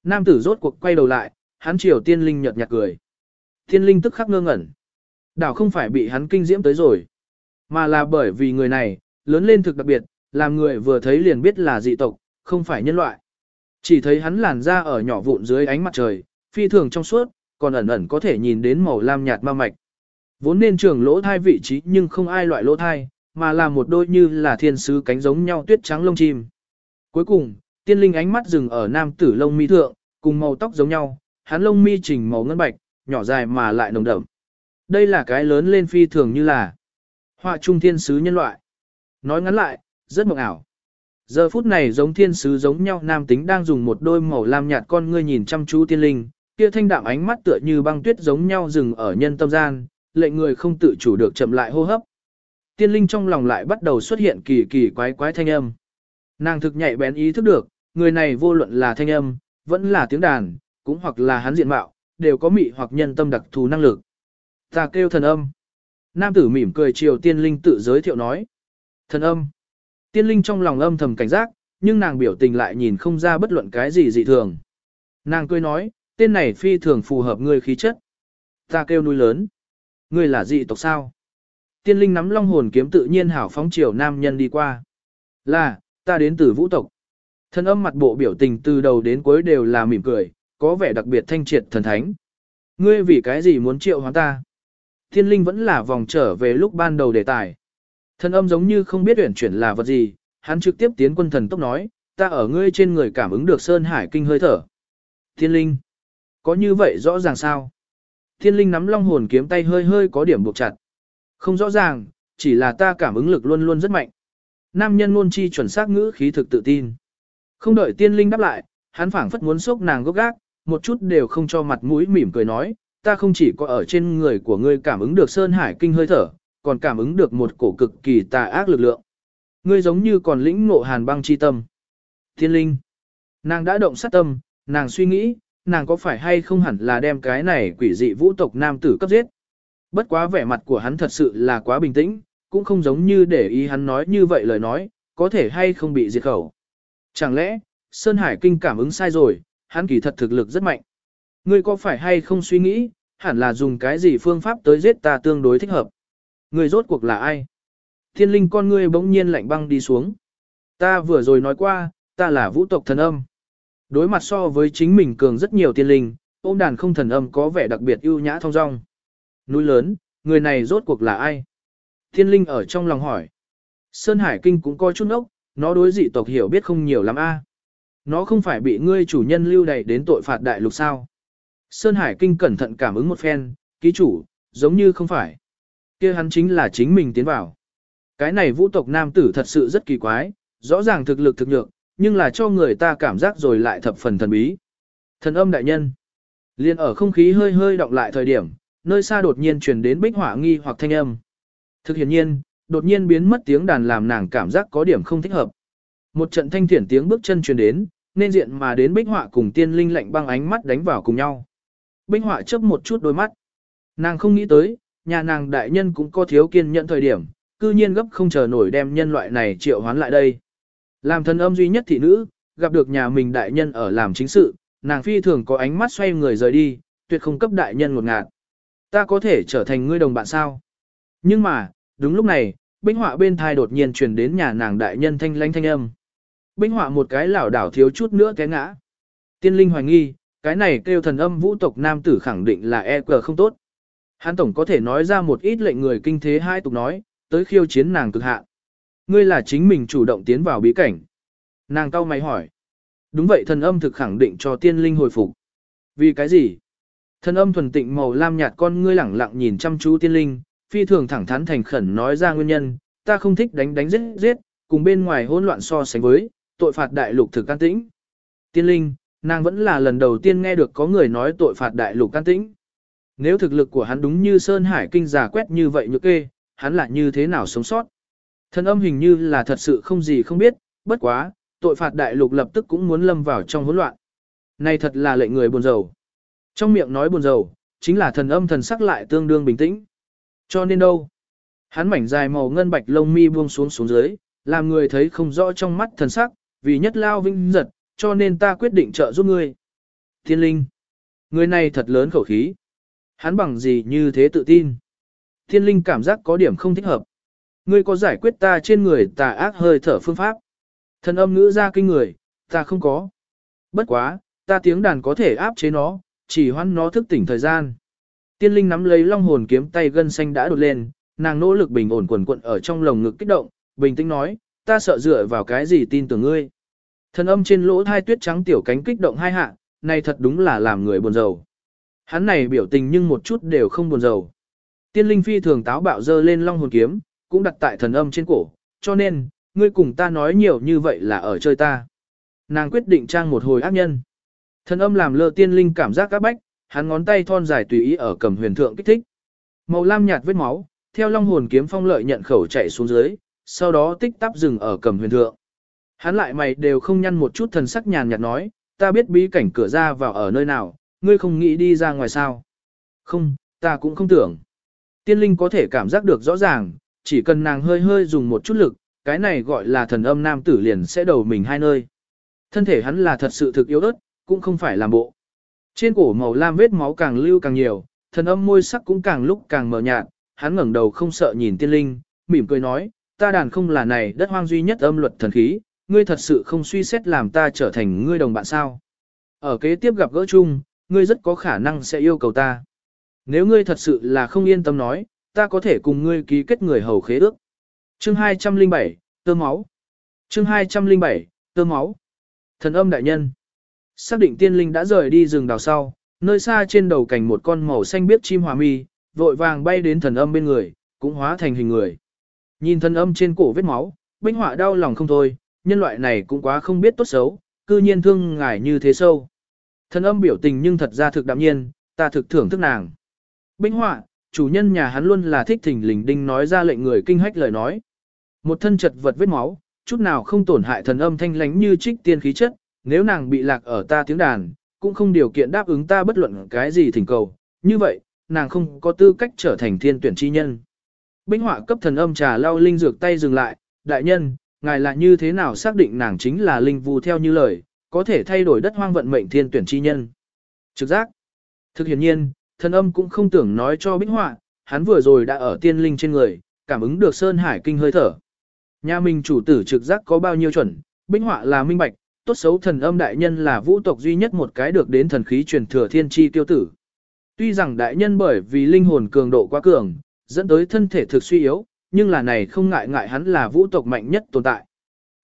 Nam tử rốt cuộc quay đầu lại, hắn chiều tiên linh nhợt nhạt cười. Thiên linh tức khắc ngơ ngẩn. Đảo không phải bị hắn kinh diễm tới rồi, mà là bởi vì người này, lớn lên thực đặc biệt, làm người vừa thấy liền biết là dị tộc, không phải nhân loại. Chỉ thấy hắn làn da ở nhỏ vụn dưới ánh mặt trời, phi thường trong suốt, còn ẩn ẩn có thể nhìn đến màu lam nhạt ma mạch. Vốn nên trường lỗ thai vị trí nhưng không ai loại lỗ thai, mà là một đôi như là thiên sứ cánh giống nhau tuyết trắng lông chim. Cuối cùng, tiên linh ánh mắt dừng ở nam tử lông mi thượng, cùng màu tóc giống nhau, hắn lông mi chỉnh màu ngân bạch, nhỏ dài mà lại nồng đậm. Đây là cái lớn lên phi thường như là họa trung thiên sứ nhân loại. Nói ngắn lại, rất mộng ảo. Giờ phút này giống thiên sứ giống nhau nam tính đang dùng một đôi màu lam nhạt con ngươi nhìn chăm chú tiên linh, kia thanh đạm ánh mắt tựa như băng tuyết giống nhau dừng ở nhân tâm gian, lệnh người không tự chủ được chậm lại hô hấp. Tiên linh trong lòng lại bắt đầu xuất hiện kỳ kỳ quái quái thanh âm. Nàng thực nhạy bén ý thức được, người này vô luận là thanh âm, vẫn là tiếng đàn, cũng hoặc là hắn diện mạo, đều có mị hoặc nhân tâm đặc thù năng lực. Ta kêu thần âm. Nam tử mỉm cười chiều tiên linh tự giới thiệu nói. Thần âm. Tiên linh trong lòng âm thầm cảnh giác, nhưng nàng biểu tình lại nhìn không ra bất luận cái gì dị thường. Nàng cười nói, tên này phi thường phù hợp ngươi khí chất. Ta kêu núi lớn. Ngươi là dị tộc sao? Tiên linh nắm long hồn kiếm tự nhiên hảo phóng chiều nam nhân đi qua. Là, ta đến từ vũ tộc. Thần âm mặt bộ biểu tình từ đầu đến cuối đều là mỉm cười, có vẻ đặc biệt thanh triệt thần thánh. Ngươi vì cái gì muốn triệu hóa ta? Thiên linh vẫn là vòng trở về lúc ban đầu đề tài. Thân âm giống như không biết uyển chuyển là vật gì, hắn trực tiếp tiến quân thần tốc nói, ta ở ngươi trên người cảm ứng được Sơn Hải kinh hơi thở. Thiên linh, có như vậy rõ ràng sao? Thiên linh nắm long hồn kiếm tay hơi hơi có điểm buộc chặt. Không rõ ràng, chỉ là ta cảm ứng lực luôn luôn rất mạnh. Nam nhân luôn chi chuẩn xác ngữ khí thực tự tin. Không đợi tiên linh đáp lại, hắn phảng phất muốn sốc nàng gốc gác, một chút đều không cho mặt mũi mỉm cười nói, ta không chỉ có ở trên người của ngươi cảm ứng được Sơn Hải kinh hơi thở, còn cảm ứng được một cổ cực kỳ tà ác lực lượng. Ngươi giống như còn lĩnh ngộ hàn băng chi tâm. Thiên linh. Nàng đã động sát tâm, nàng suy nghĩ, nàng có phải hay không hẳn là đem cái này quỷ dị vũ tộc nam tử cấp giết. Bất quá vẻ mặt của hắn thật sự là quá bình tĩnh, cũng không giống như để ý hắn nói như vậy lời nói, có thể hay không bị diệt khẩu. Chẳng lẽ, Sơn Hải Kinh cảm ứng sai rồi, hắn kỳ thật thực lực rất mạnh. Ngươi có phải hay không suy nghĩ, hẳn là dùng cái gì phương pháp tới giết ta tương đối thích hợp. Ngươi rốt cuộc là ai? Thiên linh con ngươi bỗng nhiên lạnh băng đi xuống. Ta vừa rồi nói qua, ta là vũ tộc thần âm. Đối mặt so với chính mình cường rất nhiều tiên linh, ôm đàn không thần âm có vẻ đặc biệt ưu nhã thong dong. Núi lớn, người này rốt cuộc là ai? Thiên linh ở trong lòng hỏi. Sơn Hải Kinh cũng coi chút ốc, nó đối dị tộc hiểu biết không nhiều lắm a. Nó không phải bị ngươi chủ nhân lưu đày đến tội phạt đại lục sao. Sơn Hải Kinh cẩn thận cảm ứng một phen, ký chủ, giống như không phải. kia hắn chính là chính mình tiến vào. Cái này vũ tộc nam tử thật sự rất kỳ quái, rõ ràng thực lực thực nhược, nhưng là cho người ta cảm giác rồi lại thập phần thần bí. Thần âm đại nhân. Liên ở không khí hơi hơi động lại thời điểm, nơi xa đột nhiên truyền đến bích hỏa nghi hoặc thanh âm. Thực hiện nhiên, đột nhiên biến mất tiếng đàn làm nàng cảm giác có điểm không thích hợp. Một trận thanh thiển tiếng bước chân truyền đến, nên diện mà đến bích họa cùng tiên linh lạnh băng ánh mắt đánh vào cùng nhau. Bích họa chớp một chút đôi mắt. Nàng không nghĩ tới, nhà nàng đại nhân cũng có thiếu kiên nhẫn thời điểm, cư nhiên gấp không chờ nổi đem nhân loại này triệu hoán lại đây. Làm thần âm duy nhất thị nữ, gặp được nhà mình đại nhân ở làm chính sự, nàng phi thường có ánh mắt xoay người rời đi, tuyệt không cấp đại nhân một ngạt. Ta có thể trở thành ngươi đồng bạn sao? Nhưng mà, đúng lúc này, bích họa bên thai đột nhiên truyền đến nhà nàng đại nhân thanh lanh thanh âm. Binh họa một cái lảo đảo thiếu chút nữa té ngã. Tiên linh hoài nghi, cái này kêu thần âm vũ tộc nam tử khẳng định là e cờ không tốt. Hắn tổng có thể nói ra một ít lệnh người kinh thế hai tục nói, tới khiêu chiến nàng cực hạ. Ngươi là chính mình chủ động tiến vào bí cảnh. Nàng cao mày hỏi. Đúng vậy thần âm thực khẳng định cho tiên linh hồi phục. Vì cái gì? Thần âm thuần tịnh màu lam nhạt con ngươi lẳng lặng nhìn chăm chú tiên linh, phi thường thẳng thắn thành khẩn nói ra nguyên nhân, ta không thích đánh đánh giết giết, cùng bên ngoài hỗn loạn so sánh với, tội phạt đại lục thực can tĩnh. Tiên linh, nàng vẫn là lần đầu tiên nghe được có người nói tội phạt đại lục can tĩnh. Nếu thực lực của hắn đúng như Sơn Hải kinh giả quét như vậy nhược kê, hắn lại như thế nào sống sót? Thần âm hình như là thật sự không gì không biết, bất quá, tội phạt đại lục lập tức cũng muốn lâm vào trong hỗn loạn. Này thật là lệnh người buồn rầu. Trong miệng nói buồn rầu, chính là thần âm thần sắc lại tương đương bình tĩnh. Cho nên đâu? Hắn mảnh dài màu ngân bạch lông mi buông xuống xuống dưới, làm người thấy không rõ trong mắt thần sắc, vì nhất lao vinh giật, cho nên ta quyết định trợ giúp ngươi. Thiên linh. Người này thật lớn khẩu khí. Hắn bằng gì như thế tự tin. Thiên linh cảm giác có điểm không thích hợp. Ngươi có giải quyết ta trên người tà ác hơi thở phương pháp. Thần âm ngữ ra kinh người, ta không có. Bất quá, ta tiếng đàn có thể áp chế nó, chỉ hoãn nó thức tỉnh thời gian. Tiên linh nắm lấy long hồn kiếm tay gân xanh đã đột lên, nàng nỗ lực bình ổn quần quận ở trong lồng ngực kích động, bình tĩnh nói, ta sợ dựa vào cái gì tin tưởng ngươi. Thần âm trên lỗ thai tuyết trắng tiểu cánh kích động hai hạ, này thật đúng là làm người buồn rầu. Hắn này biểu tình nhưng một chút đều không buồn rầu. Tiên linh phi thường táo bạo dơ lên long hồn kiếm, cũng đặt tại thần âm trên cổ, cho nên, ngươi cùng ta nói nhiều như vậy là ở chơi ta. Nàng quyết định trang một hồi ác nhân. Thần âm làm lơ tiên linh cảm giác các bách, hắn ngón tay thon dài tùy ý ở cầm huyền thượng kích thích. Màu lam nhạt vết máu, theo long hồn kiếm phong lợi nhận khẩu chạy xuống dưới, sau đó tích tắp dừng ở cầm huyền thượng. Hắn lại mày đều không nhăn một chút thần sắc nhàn nhạt nói, ta biết bí cảnh cửa ra vào ở nơi nào, ngươi không nghĩ đi ra ngoài sao. Không, ta cũng không tưởng. Tiên linh có thể cảm giác được rõ ràng, chỉ cần nàng hơi hơi dùng một chút lực, cái này gọi là thần âm nam tử liền sẽ đầu mình hai nơi. Thân thể hắn là thật sự thực yếu ớt, cũng không phải làm bộ. Trên cổ màu lam vết máu càng lưu càng nhiều, thần âm môi sắc cũng càng lúc càng mờ nhạt, hắn ngẩng đầu không sợ nhìn tiên linh, mỉm cười nói, ta đàn không là này đất hoang duy nhất âm luật thần khí, ngươi thật sự không suy xét làm ta trở thành ngươi đồng bạn sao. Ở kế tiếp gặp gỡ chung, ngươi rất có khả năng sẽ yêu cầu ta. Nếu ngươi thật sự là không yên tâm nói, ta có thể cùng ngươi ký kết người hầu khế ước. Chương 207, tơ máu. Chương 207, tơ máu. Thần âm đại nhân. Xác định tiên linh đã rời đi rừng đào sau, nơi xa trên đầu cành một con màu xanh biếc chim hòa mi, vội vàng bay đến thần âm bên người, cũng hóa thành hình người. Nhìn thân âm trên cổ vết máu, binh họa đau lòng không thôi, nhân loại này cũng quá không biết tốt xấu, cư nhiên thương ngài như thế sâu. Thần âm biểu tình nhưng thật ra thực đạm nhiên, ta thực thưởng thức nàng. Binh họa, chủ nhân nhà hắn luôn là thích thỉnh lình đinh nói ra lệnh người kinh hách lời nói. Một thân chật vật vết máu, chút nào không tổn hại thần âm thanh lánh như trích tiên khí chất, nếu nàng bị lạc ở ta tiếng đàn, cũng không điều kiện đáp ứng ta bất luận cái gì thỉnh cầu, như vậy, nàng không có tư cách trở thành thiên tuyển chi nhân. Binh họa cấp thần âm trà lau linh dược tay dừng lại, đại nhân, ngài là như thế nào xác định nàng chính là linh vu theo như lời, có thể thay đổi đất hoang vận mệnh thiên tuyển chi nhân. Trực giác. Thực hiện nhiên, thần âm cũng không tưởng nói cho binh họa, hắn vừa rồi đã ở tiên linh trên người, cảm ứng được Sơn Hải kinh hơi thở. Nhà mình chủ tử trực giác có bao nhiêu chuẩn, binh họa là minh bạch, tốt xấu thần âm đại nhân là vũ tộc duy nhất một cái được đến thần khí truyền thừa thiên chi tiêu tử. Tuy rằng đại nhân bởi vì linh hồn cường độ quá cường, dẫn tới thân thể thực suy yếu, nhưng là này không ngại ngại hắn là vũ tộc mạnh nhất tồn tại.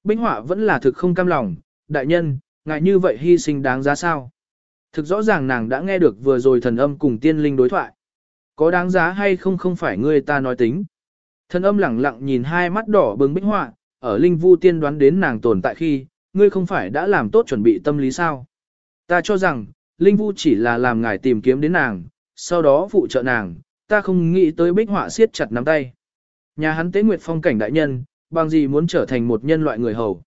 Binh họa vẫn là thực không cam lòng, đại nhân, ngại như vậy hy sinh đáng giá sao? Thực rõ ràng nàng đã nghe được vừa rồi thần âm cùng tiên linh đối thoại. Có đáng giá hay không không phải ngươi ta nói tính. Thần âm lẳng lặng nhìn hai mắt đỏ bừng bích họa, ở linh vu tiên đoán đến nàng tồn tại khi, ngươi không phải đã làm tốt chuẩn bị tâm lý sao. Ta cho rằng, linh vu chỉ là làm ngài tìm kiếm đến nàng, sau đó phụ trợ nàng, ta không nghĩ tới bích họa siết chặt nắm tay. Nhà hắn tế nguyệt phong cảnh đại nhân, bằng gì muốn trở thành một nhân loại người hầu.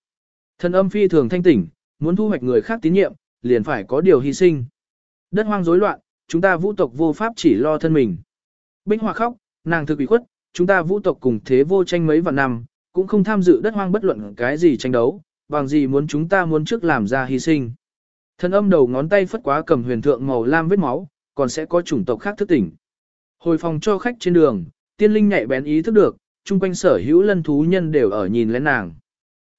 Thần âm phi thường thanh tỉnh, muốn thu hoạch người khác tín nhiệm, liền phải có điều hy sinh. Đất hoang rối loạn, chúng ta vũ tộc vô pháp chỉ lo thân mình. Bích họa khóc, nàng thực bị khuất, chúng ta vũ tộc cùng thế vô tranh mấy vạn năm, cũng không tham dự đất hoang bất luận cái gì tranh đấu, bằng gì muốn chúng ta muốn trước làm ra hy sinh. Thân âm đầu ngón tay phất quá cầm huyền thượng màu lam vết máu, còn sẽ có chủng tộc khác thức tỉnh. Hồi phòng cho khách trên đường, tiên linh nhạy bén ý thức được, chung quanh sở hữu lân thú nhân đều ở nhìn lên nàng.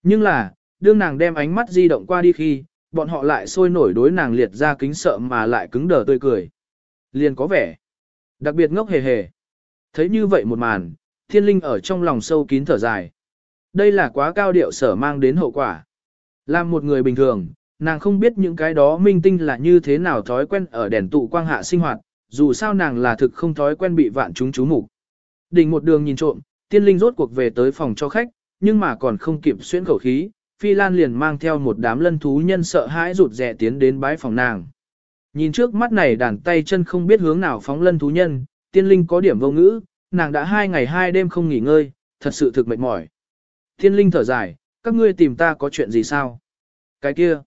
Nhưng là, đương nàng đem ánh mắt di động qua đi khi, bọn họ lại sôi nổi đối nàng liệt ra kính sợ mà lại cứng đờ tươi cười. Liền có vẻ, đặc biệt ngốc hề hề. Thấy như vậy một màn, thiên linh ở trong lòng sâu kín thở dài. Đây là quá cao điệu sở mang đến hậu quả. Làm một người bình thường, nàng không biết những cái đó minh tinh là như thế nào thói quen ở đèn tụ quang hạ sinh hoạt, dù sao nàng là thực không thói quen bị vạn chúng chú mục. Đỉnh một đường nhìn trộm, tiên linh rốt cuộc về tới phòng cho khách, nhưng mà còn không kịp xuyên khẩu khí, Phi Lan liền mang theo một đám lân thú nhân sợ hãi rụt rè tiến đến bái phòng nàng. Nhìn trước mắt này đàn tay chân không biết hướng nào phóng lân thú nhân, tiên linh có điểm vô ngữ, nàng đã hai ngày hai đêm không nghỉ ngơi, thật sự thực mệt mỏi. Tiên linh thở dài, các ngươi tìm ta có chuyện gì sao? Cái kia.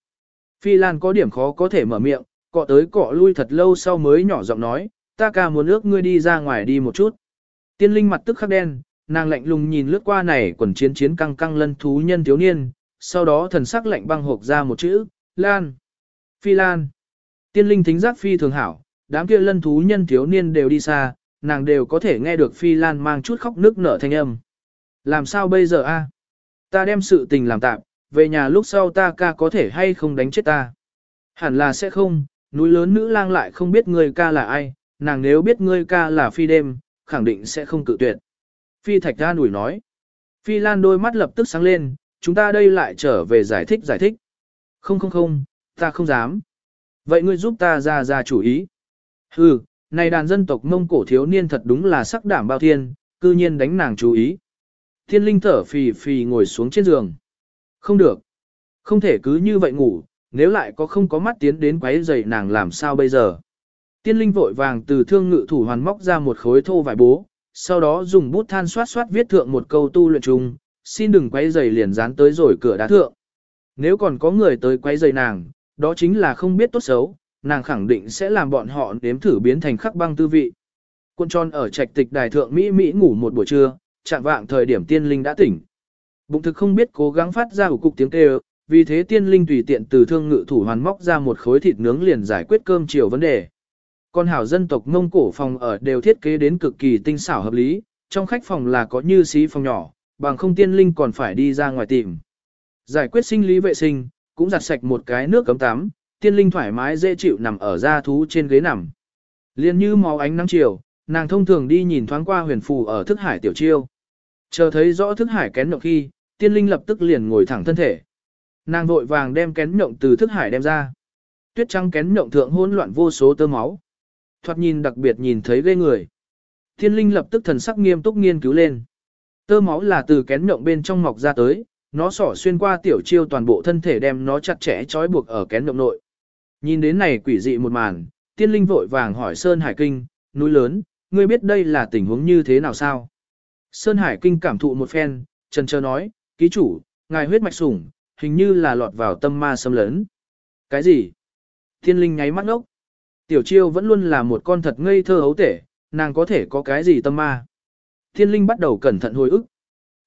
Phi Lan có điểm khó có thể mở miệng, cọ tới cọ lui thật lâu sau mới nhỏ giọng nói, ta ca muốn ước ngươi đi ra ngoài đi một chút. Tiên linh mặt tức khắc đen, nàng lạnh lùng nhìn lướt qua này quần chiến chiến căng căng lân thú nhân thiếu niên, sau đó thần sắc lạnh băng hộp ra một chữ, Lan. Phi Lan. Tiên linh thính giác phi thường hảo, đám kia lân thú nhân thiếu niên đều đi xa, nàng đều có thể nghe được Phi Lan mang chút khóc nước nở thanh âm. Làm sao bây giờ a? Ta đem sự tình làm tạm, về nhà lúc sau ta ca có thể hay không đánh chết ta. Hẳn là sẽ không, núi lớn nữ lang lại không biết ngươi ca là ai, nàng nếu biết ngươi ca là phi đêm, khẳng định sẽ không cự tuyệt. Phi thạch ra nủi nói. Phi lan đôi mắt lập tức sáng lên, chúng ta đây lại trở về giải thích giải thích. Không không không, ta không dám. Vậy ngươi giúp ta ra ra chủ ý. Hừ, này đàn dân tộc mông cổ thiếu niên thật đúng là sắc đảm bao thiên, cư nhiên đánh nàng chú ý. Thiên linh thở phì phì ngồi xuống trên giường. Không được. Không thể cứ như vậy ngủ, nếu lại có không có mắt tiến đến quấy rầy nàng làm sao bây giờ. Tiên linh vội vàng từ thương ngự thủ hoàn móc ra một khối thô vải bố, sau đó dùng bút than xoát xoát viết thượng một câu tu luyện chung, xin đừng quấy rầy liền dán tới rồi cửa đá thượng. Nếu còn có người tới quấy rầy nàng, đó chính là không biết tốt xấu, nàng khẳng định sẽ làm bọn họ nếm thử biến thành khắc băng tư vị. Quân tròn ở trạch tịch đài thượng Mỹ Mỹ ngủ một buổi trưa, chạm vạng thời điểm tiên linh đã tỉnh. Bụng thực không biết cố gắng phát ra của cục tiếng kêu, vì thế tiên linh tùy tiện từ thương ngự thủ hoàn móc ra một khối thịt nướng liền giải quyết cơm chiều vấn đề. Con hảo dân tộc Mông Cổ phòng ở đều thiết kế đến cực kỳ tinh xảo hợp lý, trong khách phòng là có như xí phòng nhỏ, bằng không tiên linh còn phải đi ra ngoài tìm. Giải quyết sinh lý vệ sinh, cũng giặt sạch một cái nước cấm tắm, tiên linh thoải mái dễ chịu nằm ở da thú trên ghế nằm. Liên như màu ánh nắng chiều, nàng thông thường đi nhìn thoáng qua huyền phù ở thức hải tiểu chiêu. Chờ thấy rõ thức hải kén nhộng khi, tiên linh lập tức liền ngồi thẳng thân thể. Nàng vội vàng đem kén nhộng từ thức hải đem ra. Tuyết trắng kén nhộng thượng hỗn loạn vô số tơ máu. Thoạt nhìn đặc biệt nhìn thấy ghê người. Thiên linh lập tức thần sắc nghiêm túc nghiên cứu lên. Tơ máu là từ kén nhộng bên trong mọc ra tới, nó sỏ xuyên qua tiểu chiêu toàn bộ thân thể đem nó chặt chẽ trói buộc ở kén nhộng nội. Nhìn đến này quỷ dị một màn, tiên linh vội vàng hỏi Sơn Hải Kinh, núi lớn, ngươi biết đây là tình huống như thế nào sao? Sơn Hải Kinh cảm thụ một phen, trần trơ nói, ký chủ, ngài huyết mạch sủng, hình như là lọt vào tâm ma xâm lấn. Cái gì? Thiên linh nháy mắt ngốc. Tiểu chiêu vẫn luôn là một con thật ngây thơ hấu tể, nàng có thể có cái gì tâm ma. Thiên linh bắt đầu cẩn thận hồi ức.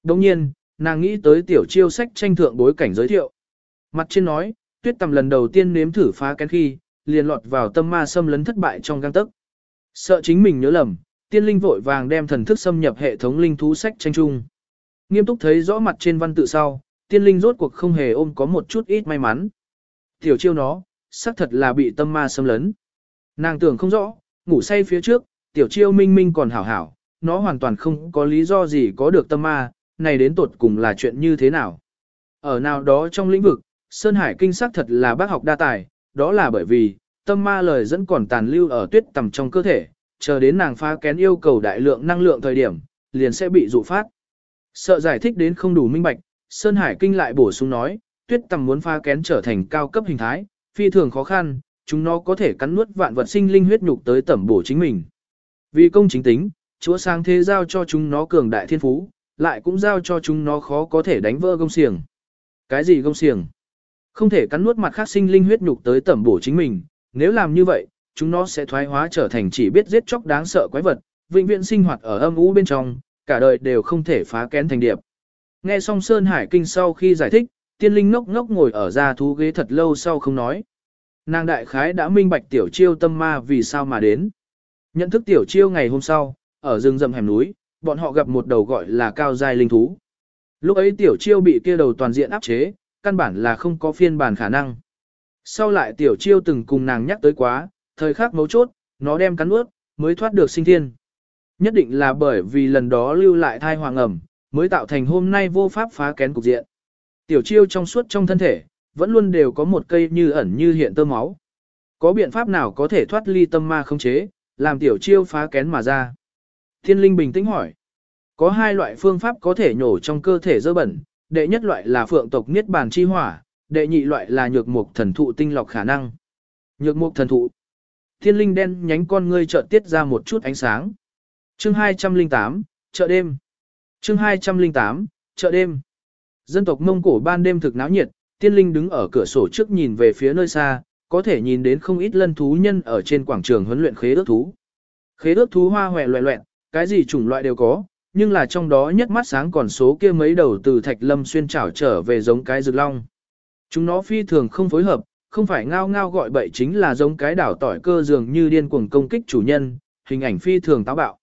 Đồng nhiên, nàng nghĩ tới tiểu chiêu sách tranh thượng bối cảnh giới thiệu. Mặt trên nói, tuyết tầm lần đầu tiên nếm thử phá kén khi, liền lọt vào tâm ma xâm lấn thất bại trong găng tấc. Sợ chính mình nhớ lầm, tiên linh vội vàng đem thần thức xâm nhập hệ thống linh thú sách tranh chung. Nghiêm túc thấy rõ mặt trên văn tự sau, tiên linh rốt cuộc không hề ôm có một chút ít may mắn. Tiểu chiêu nó, xác thật là bị tâm ma xâm lấn. Nàng tưởng không rõ, ngủ say phía trước, tiểu chiêu minh minh còn hảo hảo, nó hoàn toàn không có lý do gì có được tâm ma, này đến tột cùng là chuyện như thế nào. Ở nào đó trong lĩnh vực, Sơn Hải kinh xác thật là bác học đa tài, đó là bởi vì, tâm ma lời dẫn còn tàn lưu ở tuyết tầm trong cơ thể, chờ đến nàng phá kén yêu cầu đại lượng năng lượng thời điểm, liền sẽ bị dụ phát. Sợ giải thích đến không đủ minh bạch, Sơn Hải Kinh lại bổ sung nói, tuyết tầm muốn phá kén trở thành cao cấp hình thái, phi thường khó khăn, chúng nó có thể cắn nuốt vạn vật sinh linh huyết nhục tới tẩm bổ chính mình. Vì công chính tính, Chúa sáng thế giao cho chúng nó cường đại thiên phú, lại cũng giao cho chúng nó khó có thể đánh vỡ gông xiềng. Cái gì gông xiềng? Không thể cắn nuốt mặt khác sinh linh huyết nhục tới tẩm bổ chính mình, nếu làm như vậy, chúng nó sẽ thoái hóa trở thành chỉ biết giết chóc đáng sợ quái vật, vĩnh viễn sinh hoạt ở âm u bên trong, cả đời đều không thể phá kén thành điệp. Nghe xong Sơn Hải Kinh sau khi giải thích, tiên linh ngốc ngốc ngồi ở ra thú ghế thật lâu sau không nói. Nàng đại khái đã minh bạch tiểu chiêu tâm ma vì sao mà đến. Nhận thức tiểu chiêu ngày hôm sau, ở rừng rậm hẻm núi, bọn họ gặp một đầu gọi là cao giai linh thú. Lúc ấy tiểu chiêu bị kia đầu toàn diện áp chế, căn bản là không có phiên bản khả năng. Sau lại tiểu chiêu từng cùng nàng nhắc tới quá, thời khắc mấu chốt, nó đem cắn ướt, mới thoát được sinh thiên. Nhất định là bởi vì lần đó lưu lại thai hoàng ẩm, mới tạo thành hôm nay vô pháp phá kén cục diện. Tiểu chiêu trong suốt trong thân thể, vẫn luôn đều có một cây như ẩn như hiện tơ máu. Có biện pháp nào có thể thoát ly tâm ma không chế, làm tiểu chiêu phá kén mà ra? Thiên linh bình tĩnh hỏi. Có hai loại phương pháp có thể nhổ trong cơ thể dơ bẩn, đệ nhất loại là phượng tộc niết bàn chi hỏa, đệ nhị loại là nhược mục thần thụ tinh lọc khả năng. Nhược mục thần thụ. Thiên linh đen nhánh con ngươi chợt tiết ra một chút ánh sáng. Chương 208, chợ đêm. Chương 208, chợ đêm. Dân tộc Mông Cổ ban đêm thực náo nhiệt, tiên linh đứng ở cửa sổ trước nhìn về phía nơi xa, có thể nhìn đến không ít lân thú nhân ở trên quảng trường huấn luyện khế ước thú. Khế ước thú hoa hòe loẹ loẹn, cái gì chủng loại đều có, nhưng là trong đó nhất mắt sáng còn số kia mấy đầu từ thạch lâm xuyên trảo trở về giống cái rực long. Chúng nó phi thường không phối hợp, không phải ngao ngao gọi bậy chính là giống cái đảo tỏi cơ dường như điên cuồng công kích chủ nhân, hình ảnh phi thường táo bạo.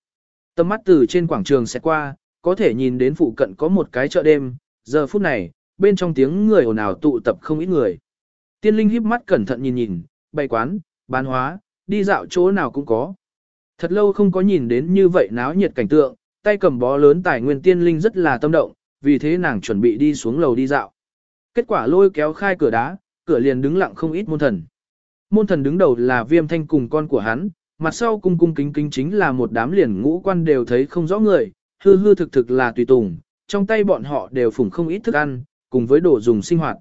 Tâm mắt từ trên quảng trường sẽ qua, có thể nhìn đến phụ cận có một cái chợ đêm, giờ phút này, bên trong tiếng người ồn ào tụ tập không ít người. Tiên linh híp mắt cẩn thận nhìn nhìn, bày quán, bán hóa, đi dạo chỗ nào cũng có. Thật lâu không có nhìn đến như vậy náo nhiệt cảnh tượng, tay cầm bó lớn tài nguyên tiên linh rất là tâm động, vì thế nàng chuẩn bị đi xuống lầu đi dạo. Kết quả lôi kéo khai cửa đá, cửa liền đứng lặng không ít môn thần. Môn thần đứng đầu là viêm thanh cùng con của hắn, mặt sau cung cung kính kính chính là một đám liền ngũ quan đều thấy không rõ người, hư hư thực thực là tùy tùng, trong tay bọn họ đều phủng không ít thức ăn, cùng với đồ dùng sinh hoạt.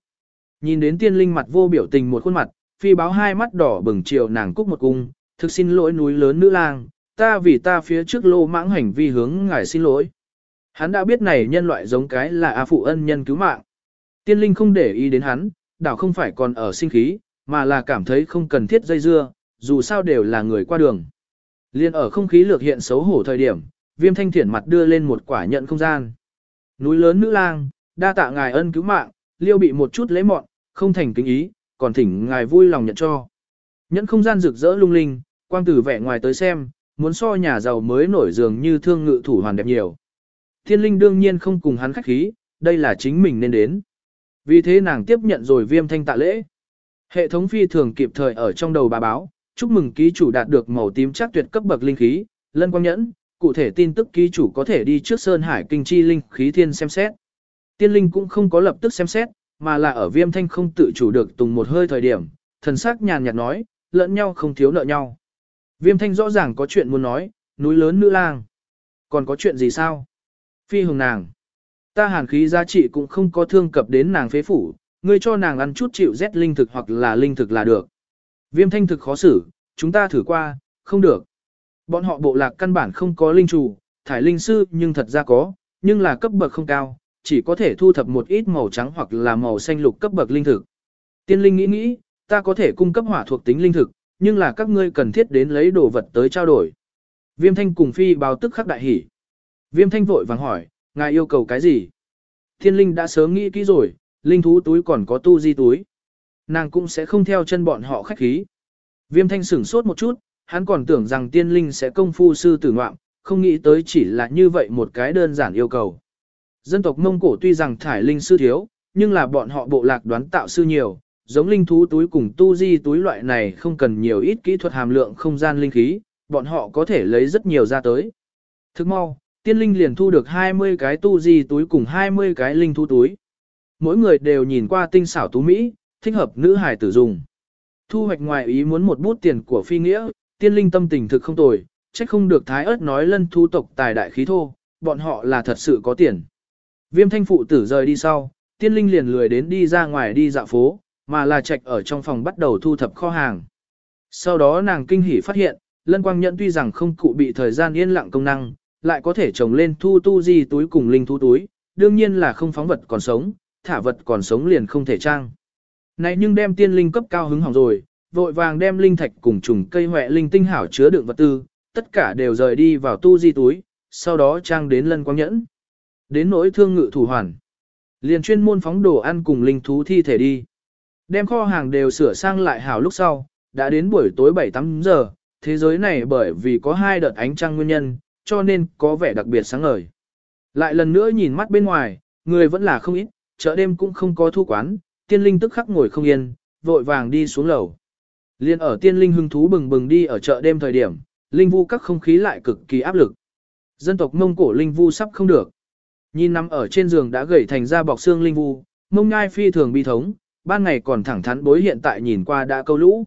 Nhìn đến tiên linh mặt vô biểu tình một khuôn mặt, phi báo hai mắt đỏ bừng chiều nàng cúc một cung, thực xin lỗi núi lớn nữ lang, ta vì ta phía trước lô mãng hành vi hướng ngài xin lỗi. Hắn đã biết này nhân loại giống cái là A phụ ân nhân cứu mạng. Tiên linh không để ý đến hắn, đảo không phải còn ở sinh khí, mà là cảm thấy không cần thiết dây dưa, dù sao đều là người qua đường. Liên ở không khí lược hiện xấu hổ thời điểm, viêm thanh thiển mặt đưa lên một quả nhận không gian. Núi lớn nữ lang, đa tạ ngài ân cứu mạng, liêu bị một chút lấy mọn, không thành kính ý, còn thỉnh ngài vui lòng nhận cho. Nhẫn không gian rực rỡ lung linh, quang tử vẻ ngoài tới xem, muốn so nhà giàu mới nổi dường như thương ngự thủ hoàn đẹp nhiều. Thiên linh đương nhiên không cùng hắn khách khí, đây là chính mình nên đến. Vì thế nàng tiếp nhận rồi viêm thanh tạ lễ. Hệ thống phi thường kịp thời ở trong đầu bà báo, chúc mừng ký chủ đạt được màu tím chắc tuyệt cấp bậc linh khí, lân quang nhẫn, cụ thể tin tức ký chủ có thể đi trước Sơn Hải Kinh Chi Linh khí thiên xem xét. Tiên linh cũng không có lập tức xem xét, mà là ở viêm thanh không tự chủ được tùng một hơi thời điểm, thần sắc nhàn nhạt nói, lẫn nhau không thiếu nợ nhau. Viêm thanh rõ ràng có chuyện muốn nói, núi lớn nữ lang. Còn có chuyện gì sao? Phi hồng nàng. Ta hàn khí giá trị cũng không có thương cập đến nàng phế phủ, ngươi cho nàng ăn chút chịu rét linh thực hoặc là linh thực là được. Viêm thanh thực khó xử, chúng ta thử qua, không được. Bọn họ bộ lạc căn bản không có linh chủ, thải linh sư nhưng thật ra có, nhưng là cấp bậc không cao, chỉ có thể thu thập một ít màu trắng hoặc là màu xanh lục cấp bậc linh thực. Tiên linh nghĩ nghĩ, ta có thể cung cấp hỏa thuộc tính linh thực, nhưng là các ngươi cần thiết đến lấy đồ vật tới trao đổi. Viêm thanh cùng phi báo tức khắc đại hỉ. Viêm thanh vội vàng hỏi, ngài yêu cầu cái gì? Thiên linh đã sớm nghĩ kỹ rồi, linh thú túi còn có tu di túi. Nàng cũng sẽ không theo chân bọn họ khách khí. Viêm thanh sửng sốt một chút, hắn còn tưởng rằng tiên linh sẽ công phu sư tử ngoạm, không nghĩ tới chỉ là như vậy một cái đơn giản yêu cầu. Dân tộc Mông Cổ tuy rằng thải linh sư thiếu, nhưng là bọn họ bộ lạc đoán tạo sư nhiều, giống linh thú túi cùng tu di túi loại này không cần nhiều ít kỹ thuật hàm lượng không gian linh khí, bọn họ có thể lấy rất nhiều ra tới. Thức mau, tiên linh liền thu được 20 cái tu di túi cùng 20 cái linh thú túi. Mỗi người đều nhìn qua tinh xảo tú Mỹ, thích hợp nữ hài tử dùng. Thu hoạch ngoài ý muốn một bút tiền của phi nghĩa, tiên linh tâm tình thực không tồi, trách không được thái ớt nói lân thu tộc tài đại khí thô, bọn họ là thật sự có tiền. Viêm thanh phụ tử rời đi sau, tiên linh liền lười đến đi ra ngoài đi dạo phố, mà là trạch ở trong phòng bắt đầu thu thập kho hàng. Sau đó nàng kinh hỉ phát hiện, lân quang nhận tuy rằng không cụ bị thời gian yên lặng công năng, lại có thể trồng lên thu tu di túi cùng linh thu túi, đương nhiên là không phóng vật còn sống, thả vật còn sống liền không thể trang. Này nhưng đem tiên linh cấp cao hứng hỏng rồi, vội vàng đem linh thạch cùng trùng cây hoẹ linh tinh hảo chứa đựng vật tư, tất cả đều rời đi vào tu di túi, sau đó trang đến lân quang nhẫn. Đến nỗi thương ngự thủ hoàn. Liền chuyên môn phóng đồ ăn cùng linh thú thi thể đi. Đem kho hàng đều sửa sang lại hảo lúc sau, đã đến buổi tối 7-8 giờ, thế giới này bởi vì có hai đợt ánh trăng nguyên nhân, cho nên có vẻ đặc biệt sáng ngời. Lại lần nữa nhìn mắt bên ngoài, người vẫn là không ít, chợ đêm cũng không có thu quán, tiên linh tức khắc ngồi không yên, vội vàng đi xuống lầu. Liên ở tiên linh hưng thú bừng bừng đi ở chợ đêm thời điểm, linh vu các không khí lại cực kỳ áp lực. Dân tộc Mông Cổ linh vu sắp không được. Nhìn nằm ở trên giường đã gầy thành ra bọc xương linh vu, mông ngai phi thường bi thống, ban ngày còn thẳng thắn bối hiện tại nhìn qua đã câu lũ.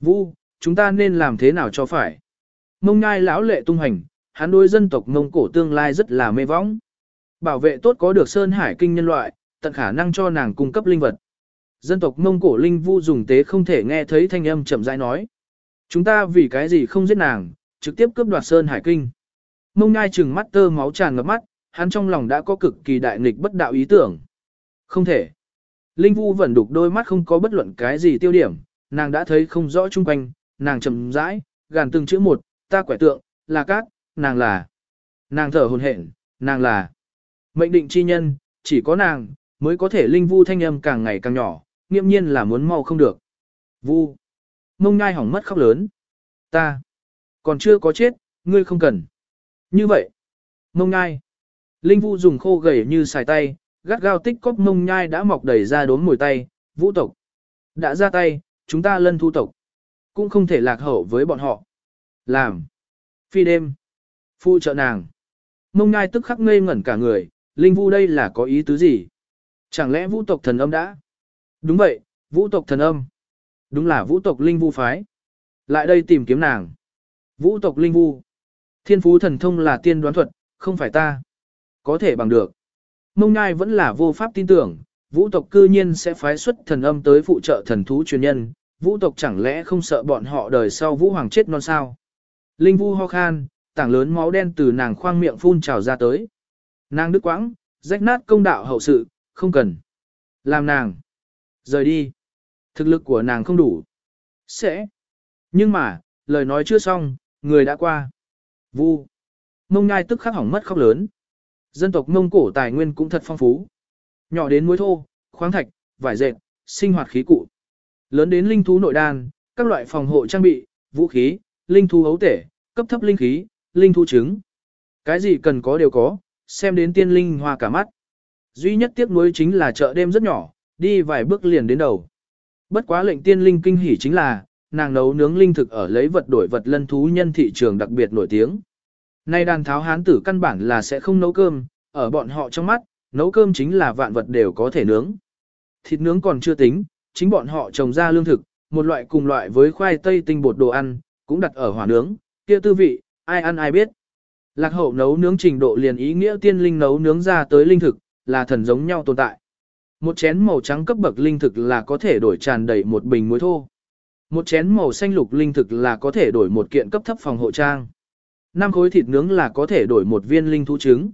Vu, chúng ta nên làm thế nào cho phải? Mông ngai lão lệ tung hành, hắn đối dân tộc Mông Cổ tương lai rất là mê võng. Bảo vệ tốt có được Sơn Hải kinh nhân loại, tận khả năng cho nàng cung cấp linh vật. Dân tộc Mông Cổ linh vu dùng tế không thể nghe thấy thanh âm chậm rãi nói. Chúng ta vì cái gì không giết nàng, trực tiếp cướp đoạt Sơn Hải kinh. Mông ngai trừng mắt tơ máu tràn ngập mắt, hắn trong lòng đã có cực kỳ đại nghịch bất đạo ý tưởng. Không thể. Linh Vu vẫn đục đôi mắt không có bất luận cái gì tiêu điểm, nàng đã thấy không rõ chung quanh, nàng chậm rãi, gàn từng chữ một, ta quẻ tượng, là cát, nàng là. Nàng thở hồn hển, nàng là. Mệnh định chi nhân, chỉ có nàng, mới có thể Linh Vu thanh âm càng ngày càng nhỏ, nghiêm nhiên là muốn mau không được. Vu. Mông ngai hỏng mất khóc lớn. Ta. Còn chưa có chết, ngươi không cần. Như vậy. Mông ngai. Linh Vu dùng khô gầy như xài tay, gắt gao tích cóp mông nhai đã mọc đầy ra đốm mùi tay, vũ tộc. Đã ra tay, chúng ta lân thu tộc. Cũng không thể lạc hậu với bọn họ. Làm. Phi đêm. Phu trợ nàng. Mông nhai tức khắc ngây ngẩn cả người, Linh Vu đây là có ý tứ gì? Chẳng lẽ vũ tộc thần âm đã? Đúng vậy, vũ tộc thần âm. Đúng là vũ tộc Linh Vu phái. Lại đây tìm kiếm nàng. Vũ tộc Linh Vu. Thiên phú thần thông là tiên đoán thuật, không phải ta có thể bằng được. Mông Ngai vẫn là vô pháp tin tưởng, vũ tộc cư nhiên sẽ phái xuất thần âm tới phụ trợ thần thú truyền nhân, vũ tộc chẳng lẽ không sợ bọn họ đời sau vũ hoàng chết non sao. Linh vu ho khan, tảng lớn máu đen từ nàng khoang miệng phun trào ra tới. Nàng đứt quãng, rách nát công đạo hậu sự, không cần. Làm nàng. Rời đi. Thực lực của nàng không đủ. Sẽ. Nhưng mà, lời nói chưa xong, người đã qua. Vu. Mông ngai tức khắc hỏng mất khóc lớn. Dân tộc Mông Cổ tài nguyên cũng thật phong phú. Nhỏ đến muối thô, khoáng thạch, vải dệt, sinh hoạt khí cụ. Lớn đến linh thú nội đan, các loại phòng hộ trang bị, vũ khí, linh thú hấu tể, cấp thấp linh khí, linh thú trứng. Cái gì cần có đều có, xem đến tiên linh hoa cả mắt. Duy nhất tiếc nuối chính là chợ đêm rất nhỏ, đi vài bước liền đến đầu. Bất quá lệnh tiên linh kinh hỉ chính là, nàng nấu nướng linh thực ở lấy vật đổi vật lân thú nhân thị trường đặc biệt nổi tiếng. Nay đàn tháo hán tử căn bản là sẽ không nấu cơm, ở bọn họ trong mắt, nấu cơm chính là vạn vật đều có thể nướng. Thịt nướng còn chưa tính, chính bọn họ trồng ra lương thực, một loại cùng loại với khoai tây tinh bột đồ ăn, cũng đặt ở hỏa nướng, kia tư vị, ai ăn ai biết. Lạc hậu nấu nướng trình độ liền ý nghĩa tiên linh nấu nướng ra tới linh thực, là thần giống nhau tồn tại. Một chén màu trắng cấp bậc linh thực là có thể đổi tràn đầy một bình muối thô. Một chén màu xanh lục linh thực là có thể đổi một kiện cấp thấp phòng hộ trang năm khối thịt nướng là có thể đổi một viên linh thú trứng.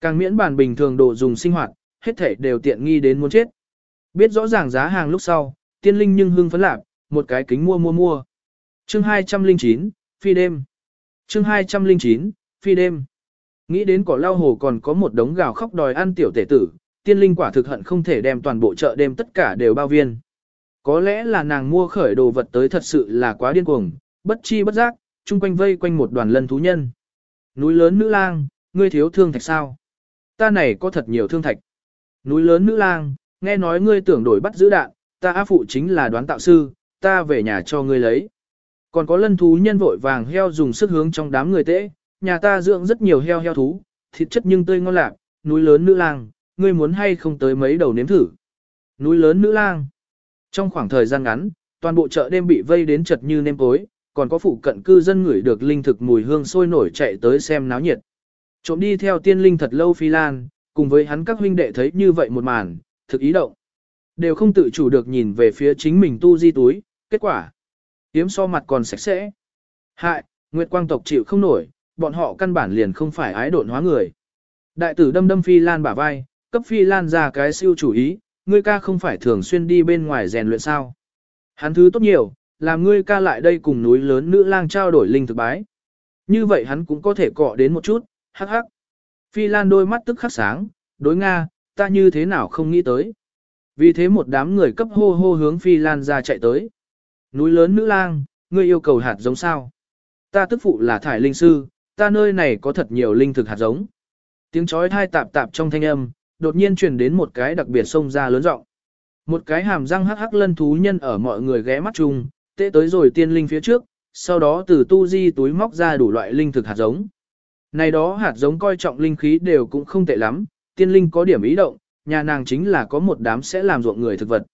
Càng miễn bàn bình thường đồ dùng sinh hoạt, hết thể đều tiện nghi đến muốn chết. Biết rõ ràng giá hàng lúc sau, tiên linh nhưng hưng phấn lạc, một cái kính mua mua mua. Chương 209, phi đêm. Chương 209, phi đêm. Nghĩ đến cỏ lao hồ còn có một đống gào khóc đòi ăn tiểu tể tử, tiên linh quả thực hận không thể đem toàn bộ chợ đêm tất cả đều bao viên. Có lẽ là nàng mua khởi đồ vật tới thật sự là quá điên cuồng, bất chi bất giác, chung quanh vây quanh một đoàn lân thú nhân. Núi lớn nữ lang, ngươi thiếu thương thạch sao? Ta này có thật nhiều thương thạch. Núi lớn nữ lang, nghe nói ngươi tưởng đổi bắt giữ đạn, ta á phụ chính là đoán tạo sư, ta về nhà cho ngươi lấy. Còn có lân thú nhân vội vàng heo dùng sức hướng trong đám người tễ, nhà ta dưỡng rất nhiều heo heo thú, thịt chất nhưng tươi ngon lạc, núi lớn nữ lang, ngươi muốn hay không tới mấy đầu nếm thử. Núi lớn nữ lang. Trong khoảng thời gian ngắn, toàn bộ chợ đêm bị vây đến chật như nêm tối, còn có phụ cận cư dân ngửi được linh thực mùi hương sôi nổi chạy tới xem náo nhiệt. Trộm đi theo tiên linh thật lâu phi lan, cùng với hắn các huynh đệ thấy như vậy một màn, thực ý động. Đều không tự chủ được nhìn về phía chính mình tu di túi, kết quả. Tiếm so mặt còn sạch sẽ. Hại, Nguyệt Quang tộc chịu không nổi, bọn họ căn bản liền không phải ái độn hóa người. Đại tử đâm đâm phi lan bả vai, cấp phi lan ra cái siêu chủ ý, ngươi ca không phải thường xuyên đi bên ngoài rèn luyện sao. Hắn thứ tốt nhiều, làm ngươi ca lại đây cùng núi lớn nữ lang trao đổi linh thực bái. Như vậy hắn cũng có thể cọ đến một chút, hắc hắc. Phi Lan đôi mắt tức khắc sáng, đối Nga, ta như thế nào không nghĩ tới. Vì thế một đám người cấp hô hô hướng Phi Lan ra chạy tới. Núi lớn nữ lang, ngươi yêu cầu hạt giống sao? Ta tức phụ là thải linh sư, ta nơi này có thật nhiều linh thực hạt giống. Tiếng chói thai tạp tạp trong thanh âm, đột nhiên truyền đến một cái đặc biệt sông ra lớn rộng. Một cái hàm răng hắc hắc lân thú nhân ở mọi người ghé mắt chung, tệ tới rồi tiên linh phía trước, sau đó từ tu di túi móc ra đủ loại linh thực hạt giống. Này đó hạt giống coi trọng linh khí đều cũng không tệ lắm, tiên linh có điểm ý động, nhà nàng chính là có một đám sẽ làm ruộng người thực vật.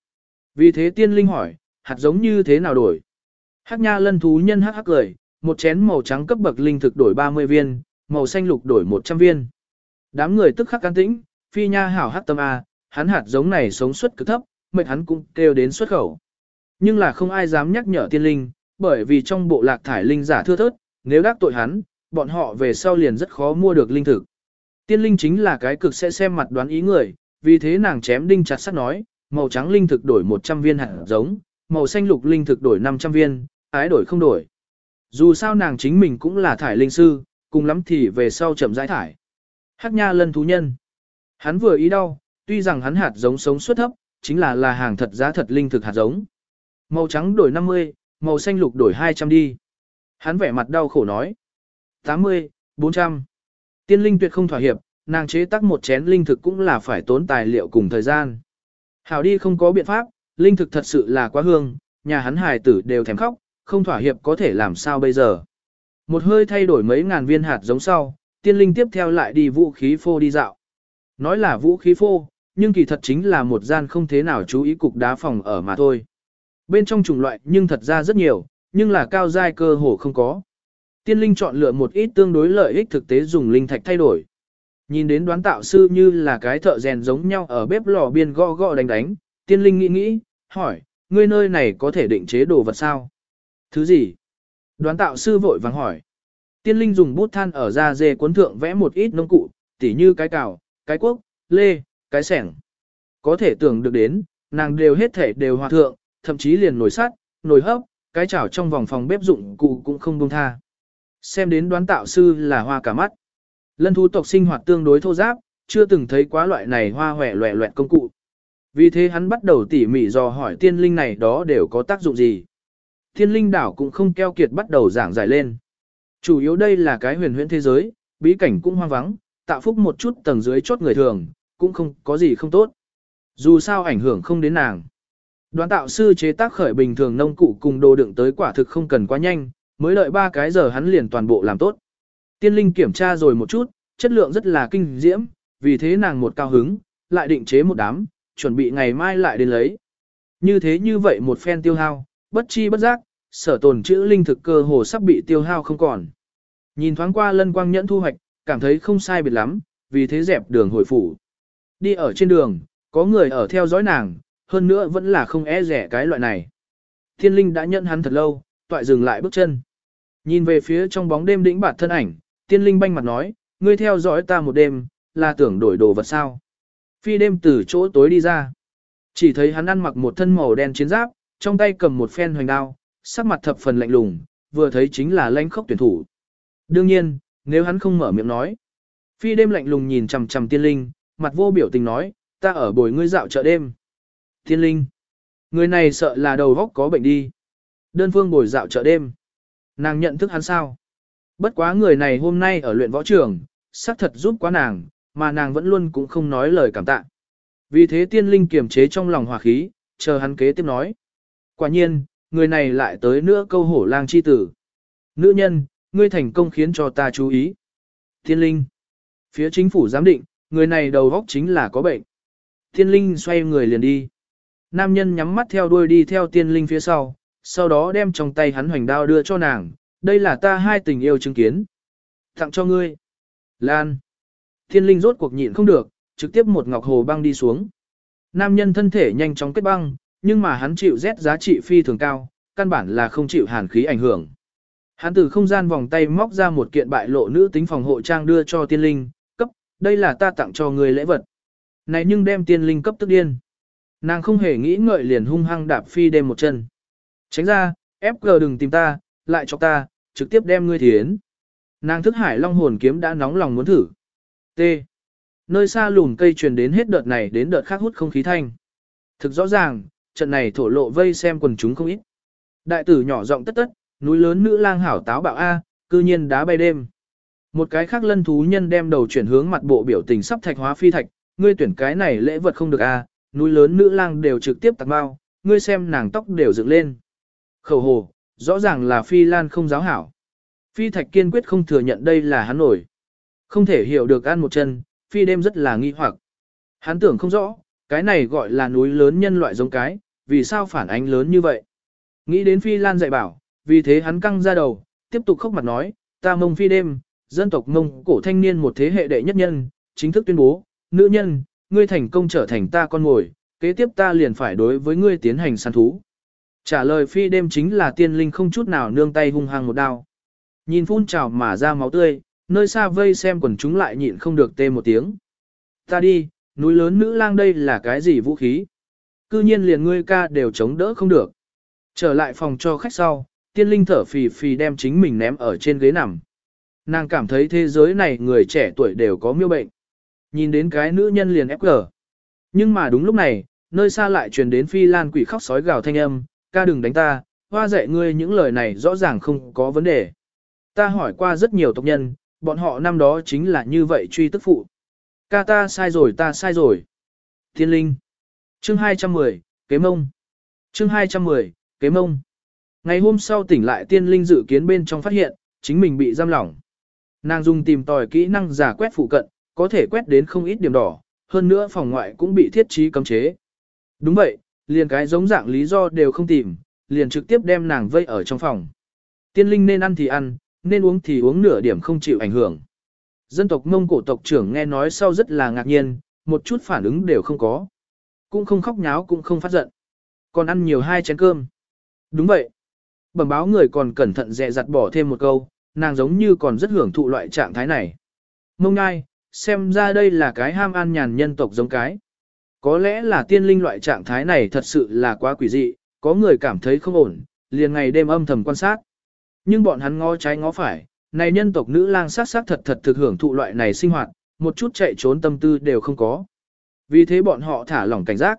Vì thế tiên linh hỏi, hạt giống như thế nào đổi? Hắc nha lân thú nhân hắc hắc cười, một chén màu trắng cấp bậc linh thực đổi 30 viên, màu xanh lục đổi 100 viên. Đám người tức khắc can tĩnh, phi nha hảo hát tâm A, hắn hạt giống này sống suất cực thấp, mệnh hắn cũng kêu đến xuất khẩu. Nhưng là không ai dám nhắc nhở tiên linh, bởi vì trong bộ lạc thải linh giả thưa thớt, nếu đắc tội hắn, bọn họ về sau liền rất khó mua được linh thực. Tiên linh chính là cái cực sẽ xem mặt đoán ý người, vì thế nàng chém đinh chặt sắt nói, màu trắng linh thực đổi 100 viên hạt giống, màu xanh lục linh thực đổi 500 viên, ái đổi không đổi. Dù sao nàng chính mình cũng là thải linh sư, cùng lắm thì về sau chậm rãi thải. Hắc nha lân thú nhân. Hắn vừa ý đau, tuy rằng hắn hạt giống sống suất thấp, chính là là hàng thật giá thật linh thực hạt giống. Màu trắng đổi 50, màu xanh lục đổi 200 đi. Hắn vẻ mặt đau khổ nói. 80, 400. Tiên linh tuyệt không thỏa hiệp, nàng chế tác một chén linh thực cũng là phải tốn tài liệu cùng thời gian. Hảo đi không có biện pháp, linh thực thật sự là quá hương, nhà hắn hài tử đều thèm khóc, không thỏa hiệp có thể làm sao bây giờ. Một hơi thay đổi mấy ngàn viên hạt giống sau, tiên linh tiếp theo lại đi vũ khí phô đi dạo. Nói là vũ khí phô, nhưng kỳ thật chính là một gian không thế nào chú ý cục đá phòng ở mà thôi. Bên trong chủng loại nhưng thật ra rất nhiều, nhưng là cao giai cơ hồ không có. Tiên linh chọn lựa một ít tương đối lợi ích thực tế dùng linh thạch thay đổi. Nhìn đến đoán tạo sư như là cái thợ rèn giống nhau ở bếp lò biên gõ gõ đánh đánh, tiên linh nghĩ nghĩ, hỏi, ngươi nơi này có thể định chế đồ vật sao? Thứ gì? Đoán tạo sư vội vàng hỏi. Tiên linh dùng bút than ở da dê cuốn thượng vẽ một ít nông cụ, tỉ như cái cào, cái quốc, lê, cái sẻng. Có thể tưởng được đến, nàng đều hết thể đều hòa thượng, thậm chí liền nồi sắt, nồi hấp, cái chảo trong vòng phòng bếp dụng cụ cũng không buông tha. Xem đến đoán tạo sư là hoa cả mắt. Lân thú tộc sinh hoạt tương đối thô giáp, chưa từng thấy quá loại này hoa hòe loẹ loẹt công cụ. Vì thế hắn bắt đầu tỉ mỉ dò hỏi tiên linh này đó đều có tác dụng gì. Tiên linh đảo cũng không keo kiệt bắt đầu giảng giải lên. Chủ yếu đây là cái huyền huyễn thế giới, bí cảnh cũng hoang vắng, tạo phúc một chút tầng dưới chốt người thường, cũng không có gì không tốt. Dù sao ảnh hưởng không đến nàng. Đoán tạo sư chế tác khởi bình thường nông cụ cùng đồ đựng tới quả thực không cần quá nhanh, mới đợi ba cái giờ hắn liền toàn bộ làm tốt. Tiên linh kiểm tra rồi một chút, chất lượng rất là kinh diễm, vì thế nàng một cao hứng, lại định chế một đám, chuẩn bị ngày mai lại đến lấy. Như thế như vậy một phen tiêu hao, bất chi bất giác, sở tồn chữ linh thực cơ hồ sắp bị tiêu hao không còn. Nhìn thoáng qua lân quang nhẫn thu hoạch, cảm thấy không sai biệt lắm, vì thế dẹp đường hồi phủ. Đi ở trên đường, có người ở theo dõi nàng, hơn nữa vẫn là không e rẻ cái loại này. Thiên linh đã nhận hắn thật lâu, toại dừng lại bước chân. Nhìn về phía trong bóng đêm đĩnh bạt thân ảnh, tiên linh banh mặt nói, ngươi theo dõi ta một đêm, là tưởng đổi đồ vật sao. Phi đêm từ chỗ tối đi ra. Chỉ thấy hắn ăn mặc một thân màu đen chiến giáp, trong tay cầm một phen hoành đao, sắc mặt thập phần lạnh lùng, vừa thấy chính là lãnh khốc tuyển thủ. Đương nhiên, nếu hắn không mở miệng nói. Phi đêm lạnh lùng nhìn chằm chằm tiên linh, mặt vô biểu tình nói, ta ở bồi ngươi dạo chợ đêm. Tiên linh. Người này sợ là đầu góc có bệnh đi. Đơn phương bồi dạo chợ đêm. Nàng nhận thức hắn sao? Bất quá người này hôm nay ở luyện võ trường, xác thật giúp quá nàng, mà nàng vẫn luôn cũng không nói lời cảm tạ. Vì thế tiên linh kiềm chế trong lòng hòa khí, chờ hắn kế tiếp nói. Quả nhiên, người này lại tới nữa câu hổ lang chi tử. Nữ nhân, ngươi thành công khiến cho ta chú ý. Thiên linh. Phía chính phủ giám định, người này đầu góc chính là có bệnh. Thiên linh xoay người liền đi. Nam nhân nhắm mắt theo đuôi đi theo tiên linh phía sau, sau đó đem trong tay hắn hoành đao đưa cho nàng, đây là ta hai tình yêu chứng kiến. Tặng cho ngươi. Lan. Thiên linh rốt cuộc nhịn không được, trực tiếp một ngọc hồ băng đi xuống. Nam nhân thân thể nhanh chóng kết băng, nhưng mà hắn chịu rét giá trị phi thường cao, căn bản là không chịu hàn khí ảnh hưởng. Hắn từ không gian vòng tay móc ra một kiện bại lộ nữ tính phòng hộ trang đưa cho tiên linh, cấp, đây là ta tặng cho người lễ vật. Này nhưng đem tiên linh cấp tức điên. Nàng không hề nghĩ ngợi liền hung hăng đạp phi đêm một chân. Tránh ra, FG đừng tìm ta, lại cho ta, trực tiếp đem ngươi thiến. Nàng thức hải long hồn kiếm đã nóng lòng muốn thử. T. Nơi xa lùm cây truyền đến hết đợt này đến đợt khác hút không khí thanh. Thực rõ ràng, trận này thổ lộ vây xem quần chúng không ít. Đại tử nhỏ giọng tất tất, núi lớn nữ lang hảo táo bạo A, cư nhiên đá bay đêm. Một cái khác lân thú nhân đem đầu chuyển hướng mặt bộ biểu tình sắp thạch hóa phi thạch, ngươi tuyển cái này lễ vật không được A, núi lớn nữ lang đều trực tiếp tạc bao, ngươi xem nàng tóc đều dựng lên. Khẩu hồ, rõ ràng là phi lan không giáo hảo. Phi thạch kiên quyết không thừa nhận đây là hắn nổi. Không thể hiểu được ăn một chân, phi đêm rất là nghi hoặc. Hắn tưởng không rõ, cái này gọi là núi lớn nhân loại giống cái, vì sao phản ánh lớn như vậy. Nghĩ đến phi lan dạy bảo, vì thế hắn căng ra đầu, tiếp tục khóc mặt nói, ta mông phi đêm, dân tộc mông cổ thanh niên một thế hệ đệ nhất nhân, chính thức tuyên bố, nữ nhân, ngươi thành công trở thành ta con ngồi, kế tiếp ta liền phải đối với ngươi tiến hành săn thú. Trả lời phi đêm chính là tiên linh không chút nào nương tay hung hăng một đao. Nhìn phun trào mà ra máu tươi, nơi xa vây xem quần chúng lại nhịn không được tê một tiếng. Ta đi, núi lớn nữ lang đây là cái gì vũ khí? Cư nhiên liền ngươi ca đều chống đỡ không được. Trở lại phòng cho khách sau, tiên linh thở phì phì đem chính mình ném ở trên ghế nằm. Nàng cảm thấy thế giới này người trẻ tuổi đều có miêu bệnh. Nhìn đến cái nữ nhân liền ép cờ. Nhưng mà đúng lúc này, nơi xa lại truyền đến phi lan quỷ khóc sói gào thanh âm, ca đừng đánh ta, hoa dạy ngươi những lời này rõ ràng không có vấn đề. Ta hỏi qua rất nhiều tộc nhân, bọn họ năm đó chính là như vậy truy tức phụ. Ca ta sai rồi ta sai rồi. Thiên linh. Chương 210, kế mông. Chương 210, kế mông. Ngày hôm sau tỉnh lại tiên linh dự kiến bên trong phát hiện, chính mình bị giam lỏng. Nàng dùng tìm tòi kỹ năng giả quét phụ cận, có thể quét đến không ít điểm đỏ, hơn nữa phòng ngoại cũng bị thiết trí cấm chế. Đúng vậy, liền cái giống dạng lý do đều không tìm, liền trực tiếp đem nàng vây ở trong phòng. Tiên linh nên ăn thì ăn, nên uống thì uống nửa điểm không chịu ảnh hưởng. Dân tộc Mông Cổ tộc trưởng nghe nói sau rất là ngạc nhiên, một chút phản ứng đều không có. Cũng không khóc nháo cũng không phát giận. Còn ăn nhiều hai chén cơm. Đúng vậy. Bẩm báo người còn cẩn thận dè dặt bỏ thêm một câu, nàng giống như còn rất hưởng thụ loại trạng thái này. Mông ngai, xem ra đây là cái ham an nhàn nhân tộc giống cái. Có lẽ là tiên linh loại trạng thái này thật sự là quá quỷ dị, có người cảm thấy không ổn, liền ngày đêm âm thầm quan sát. Nhưng bọn hắn ngó trái ngó phải, này nhân tộc nữ lang sát sát thật thật thực hưởng thụ loại này sinh hoạt, một chút chạy trốn tâm tư đều không có. Vì thế bọn họ thả lỏng cảnh giác.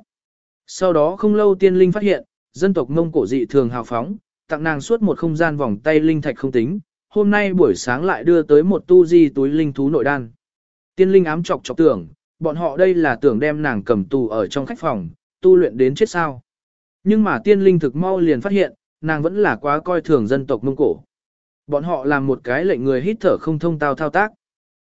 Sau đó không lâu tiên linh phát hiện, dân tộc mông cổ dị thường hào phóng, tặng nàng suốt một không gian vòng tay linh thạch không tính, hôm nay buổi sáng lại đưa tới một tu di túi linh thú nội đan. Tiên linh ám chọc chọc tưởng, bọn họ đây là tưởng đem nàng cầm tù ở trong khách phòng, tu luyện đến chết sao. Nhưng mà tiên linh thực mau liền phát hiện, nàng vẫn là quá coi thường dân tộc Mông Cổ. Bọn họ làm một cái lệnh người hít thở không thông tao thao tác.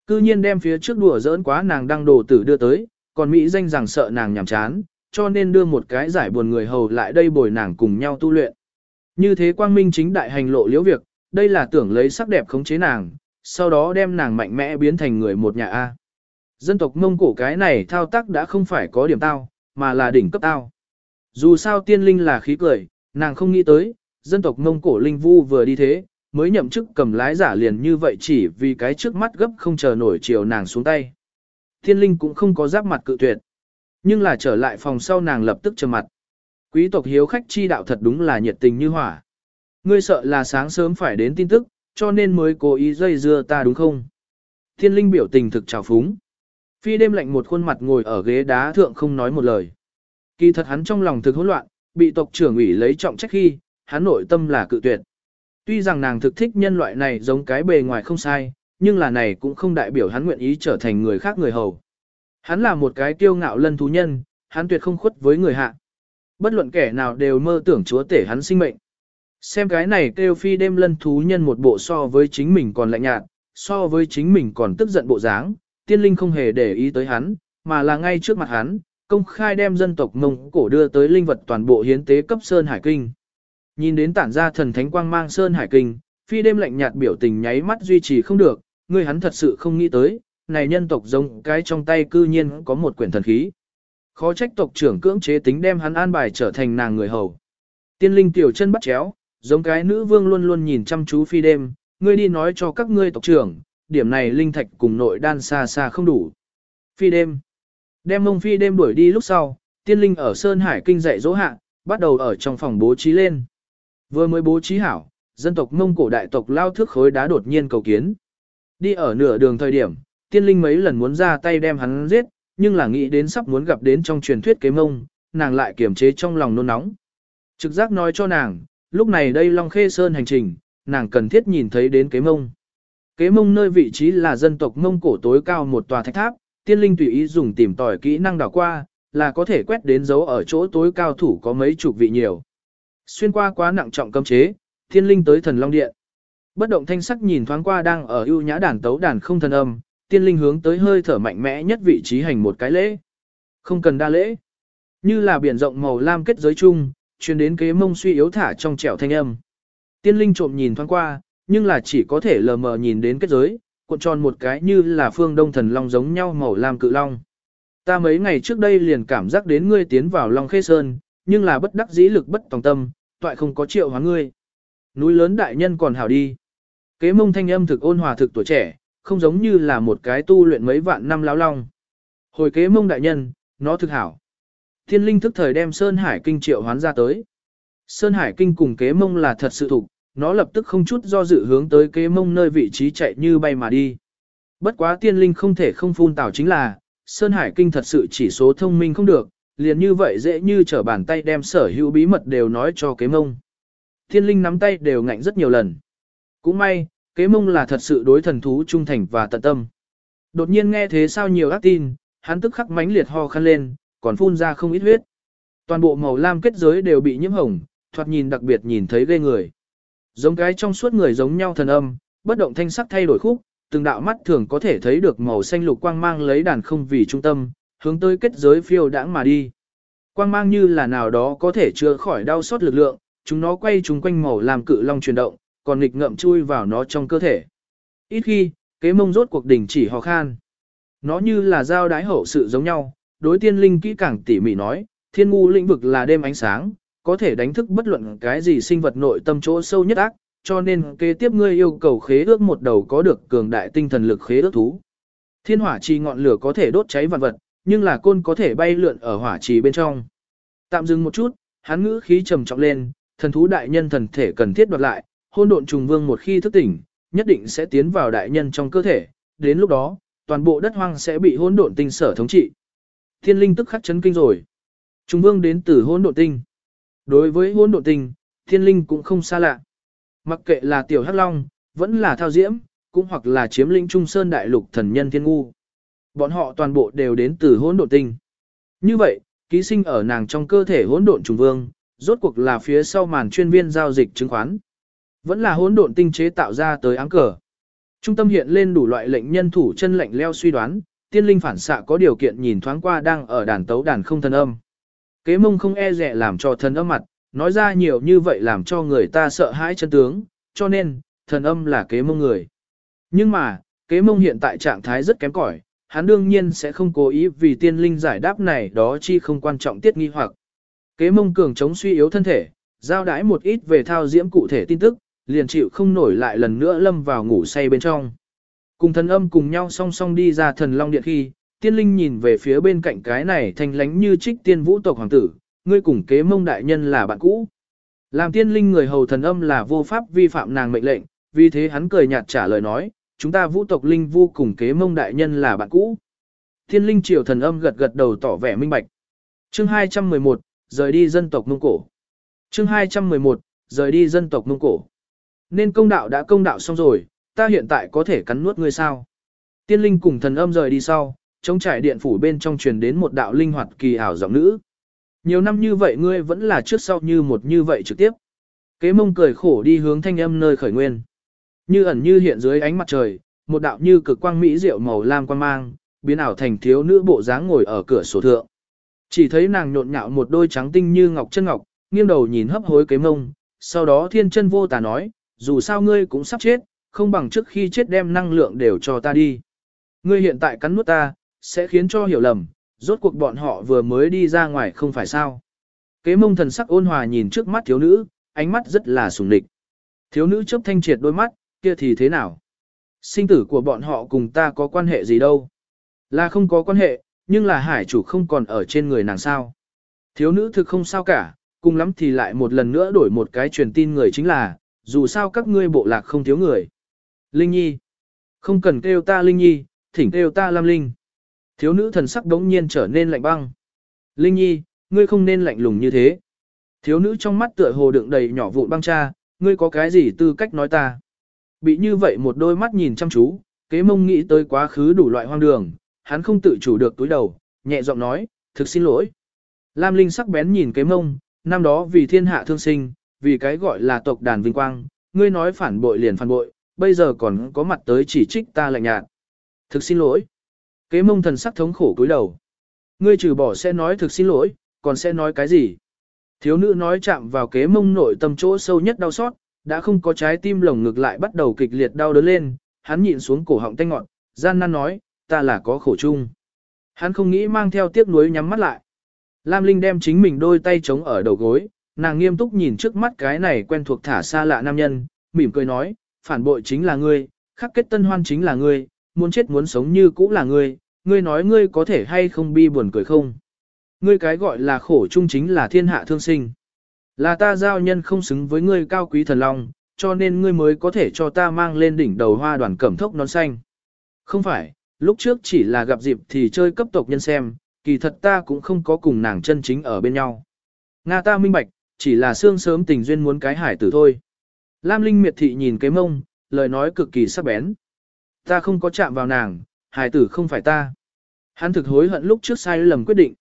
Cư nhiên đem phía trước đùa giỡn quá nàng đang đồ tử đưa tới, còn Mỹ danh rằng sợ nàng nhảm chán, cho nên đưa một cái giải buồn người hầu lại đây bồi nàng cùng nhau tu luyện. Như thế quang minh chính đại hành lộ liễu việc, đây là tưởng lấy sắc đẹp khống chế nàng, sau đó đem nàng mạnh mẽ biến thành người một nhà A. Dân tộc Mông Cổ cái này thao tác đã không phải có điểm tao, mà là đỉnh cấp tao. Dù sao tiên linh là khí cười, nàng không nghĩ tới, dân tộc Mông Cổ linh vu vừa đi thế, mới nhậm chức cầm lái giả liền như vậy chỉ vì cái trước mắt gấp không chờ nổi chiều nàng xuống tay. Tiên linh cũng không có giáp mặt cự tuyệt. Nhưng là trở lại phòng sau nàng lập tức trầm mặt. Quý tộc hiếu khách chi đạo thật đúng là nhiệt tình như hỏa. Ngươi sợ là sáng sớm phải đến tin tức, cho nên mới cố ý dây dưa ta đúng không? Thiên linh biểu tình thực trào phúng. Phi đêm lạnh một khuôn mặt ngồi ở ghế đá thượng không nói một lời. Kỳ thật hắn trong lòng thực hỗn loạn, bị tộc trưởng ủy lấy trọng trách khi, hắn nội tâm là cự tuyệt. Tuy rằng nàng thực thích nhân loại này giống cái bề ngoài không sai, nhưng là này cũng không đại biểu hắn nguyện ý trở thành người khác người hầu. Hắn là một cái tiêu ngạo lân thú nhân, hắn tuyệt không khuất với người hạ. Bất luận kẻ nào đều mơ tưởng chúa tể hắn sinh mệnh. Xem cái này kêu phi đêm lân thú nhân một bộ so với chính mình còn lạnh nhạt, so với chính mình còn tức giận bộ dáng, tiên linh không hề để ý tới hắn, mà là ngay trước mặt hắn, công khai đem dân tộc Mông Cổ đưa tới linh vật toàn bộ hiến tế cấp Sơn Hải Kinh. Nhìn đến tản ra thần thánh quang mang Sơn Hải Kinh, phi đêm lạnh nhạt biểu tình nháy mắt duy trì không được, người hắn thật sự không nghĩ tới, này nhân tộc giống cái trong tay cư nhiên có một quyển thần khí. Khó trách tộc trưởng cưỡng chế tính đem hắn an bài trở thành nàng người hầu. Tiên linh tiểu chân bắt chéo, giống cái nữ vương luôn luôn nhìn chăm chú phi đêm, ngươi đi nói cho các ngươi tộc trưởng, điểm này linh thạch cùng nội đan xa xa không đủ. Phi đêm. Đem mông phi đêm đuổi đi lúc sau, tiên linh ở Sơn Hải kinh dạy dỗ hạ, bắt đầu ở trong phòng bố trí lên. Vừa mới bố trí hảo, dân tộc mông cổ đại tộc lao thước khối đá đột nhiên cầu kiến. Đi ở nửa đường thời điểm, tiên linh mấy lần muốn ra tay đem hắn giết, nhưng là nghĩ đến sắp muốn gặp đến trong truyền thuyết kế mông, nàng lại kiềm chế trong lòng nôn nóng. Trực giác nói cho nàng, lúc này đây Long Khê Sơn hành trình, nàng cần thiết nhìn thấy đến kế mông. Kế mông nơi vị trí là dân tộc mông cổ tối cao một tòa thạch tháp, tiên linh tùy ý dùng tìm tòi kỹ năng đảo qua, là có thể quét đến dấu ở chỗ tối cao thủ có mấy chục vị nhiều. Xuyên qua quá nặng trọng cấm chế, tiên linh tới thần Long Điện. Bất động thanh sắc nhìn thoáng qua đang ở ưu nhã đàn tấu đàn không thần âm, tiên linh hướng tới hơi thở mạnh mẽ nhất vị trí hành một cái lễ. Không cần đa lễ. Như là biển rộng màu lam kết giới chung, truyền đến kế mông suy yếu thả trong trẻo thanh âm. Tiên linh trộm nhìn thoáng qua, nhưng là chỉ có thể lờ mờ nhìn đến kết giới, cuộn tròn một cái như là phương đông thần long giống nhau màu lam cự long. Ta mấy ngày trước đây liền cảm giác đến ngươi tiến vào Long Khê Sơn, nhưng là bất đắc dĩ lực bất tòng tâm, toại không có triệu hóa ngươi. Núi lớn đại nhân còn hảo đi. Kế mông thanh âm thực ôn hòa thực tuổi trẻ, không giống như là một cái tu luyện mấy vạn năm lão long. Hồi kế mông đại nhân, nó thực hảo. Thiên linh thức thời đem Sơn Hải Kinh triệu hoán ra tới. Sơn Hải Kinh cùng kế mông là thật sự thục, nó lập tức không chút do dự hướng tới kế mông nơi vị trí chạy như bay mà đi. Bất quá tiên linh không thể không phun tảo chính là, Sơn Hải Kinh thật sự chỉ số thông minh không được, liền như vậy dễ như trở bàn tay đem sở hữu bí mật đều nói cho kế mông. Tiên linh nắm tay đều ngạnh rất nhiều lần. Cũng may, kế mông là thật sự đối thần thú trung thành và tận tâm. Đột nhiên nghe thế sao nhiều ác tin, hắn tức khắc mãnh liệt ho khăn lên, còn phun ra không ít huyết. Toàn bộ màu lam kết giới đều bị nhiễm hồng, thoạt nhìn đặc biệt nhìn thấy ghê người. Giống cái trong suốt người giống nhau thần âm, bất động thanh sắc thay đổi khúc, từng đạo mắt thường có thể thấy được màu xanh lục quang mang lấy đàn không vì trung tâm, hướng tới kết giới phiêu đãng mà đi. Quang mang như là nào đó có thể chữa khỏi đau sót lực lượng, chúng nó quay chúng quanh màu làm cự long chuyển động, còn nghịch ngậm chui vào nó trong cơ thể. Ít khi, kế mông rốt cuộc đỉnh chỉ hò khan. Nó như là giao đái hậu sự giống nhau, đối tiên linh kỹ càng tỉ mỉ nói, thiên ngu lĩnh vực là đêm ánh sáng, có thể đánh thức bất luận cái gì sinh vật nội tâm chỗ sâu nhất ác, cho nên kế tiếp ngươi yêu cầu khế ước một đầu có được cường đại tinh thần lực khế ước thú. Thiên hỏa trì ngọn lửa có thể đốt cháy vạn vật, nhưng là côn có thể bay lượn ở hỏa trì bên trong. Tạm dừng một chút, hắn ngữ khí trầm trọng lên, thần thú đại nhân thần thể cần thiết đoạt lại, hôn độn trùng vương một khi thức tỉnh, nhất định sẽ tiến vào đại nhân trong cơ thể, đến lúc đó, toàn bộ đất hoang sẽ bị hôn độn tinh sở thống trị. Thiên linh tức khắc chấn kinh rồi. Trùng vương đến từ hôn độn tinh. Đối với hôn độn tinh, thiên linh cũng không xa lạ. Mặc kệ là tiểu hắc long, vẫn là thao diễm, cũng hoặc là chiếm lĩnh trung sơn đại lục thần nhân thiên ngu. Bọn họ toàn bộ đều đến từ hỗn độn tinh. Như vậy, ký sinh ở nàng trong cơ thể hỗn độn trùng vương, rốt cuộc là phía sau màn chuyên viên giao dịch chứng khoán. Vẫn là hỗn độn tinh chế tạo ra tới áng cờ. Trung tâm hiện lên đủ loại lệnh nhân thủ chân lệnh leo suy đoán, tiên linh phản xạ có điều kiện nhìn thoáng qua đang ở đàn tấu đàn không thần âm. Kế mông không e rẻ làm cho thần âm mặt, nói ra nhiều như vậy làm cho người ta sợ hãi chân tướng, cho nên, thần âm là kế mông người. Nhưng mà, kế mông hiện tại trạng thái rất kém cỏi, hắn đương nhiên sẽ không cố ý vì tiên linh giải đáp này đó chi không quan trọng tiết nghi hoặc. Kế mông cường chống suy yếu thân thể, giao đái một ít về thao diễm cụ thể tin tức, liền chịu không nổi lại lần nữa lâm vào ngủ say bên trong. Cùng thần âm cùng nhau song song đi ra thần long điện khi, tiên linh nhìn về phía bên cạnh cái này thanh lánh như trích tiên vũ tộc hoàng tử, ngươi cùng kế mông đại nhân là bạn cũ. Làm tiên linh người hầu thần âm là vô pháp vi phạm nàng mệnh lệnh, vì thế hắn cười nhạt trả lời nói, chúng ta vũ tộc linh vô cùng kế mông đại nhân là bạn cũ. Tiên linh triều thần âm gật gật đầu tỏ vẻ minh bạch. Chương 211, rời đi dân tộc Mông Cổ. Chương 211, rời đi dân tộc Mông Cổ. Nên công đạo đã công đạo xong rồi, ta hiện tại có thể cắn nuốt ngươi sao? Tiên linh cùng thần âm rời đi sau, trong trải điện phủ bên trong truyền đến một đạo linh hoạt kỳ ảo giọng nữ. Nhiều năm như vậy ngươi vẫn là trước sau như một như vậy trực tiếp. Kế mông cười khổ đi hướng thanh âm nơi khởi nguyên. Như ẩn như hiện dưới ánh mặt trời, một đạo như cực quang mỹ diệu màu lam quan mang, biến ảo thành thiếu nữ bộ dáng ngồi ở cửa sổ thượng. Chỉ thấy nàng nhộn nhạo một đôi trắng tinh như ngọc chân ngọc, nghiêng đầu nhìn hấp hối kế mông, sau đó thiên chân vô tà nói, dù sao ngươi cũng sắp chết, không bằng trước khi chết đem năng lượng đều cho ta đi. Ngươi hiện tại cắn nuốt ta, sẽ khiến cho hiểu lầm, rốt cuộc bọn họ vừa mới đi ra ngoài không phải sao. Kế mông thần sắc ôn hòa nhìn trước mắt thiếu nữ, ánh mắt rất là sùng địch. Thiếu nữ chấp thanh triệt đôi mắt, kia thì thế nào? Sinh tử của bọn họ cùng ta có quan hệ gì đâu? Là không có quan hệ, nhưng là hải chủ không còn ở trên người nàng sao. Thiếu nữ thực không sao cả, cùng lắm thì lại một lần nữa đổi một cái truyền tin người chính là, dù sao các ngươi bộ lạc không thiếu người. Linh Nhi. Không cần kêu ta Linh Nhi, thỉnh kêu ta Lam Linh. Thiếu nữ thần sắc đống nhiên trở nên lạnh băng. Linh Nhi, ngươi không nên lạnh lùng như thế. Thiếu nữ trong mắt tựa hồ đựng đầy nhỏ vụn băng cha, ngươi có cái gì tư cách nói ta. Bị như vậy một đôi mắt nhìn chăm chú, kế mông nghĩ tới quá khứ đủ loại hoang đường, hắn không tự chủ được túi đầu, nhẹ giọng nói, thực xin lỗi. Lam Linh sắc bén nhìn kế mông, năm đó vì thiên hạ thương sinh, vì cái gọi là tộc đàn vinh quang, ngươi nói phản bội liền phản bội, bây giờ còn có mặt tới chỉ trích ta lạnh nhạt. Thực xin lỗi. Kế mông thần sắc thống khổ cúi đầu. Ngươi trừ bỏ sẽ nói thực xin lỗi, còn sẽ nói cái gì? Thiếu nữ nói chạm vào kế mông nội tâm chỗ sâu nhất đau xót, đã không có trái tim lồng ngực lại bắt đầu kịch liệt đau đớn lên, hắn nhịn xuống cổ họng tanh ngọn, gian nan nói, ta là có khổ chung. Hắn không nghĩ mang theo tiếc nuối nhắm mắt lại. Lam Linh đem chính mình đôi tay chống ở đầu gối, nàng nghiêm túc nhìn trước mắt cái này quen thuộc thả xa lạ nam nhân, mỉm cười nói, phản bội chính là ngươi, khắc kết tân hoan chính là ngươi, muốn chết muốn sống như cũ là ngươi, ngươi nói ngươi có thể hay không bi buồn cười không. Ngươi cái gọi là khổ chung chính là thiên hạ thương sinh. Là ta giao nhân không xứng với ngươi cao quý thần long, cho nên ngươi mới có thể cho ta mang lên đỉnh đầu hoa đoàn cẩm thốc non xanh. Không phải, lúc trước chỉ là gặp dịp thì chơi cấp tộc nhân xem, kỳ thật ta cũng không có cùng nàng chân chính ở bên nhau. Nga ta minh bạch, chỉ là xương sớm tình duyên muốn cái hải tử thôi. Lam Linh miệt thị nhìn cái mông, lời nói cực kỳ sắc bén. Ta không có chạm vào nàng, hải tử không phải ta. Hắn thực hối hận lúc trước sai lầm quyết định.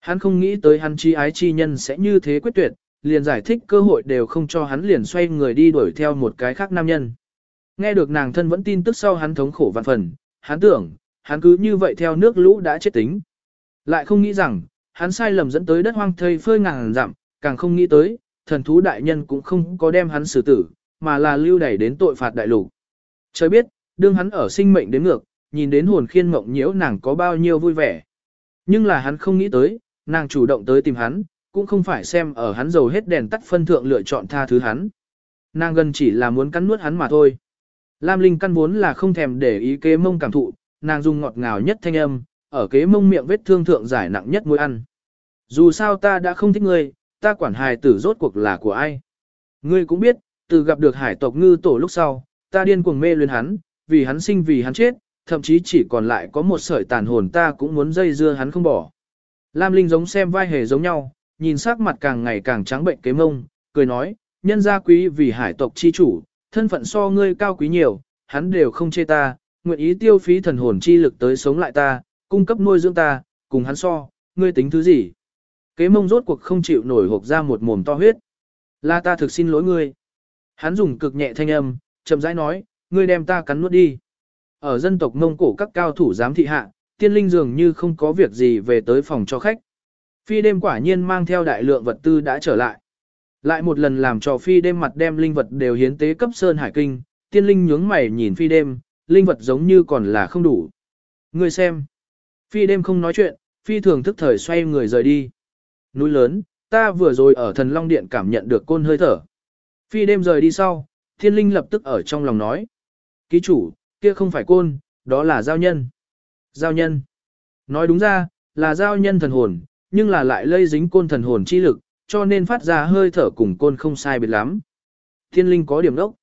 Hắn không nghĩ tới hắn chi ái chi nhân sẽ như thế quyết tuyệt, liền giải thích cơ hội đều không cho hắn liền xoay người đi đuổi theo một cái khác nam nhân. Nghe được nàng thân vẫn tin tức sau hắn thống khổ vạn phần, hắn tưởng, hắn cứ như vậy theo nước lũ đã chết tính. Lại không nghĩ rằng, hắn sai lầm dẫn tới đất hoang thây phơi ngàn dặm, càng không nghĩ tới, thần thú đại nhân cũng không có đem hắn xử tử, mà là lưu đẩy đến tội phạt đại lục. Trời biết, đương hắn ở sinh mệnh đến ngược, nhìn đến hồn khiên mộng nhiễu nàng có bao nhiêu vui vẻ. Nhưng là hắn không nghĩ tới, nàng chủ động tới tìm hắn, cũng không phải xem ở hắn dầu hết đèn tắt phân thượng lựa chọn tha thứ hắn. Nàng gần chỉ là muốn cắn nuốt hắn mà thôi. Lam Linh căn vốn là không thèm để ý kế mông cảm thụ, nàng dùng ngọt ngào nhất thanh âm, ở kế mông miệng vết thương thượng giải nặng nhất môi ăn. Dù sao ta đã không thích ngươi, ta quản hài tử rốt cuộc là của ai. Ngươi cũng biết, từ gặp được hải tộc ngư tổ lúc sau, ta điên cuồng mê luyến hắn, vì hắn sinh vì hắn chết, thậm chí chỉ còn lại có một sợi tàn hồn ta cũng muốn dây dưa hắn không bỏ. Lam Linh giống xem vai hề giống nhau, nhìn sắc mặt càng ngày càng trắng bệnh kế mông, cười nói, nhân gia quý vì hải tộc chi chủ, thân phận so ngươi cao quý nhiều, hắn đều không chê ta, nguyện ý tiêu phí thần hồn chi lực tới sống lại ta, cung cấp nuôi dưỡng ta, cùng hắn so, ngươi tính thứ gì? Kế mông rốt cuộc không chịu nổi hộp ra một mồm to huyết. la ta thực xin lỗi ngươi. Hắn dùng cực nhẹ thanh âm, chậm rãi nói, ngươi đem ta cắn nuốt đi. Ở dân tộc Mông Cổ các cao thủ giám thị hạ, tiên linh dường như không có việc gì về tới phòng cho khách. Phi đêm quả nhiên mang theo đại lượng vật tư đã trở lại. Lại một lần làm cho phi đêm mặt đem linh vật đều hiến tế cấp Sơn Hải Kinh, tiên linh nhướng mày nhìn phi đêm, linh vật giống như còn là không đủ. Ngươi xem. Phi đêm không nói chuyện, phi thường thức thời xoay người rời đi. Núi lớn, ta vừa rồi ở thần Long Điện cảm nhận được côn hơi thở. Phi đêm rời đi sau, thiên linh lập tức ở trong lòng nói. Ký chủ, kia không phải côn, đó là giao nhân. Giao nhân. Nói đúng ra, là giao nhân thần hồn, nhưng là lại lây dính côn thần hồn chi lực, cho nên phát ra hơi thở cùng côn không sai biệt lắm. Thiên linh có điểm đốc.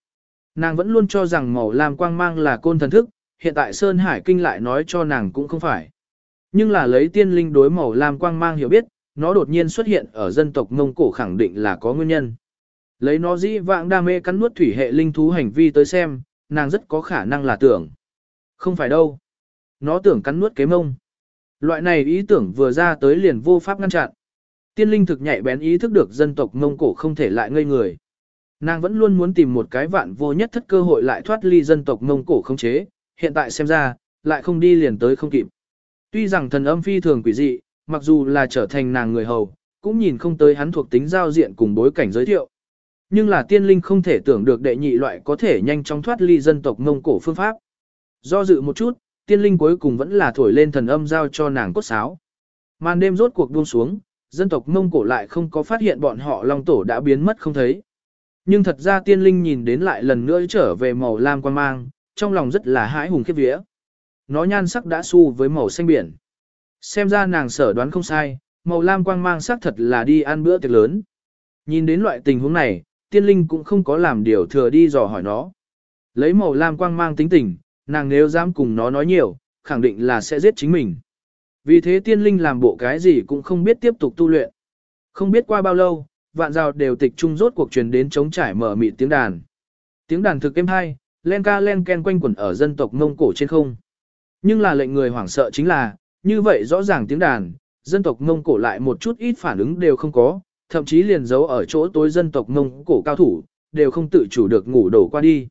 Nàng vẫn luôn cho rằng màu lam quang mang là côn thần thức, hiện tại Sơn Hải Kinh lại nói cho nàng cũng không phải. Nhưng là lấy tiên linh đối màu lam quang mang hiểu biết, nó đột nhiên xuất hiện ở dân tộc Mông Cổ khẳng định là có nguyên nhân. Lấy nó dĩ vãng đam mê cắn nuốt thủy hệ linh thú hành vi tới xem, nàng rất có khả năng là tưởng. Không phải đâu. Nó tưởng cắn nuốt kế mông. Loại này ý tưởng vừa ra tới liền vô pháp ngăn chặn. Tiên linh thực nhạy bén ý thức được dân tộc Mông Cổ không thể lại ngây người. Nàng vẫn luôn muốn tìm một cái vạn vô nhất thất cơ hội lại thoát ly dân tộc Mông Cổ không chế, hiện tại xem ra, lại không đi liền tới không kịp. Tuy rằng thần âm phi thường quỷ dị, mặc dù là trở thành nàng người hầu, cũng nhìn không tới hắn thuộc tính giao diện cùng bối cảnh giới thiệu. Nhưng là tiên linh không thể tưởng được đệ nhị loại có thể nhanh chóng thoát ly dân tộc Mông Cổ phương pháp. Do dự một chút, tiên linh cuối cùng vẫn là thổi lên thần âm giao cho nàng cốt sáo. Màn đêm rốt cuộc buông xuống, dân tộc Mông Cổ lại không có phát hiện bọn họ Long Tổ đã biến mất không thấy. Nhưng thật ra tiên linh nhìn đến lại lần nữa trở về màu lam quan mang, trong lòng rất là hãi hùng khiếp vía. Nó nhan sắc đã su với màu xanh biển. Xem ra nàng sở đoán không sai, màu lam quang mang sắc thật là đi ăn bữa tiệc lớn. Nhìn đến loại tình huống này, tiên linh cũng không có làm điều thừa đi dò hỏi nó. Lấy màu lam quang mang tính tình, nàng nếu dám cùng nó nói nhiều, khẳng định là sẽ giết chính mình. Vì thế tiên linh làm bộ cái gì cũng không biết tiếp tục tu luyện. Không biết qua bao lâu, vạn rào đều tịch trung rốt cuộc truyền đến chống trải mở mịt tiếng đàn. Tiếng đàn thực êm hay, len ca len ken quanh quẩn ở dân tộc Mông Cổ trên không. Nhưng là lệnh người hoảng sợ chính là, như vậy rõ ràng tiếng đàn, dân tộc Mông Cổ lại một chút ít phản ứng đều không có, thậm chí liền giấu ở chỗ tối dân tộc Mông Cổ cao thủ, đều không tự chủ được ngủ đổ qua đi.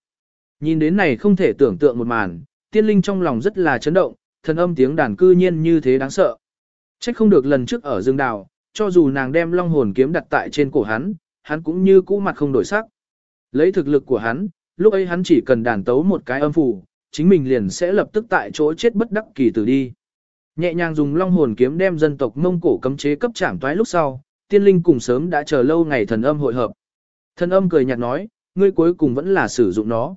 Nhìn đến này không thể tưởng tượng một màn, tiên linh trong lòng rất là chấn động, thần âm tiếng đàn cư nhiên như thế đáng sợ. Trách không được lần trước ở rừng đào, cho dù nàng đem long hồn kiếm đặt tại trên cổ hắn, hắn cũng như cũ mặt không đổi sắc. Lấy thực lực của hắn, lúc ấy hắn chỉ cần đàn tấu một cái âm phủ, chính mình liền sẽ lập tức tại chỗ chết bất đắc kỳ tử đi. Nhẹ nhàng dùng long hồn kiếm đem dân tộc Mông Cổ cấm chế cấp trảm toái lúc sau, tiên linh cùng sớm đã chờ lâu ngày thần âm hội hợp. Thần âm cười nhạt nói, ngươi cuối cùng vẫn là sử dụng nó.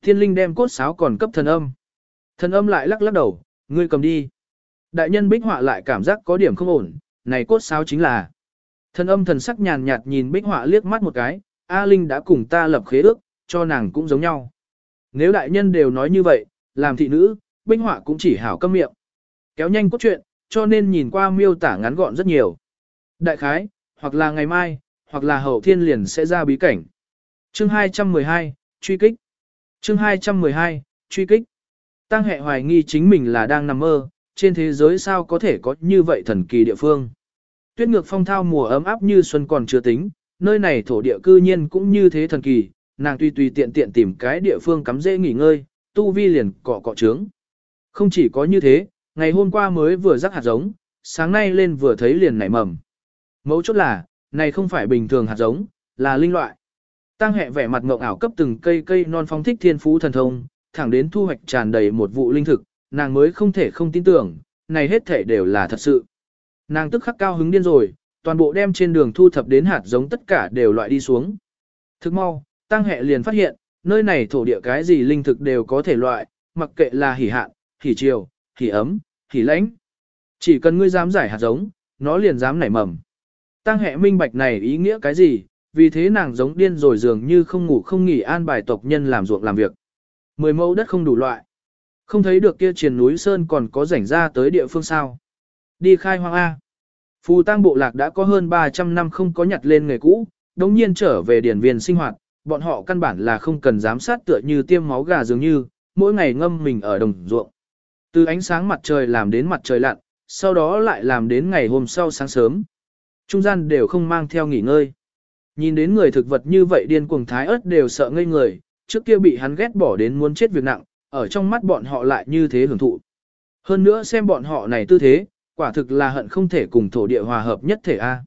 Tiên linh đem cốt sáo còn cấp thần âm. Thần âm lại lắc lắc đầu, ngươi cầm đi. Đại nhân bích họa lại cảm giác có điểm không ổn, này cốt sáo chính là. Thần âm thần sắc nhàn nhạt nhìn bích họa liếc mắt một cái, A Linh đã cùng ta lập khế ước, cho nàng cũng giống nhau. Nếu đại nhân đều nói như vậy, làm thị nữ, bích họa cũng chỉ hảo câm miệng. Kéo nhanh cốt truyện, cho nên nhìn qua miêu tả ngắn gọn rất nhiều. Đại khái, hoặc là ngày mai, hoặc là hậu thiên liền sẽ ra bí cảnh. Chương 212, truy kích. Chương 212, truy kích. Tăng hệ hoài nghi chính mình là đang nằm mơ, trên thế giới sao có thể có như vậy thần kỳ địa phương. Tuyết ngược phong thao mùa ấm áp như xuân còn chưa tính, nơi này thổ địa cư nhiên cũng như thế thần kỳ, nàng tùy tùy tiện tiện tìm cái địa phương cắm dễ nghỉ ngơi, tu vi liền cọ cọ trướng. Không chỉ có như thế, ngày hôm qua mới vừa rắc hạt giống, sáng nay lên vừa thấy liền nảy mầm. Mấu chốt là, này không phải bình thường hạt giống, là linh loại. Tăng hệ vẻ mặt ngộng ảo cấp từng cây cây non phong thích thiên phú thần thông, thẳng đến thu hoạch tràn đầy một vụ linh thực, nàng mới không thể không tin tưởng, này hết thể đều là thật sự. Nàng tức khắc cao hứng điên rồi, toàn bộ đem trên đường thu thập đến hạt giống tất cả đều loại đi xuống. Thức mau, tăng hệ liền phát hiện, nơi này thổ địa cái gì linh thực đều có thể loại, mặc kệ là hỉ hạn, hỉ chiều, hỉ ấm, hỉ lãnh. Chỉ cần ngươi dám giải hạt giống, nó liền dám nảy mầm. Tăng hệ minh bạch này ý nghĩa cái gì, vì thế nàng giống điên rồi dường như không ngủ không nghỉ an bài tộc nhân làm ruộng làm việc. Mười mẫu đất không đủ loại. Không thấy được kia triền núi Sơn còn có rảnh ra tới địa phương sao. Đi khai hoang A. Phù tăng bộ lạc đã có hơn 300 năm không có nhặt lên nghề cũ, đồng nhiên trở về điển viên sinh hoạt, bọn họ căn bản là không cần giám sát tựa như tiêm máu gà dường như, mỗi ngày ngâm mình ở đồng ruộng. Từ ánh sáng mặt trời làm đến mặt trời lặn, sau đó lại làm đến ngày hôm sau sáng sớm. Trung gian đều không mang theo nghỉ ngơi. Nhìn đến người thực vật như vậy điên cuồng thái ớt đều sợ ngây người, trước kia bị hắn ghét bỏ đến muốn chết việc nặng, ở trong mắt bọn họ lại như thế hưởng thụ. Hơn nữa xem bọn họ này tư thế, quả thực là hận không thể cùng thổ địa hòa hợp nhất thể A.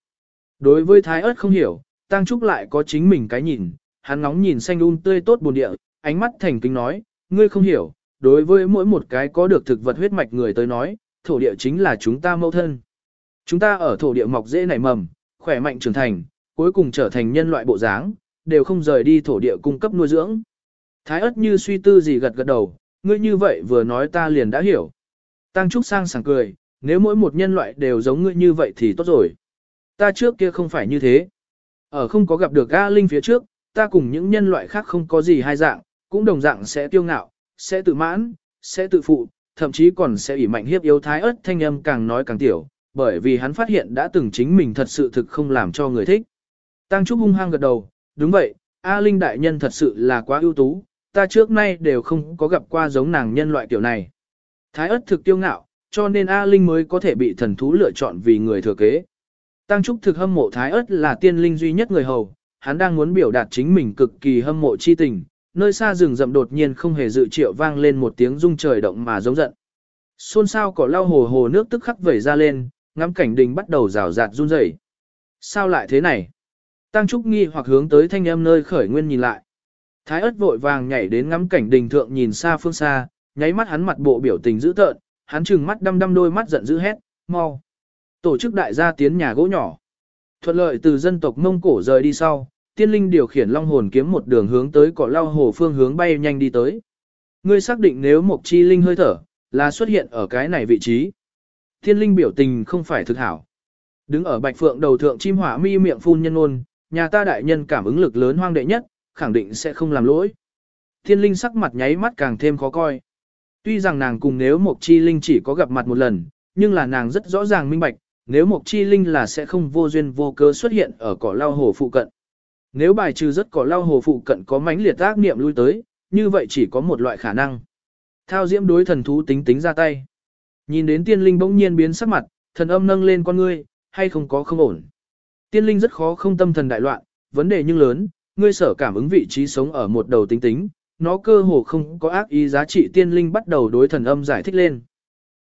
Đối với thái ớt không hiểu, Tăng Trúc lại có chính mình cái nhìn, hắn ngóng nhìn xanh un tươi tốt buồn địa, ánh mắt thành kính nói, ngươi không hiểu, đối với mỗi một cái có được thực vật huyết mạch người tới nói, thổ địa chính là chúng ta mẫu thân. Chúng ta ở thổ địa mọc dễ nảy mầm, khỏe mạnh trưởng thành, cuối cùng trở thành nhân loại bộ dáng, đều không rời đi thổ địa cung cấp nuôi dưỡng. Thái ất như suy tư gì gật gật đầu, ngươi như vậy vừa nói ta liền đã hiểu. Tăng Trúc sang sảng cười, nếu mỗi một nhân loại đều giống ngươi như vậy thì tốt rồi. Ta trước kia không phải như thế. Ở không có gặp được A Linh phía trước, ta cùng những nhân loại khác không có gì hai dạng, cũng đồng dạng sẽ tiêu ngạo, sẽ tự mãn, sẽ tự phụ, thậm chí còn sẽ ủy mạnh hiếp yếu thái ớt thanh âm càng nói càng tiểu, bởi vì hắn phát hiện đã từng chính mình thật sự thực không làm cho người thích. Tăng Trúc hung hăng gật đầu, đúng vậy, A Linh đại nhân thật sự là quá ưu tú, ta trước nay đều không có gặp qua giống nàng nhân loại tiểu này. Thái ớt thực tiêu ngạo, cho nên A Linh mới có thể bị thần thú lựa chọn vì người thừa kế. Tăng Trúc thực hâm mộ Thái ớt là tiên linh duy nhất người hầu, hắn đang muốn biểu đạt chính mình cực kỳ hâm mộ chi tình, nơi xa rừng rậm đột nhiên không hề dự triệu vang lên một tiếng rung trời động mà giống giận. Xôn xao cỏ lau hồ hồ nước tức khắc vẩy ra lên, ngắm cảnh đình bắt đầu rào rạt run rẩy. Sao lại thế này? Tăng Trúc nghi hoặc hướng tới thanh âm nơi khởi nguyên nhìn lại. Thái ớt vội vàng nhảy đến ngắm cảnh đình thượng nhìn xa phương xa, nháy mắt hắn mặt bộ biểu tình dữ tợn, hắn trừng mắt đăm đăm đôi mắt giận dữ hét, mau. Tổ chức đại gia tiến nhà gỗ nhỏ. Thuận lợi từ dân tộc Mông Cổ rời đi sau, tiên linh điều khiển long hồn kiếm một đường hướng tới cỏ lao hồ phương hướng bay nhanh đi tới. Ngươi xác định nếu một chi linh hơi thở, là xuất hiện ở cái này vị trí. Tiên linh biểu tình không phải thực hảo. Đứng ở bạch phượng đầu thượng chim hỏa mi miệng phun nhân ôn, nhà ta đại nhân cảm ứng lực lớn hoang đệ nhất, khẳng định sẽ không làm lỗi. Tiên linh sắc mặt nháy mắt càng thêm khó coi. Tuy rằng nàng cùng nếu Mộc Chi Linh chỉ có gặp mặt một lần, nhưng là nàng rất rõ ràng minh bạch, nếu Mộc Chi Linh là sẽ không vô duyên vô cớ xuất hiện ở cỏ lao hồ phụ cận. Nếu bài trừ rất cỏ lao hồ phụ cận có mãnh liệt ác niệm lui tới, như vậy chỉ có một loại khả năng. Thao diễm đối thần thú tính tính ra tay. Nhìn đến tiên linh bỗng nhiên biến sắc mặt, thần âm nâng lên con ngươi, hay không có không ổn. Tiên linh rất khó không tâm thần đại loạn, vấn đề nhưng lớn, ngươi sở cảm ứng vị trí sống ở một đầu tính tính, nó cơ hồ không có ác ý giá trị tiên linh bắt đầu đối thần âm giải thích lên.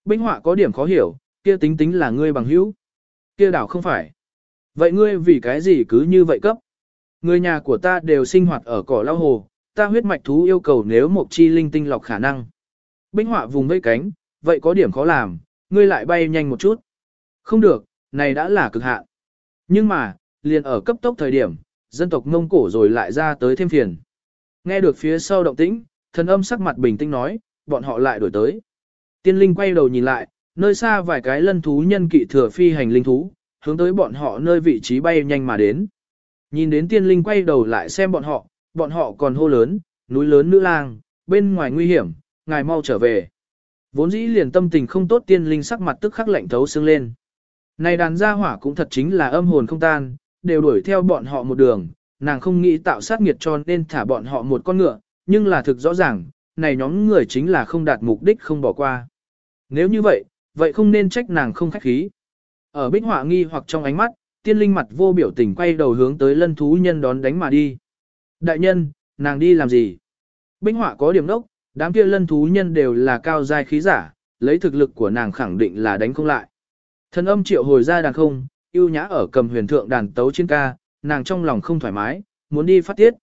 Binh họa có điểm khó hiểu, kia tính tính là ngươi bằng hữu. Kia đảo không phải. Vậy ngươi vì cái gì cứ như vậy cấp? Người nhà của ta đều sinh hoạt ở cỏ lao hồ, ta huyết mạch thú yêu cầu nếu một chi linh tinh lọc khả năng. Binh họa vùng vây cánh, vậy có điểm khó làm, ngươi lại bay nhanh một chút. Không được, này đã là cực hạn. Nhưng mà, liền ở cấp tốc thời điểm, dân tộc Mông Cổ rồi lại ra tới thêm phiền. Nghe được phía sau động tĩnh, thần âm sắc mặt bình tĩnh nói, bọn họ lại đổi tới. Tiên linh quay đầu nhìn lại, nơi xa vài cái lân thú nhân kỵ thừa phi hành linh thú, hướng tới bọn họ nơi vị trí bay nhanh mà đến. Nhìn đến tiên linh quay đầu lại xem bọn họ, bọn họ còn hô lớn, núi lớn nữ lang, bên ngoài nguy hiểm, ngài mau trở về. Vốn dĩ liền tâm tình không tốt tiên linh sắc mặt tức khắc lạnh thấu xương lên. Này đàn gia hỏa cũng thật chính là âm hồn không tan, đều đuổi theo bọn họ một đường, nàng không nghĩ tạo sát nghiệt cho nên thả bọn họ một con ngựa, nhưng là thực rõ ràng, này nhóm người chính là không đạt mục đích không bỏ qua. Nếu như vậy, vậy không nên trách nàng không khách khí. Ở bích họa nghi hoặc trong ánh mắt, tiên linh mặt vô biểu tình quay đầu hướng tới lân thú nhân đón đánh mà đi. Đại nhân, nàng đi làm gì? Binh họa có điểm đốc, đám kia lân thú nhân đều là cao giai khí giả, lấy thực lực của nàng khẳng định là đánh không lại. Thần âm triệu hồi ra đàn không, yêu nhã ở cầm huyền thượng đàn tấu trên ca, nàng trong lòng không thoải mái, muốn đi phát tiết.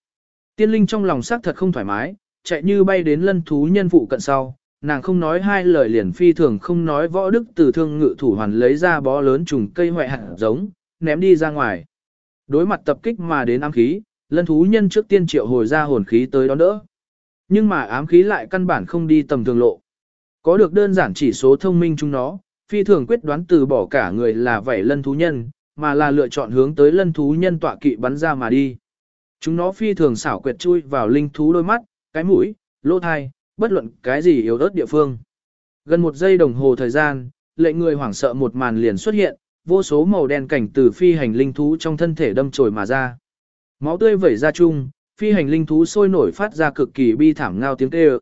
Tiên linh trong lòng xác thật không thoải mái, chạy như bay đến lân thú nhân phụ cận sau, nàng không nói hai lời liền phi thường không nói võ đức từ thương ngự thủ hoàn lấy ra bó lớn trùng cây hoại hạt giống, ném đi ra ngoài. Đối mặt tập kích mà đến ám khí, lân thú nhân trước tiên triệu hồi ra hồn khí tới đó đỡ. Nhưng mà ám khí lại căn bản không đi tầm thường lộ. Có được đơn giản chỉ số thông minh chúng nó, phi thường quyết đoán từ bỏ cả người là vảy lân thú nhân, mà là lựa chọn hướng tới lân thú nhân tọa kỵ bắn ra mà đi. Chúng nó phi thường xảo quyệt chui vào linh thú đôi mắt, cái mũi, lỗ thai, bất luận cái gì yếu ớt địa phương. Gần một giây đồng hồ thời gian, lệnh người hoảng sợ một màn liền xuất hiện, vô số màu đen cảnh từ phi hành linh thú trong thân thể đâm trồi mà ra. Máu tươi vẩy ra chung, phi hành linh thú sôi nổi phát ra cực kỳ bi thảm ngao tiếng kêu.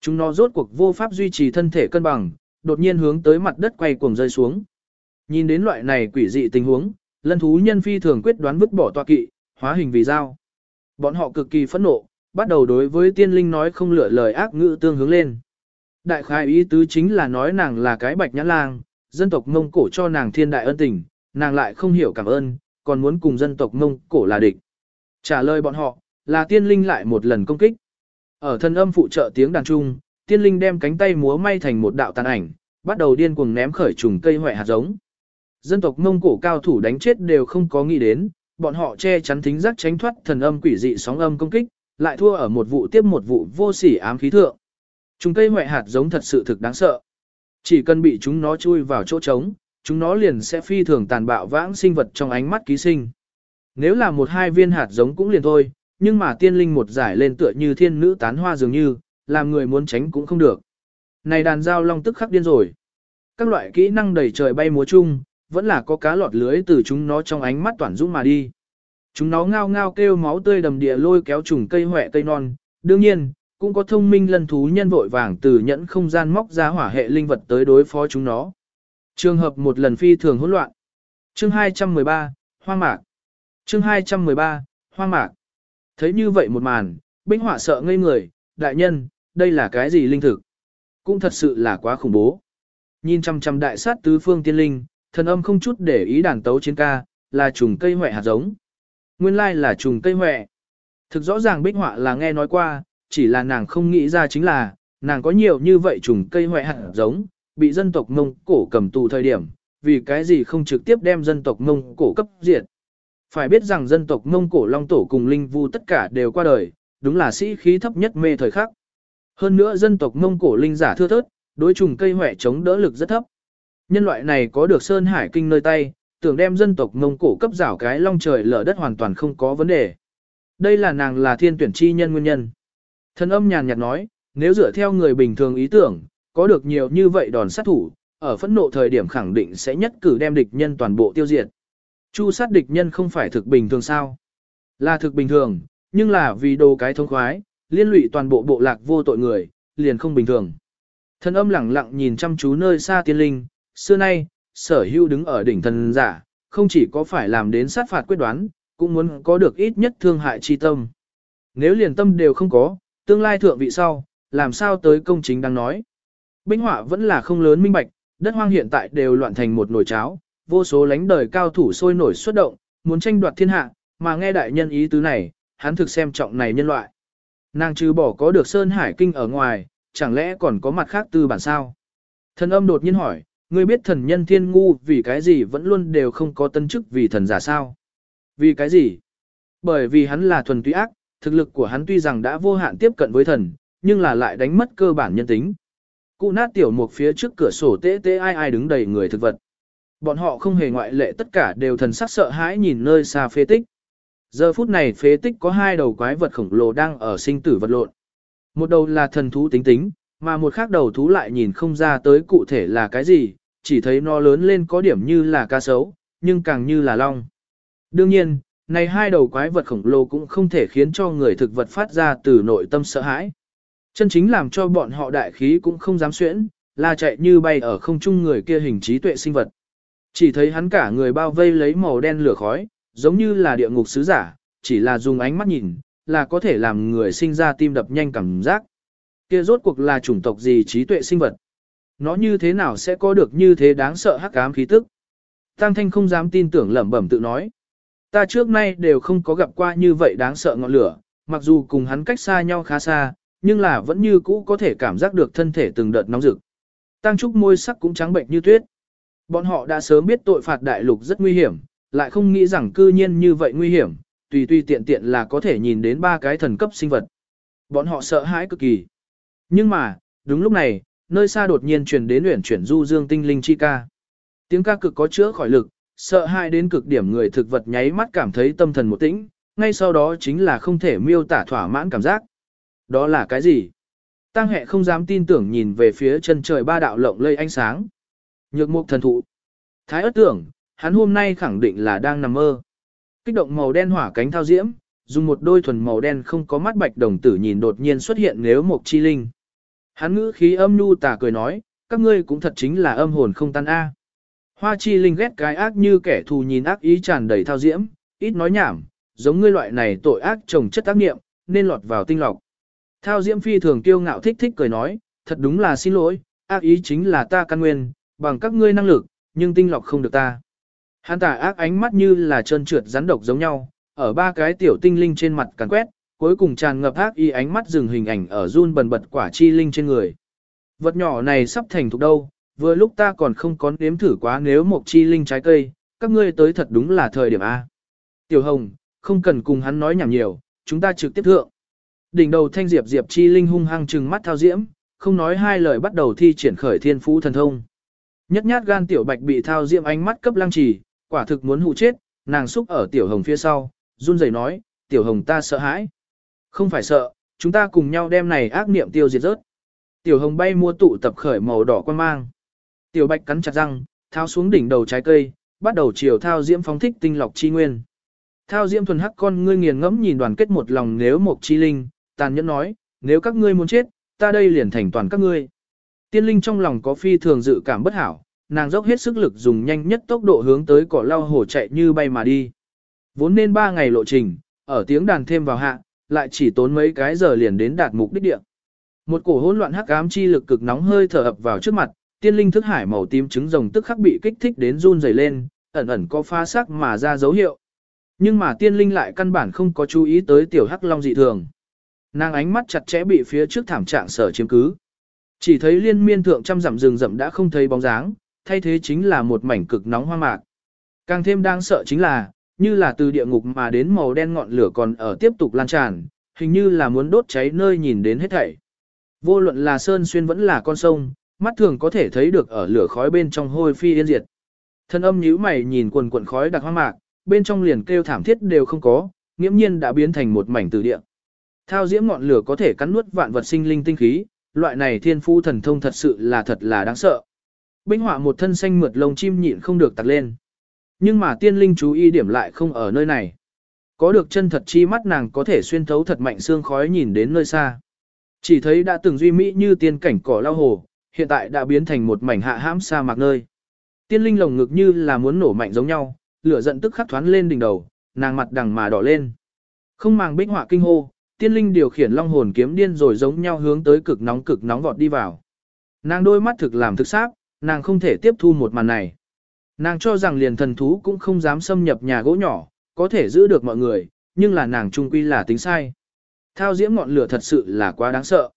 Chúng nó rốt cuộc vô pháp duy trì thân thể cân bằng, đột nhiên hướng tới mặt đất quay cuồng rơi xuống. Nhìn đến loại này quỷ dị tình huống, lân thú nhân phi thường quyết đoán vứt bỏ tọa kỵ, hóa hình vì dao. Bọn họ cực kỳ phẫn nộ, bắt đầu đối với tiên linh nói không lựa lời ác ngữ tương hướng lên. Đại khai ý tứ chính là nói nàng là cái bạch nhã lang, dân tộc Mông Cổ cho nàng thiên đại ân tình, nàng lại không hiểu cảm ơn, còn muốn cùng dân tộc Mông Cổ là địch. Trả lời bọn họ, là tiên linh lại một lần công kích. Ở thân âm phụ trợ tiếng đàn trung, tiên linh đem cánh tay múa may thành một đạo tàn ảnh, bắt đầu điên cuồng ném khởi trùng cây hoại hạt giống. Dân tộc Mông Cổ cao thủ đánh chết đều không có nghĩ đến, bọn họ che chắn thính giác tránh thoát thần âm quỷ dị sóng âm công kích, lại thua ở một vụ tiếp một vụ vô sỉ ám khí thượng. Trùng cây hoại hạt giống thật sự thực đáng sợ. Chỉ cần bị chúng nó chui vào chỗ trống, chúng nó liền sẽ phi thường tàn bạo vãng sinh vật trong ánh mắt ký sinh. Nếu là một hai viên hạt giống cũng liền thôi, nhưng mà tiên linh một giải lên tựa như thiên nữ tán hoa dường như, làm người muốn tránh cũng không được. Này đàn giao long tức khắc điên rồi. Các loại kỹ năng đầy trời bay múa chung, vẫn là có cá lọt lưới từ chúng nó trong ánh mắt toàn dũng mà đi. Chúng nó ngao ngao kêu máu tươi đầm địa lôi kéo trùng cây hoẹ cây non, đương nhiên, cũng có thông minh lân thú nhân vội vàng từ nhẫn không gian móc ra hỏa hệ linh vật tới đối phó chúng nó. Trường hợp một lần phi thường hỗn loạn. Chương 213, Hoang mạc. Chương 213, Hoang mạc. Thấy như vậy một màn, binh họa sợ ngây người, đại nhân, đây là cái gì linh thực? Cũng thật sự là quá khủng bố. Nhìn chăm chăm đại sát tứ phương tiên linh, thần âm không chút để ý đàn tấu chiến ca, là trùng cây hoẹ hạt giống. Nguyên lai là trùng cây hoẹ. Thực rõ ràng bích họa là nghe nói qua, chỉ là nàng không nghĩ ra chính là, nàng có nhiều như vậy trùng cây hoại hạt giống, bị dân tộc Mông Cổ cầm tù thời điểm, vì cái gì không trực tiếp đem dân tộc Mông Cổ cấp diệt. Phải biết rằng dân tộc Mông Cổ Long Tổ cùng Linh Vu tất cả đều qua đời, đúng là sĩ khí thấp nhất mê thời khắc. Hơn nữa dân tộc Mông Cổ Linh giả thưa thớt, đối trùng cây hoại chống đỡ lực rất thấp. Nhân loại này có được Sơn Hải Kinh nơi tay, tưởng đem dân tộc Mông Cổ cấp rảo cái long trời lở đất hoàn toàn không có vấn đề. Đây là nàng là thiên tuyển chi nhân nguyên nhân. Thần âm nhàn nhạt nói, Nếu dựa theo người bình thường ý tưởng, có được nhiều như vậy đòn sát thủ, ở phẫn nộ thời điểm khẳng định sẽ nhất cử đem địch nhân toàn bộ tiêu diệt. Chu sát địch nhân không phải thực bình thường sao? Là thực bình thường, nhưng là vì đồ cái thông khoái, liên lụy toàn bộ bộ lạc vô tội người, liền không bình thường. Thần âm lặng lặng nhìn chăm chú nơi xa tiên linh, xưa nay, sở hưu đứng ở đỉnh thần giả, không chỉ có phải làm đến sát phạt quyết đoán, cũng muốn có được ít nhất thương hại chi tâm. Nếu liền tâm đều không có, tương lai thượng vị sau, làm sao tới công chính đang nói. Binh họa vẫn là không lớn minh bạch, đất hoang hiện tại đều loạn thành một nồi cháo, vô số lánh đời cao thủ sôi nổi xuất động, muốn tranh đoạt thiên hạ, mà nghe đại nhân ý tứ này, hắn thực xem trọng này nhân loại. Nàng trừ bỏ có được Sơn Hải Kinh ở ngoài, chẳng lẽ còn có mặt khác tư bản sao? Thần âm đột nhiên hỏi, ngươi biết thần nhân thiên ngu vì cái gì vẫn luôn đều không có tân chức vì thần giả sao? Vì cái gì? Bởi vì hắn là thuần túy ác, thực lực của hắn tuy rằng đã vô hạn tiếp cận với thần, nhưng là lại đánh mất cơ bản nhân tính. Cụ nát tiểu mục phía trước cửa sổ tế tế ai ai đứng đầy người thực vật. Bọn họ không hề ngoại lệ tất cả đều thần sắc sợ hãi nhìn nơi xa phế tích. Giờ phút này phế tích có hai đầu quái vật khổng lồ đang ở sinh tử vật lộn. Một đầu là thần thú tính tính, mà một khác đầu thú lại nhìn không ra tới cụ thể là cái gì, chỉ thấy nó lớn lên có điểm như là cá sấu, nhưng càng như là long. Đương nhiên, này hai đầu quái vật khổng lồ cũng không thể khiến cho người thực vật phát ra từ nội tâm sợ hãi. Chân chính làm cho bọn họ đại khí cũng không dám xuyễn, là chạy như bay ở không trung người kia hình trí tuệ sinh vật. Chỉ thấy hắn cả người bao vây lấy màu đen lửa khói, giống như là địa ngục sứ giả, chỉ là dùng ánh mắt nhìn, là có thể làm người sinh ra tim đập nhanh cảm giác. Kia rốt cuộc là chủng tộc gì trí tuệ sinh vật? Nó như thế nào sẽ có được như thế đáng sợ hắc ám khí tức? Tăng Thanh không dám tin tưởng lẩm bẩm tự nói. Ta trước nay đều không có gặp qua như vậy đáng sợ ngọn lửa, mặc dù cùng hắn cách xa nhau khá xa, nhưng là vẫn như cũ có thể cảm giác được thân thể từng đợt nóng rực. Tăng Trúc môi sắc cũng trắng bệnh như tuyết. Bọn họ đã sớm biết tội phạt đại lục rất nguy hiểm, lại không nghĩ rằng cư nhiên như vậy nguy hiểm, tùy tùy tiện tiện là có thể nhìn đến ba cái thần cấp sinh vật. Bọn họ sợ hãi cực kỳ. Nhưng mà, đúng lúc này, nơi xa đột nhiên truyền đến luyện chuyển du dương tinh linh chi ca. Tiếng ca cực có chữa khỏi lực, sợ hãi đến cực điểm người thực vật nháy mắt cảm thấy tâm thần một tĩnh, ngay sau đó chính là không thể miêu tả thỏa mãn cảm giác. Đó là cái gì? Tăng hệ không dám tin tưởng nhìn về phía chân trời ba đạo lộng lây ánh sáng. Nhược mục thần thụ. Thái ớt tưởng, hắn hôm nay khẳng định là đang nằm mơ. Kích động màu đen hỏa cánh thao diễm, dùng một đôi thuần màu đen không có mắt bạch đồng tử nhìn đột nhiên xuất hiện nếu một chi linh. Hắn ngữ khí âm nhu tà cười nói, các ngươi cũng thật chính là âm hồn không tan a. Hoa chi linh ghét cái ác như kẻ thù nhìn ác ý tràn đầy thao diễm, ít nói nhảm, giống ngươi loại này tội ác trồng chất tác nghiệm, nên lọt vào tinh lọc. Thao diễm phi thường kiêu ngạo thích thích cười nói, thật đúng là xin lỗi, ác ý chính là ta căn nguyên, bằng các ngươi năng lực, nhưng tinh lọc không được ta. Hắn tà ác ánh mắt như là trơn trượt rắn độc giống nhau, ở ba cái tiểu tinh linh trên mặt càn quét, cuối cùng tràn ngập ác y ánh mắt dừng hình ảnh ở run bần bật quả chi linh trên người. Vật nhỏ này sắp thành thục đâu, vừa lúc ta còn không có nếm thử quá nếu một chi linh trái cây, các ngươi tới thật đúng là thời điểm A. Tiểu Hồng, không cần cùng hắn nói nhảm nhiều, chúng ta trực tiếp thượng. Đỉnh đầu thanh diệp diệp chi linh hung hăng trừng mắt thao diễm, không nói hai lời bắt đầu thi triển khởi thiên phú thần thông. Nhất nhát gan tiểu bạch bị thao diễm ánh mắt cấp lăng trì, quả thực muốn hụ chết, nàng xúc ở tiểu hồng phía sau, run rẩy nói, tiểu hồng ta sợ hãi. Không phải sợ, chúng ta cùng nhau đem này ác niệm tiêu diệt rớt. Tiểu hồng bay mua tụ tập khởi màu đỏ quan mang. Tiểu bạch cắn chặt răng, thao xuống đỉnh đầu trái cây, bắt đầu chiều thao diễm phóng thích tinh lọc chi nguyên. Thao diễm thuần hắc con ngươi nghiền ngẫm nhìn đoàn kết một lòng nếu một chi linh, tàn nhẫn nói, nếu các ngươi muốn chết, ta đây liền thành toàn các ngươi. Tiên linh trong lòng có phi thường dự cảm bất hảo, nàng dốc hết sức lực dùng nhanh nhất tốc độ hướng tới cỏ lao hổ chạy như bay mà đi. Vốn nên 3 ngày lộ trình, ở tiếng đàn thêm vào hạ, lại chỉ tốn mấy cái giờ liền đến đạt mục đích địa. Một cổ hỗn loạn hắc ám chi lực cực nóng hơi thở ập vào trước mặt, tiên linh thức hải màu tím trứng rồng tức khắc bị kích thích đến run rẩy lên, ẩn ẩn có pha sắc mà ra dấu hiệu. Nhưng mà tiên linh lại căn bản không có chú ý tới tiểu hắc long dị thường. Nàng ánh mắt chặt chẽ bị phía trước thảm trạng sở chiếm cứ. Chỉ thấy liên miên thượng trăm dặm rừng rậm đã không thấy bóng dáng, thay thế chính là một mảnh cực nóng hoang mạc. Càng thêm đang sợ chính là, như là từ địa ngục mà đến màu đen ngọn lửa còn ở tiếp tục lan tràn, hình như là muốn đốt cháy nơi nhìn đến hết thảy. Vô luận là sơn xuyên vẫn là con sông, mắt thường có thể thấy được ở lửa khói bên trong hôi phi yên diệt. Thân âm nhíu mày nhìn quần quần khói đặc hoang mạc, bên trong liền kêu thảm thiết đều không có, nghiễm nhiên đã biến thành một mảnh từ địa. Thao diễm ngọn lửa có thể cắn nuốt vạn vật sinh linh tinh khí, loại này thiên phu thần thông thật sự là thật là đáng sợ. Binh họa một thân xanh mượt lông chim nhịn không được tặc lên. Nhưng mà tiên linh chú ý điểm lại không ở nơi này. Có được chân thật chi mắt nàng có thể xuyên thấu thật mạnh xương khói nhìn đến nơi xa. Chỉ thấy đã từng duy mỹ như tiên cảnh cỏ lao hồ, hiện tại đã biến thành một mảnh hạ hãm sa mạc nơi. Tiên linh lồng ngực như là muốn nổ mạnh giống nhau, lửa giận tức khắc thoán lên đỉnh đầu, nàng mặt đằng mà đỏ lên. Không màng bích họa kinh hô, tiên linh điều khiển long hồn kiếm điên rồi giống nhau hướng tới cực nóng cực nóng vọt đi vào. Nàng đôi mắt thực làm thực xác, nàng không thể tiếp thu một màn này. Nàng cho rằng liền thần thú cũng không dám xâm nhập nhà gỗ nhỏ, có thể giữ được mọi người, nhưng là nàng trung quy là tính sai. Thao diễm ngọn lửa thật sự là quá đáng sợ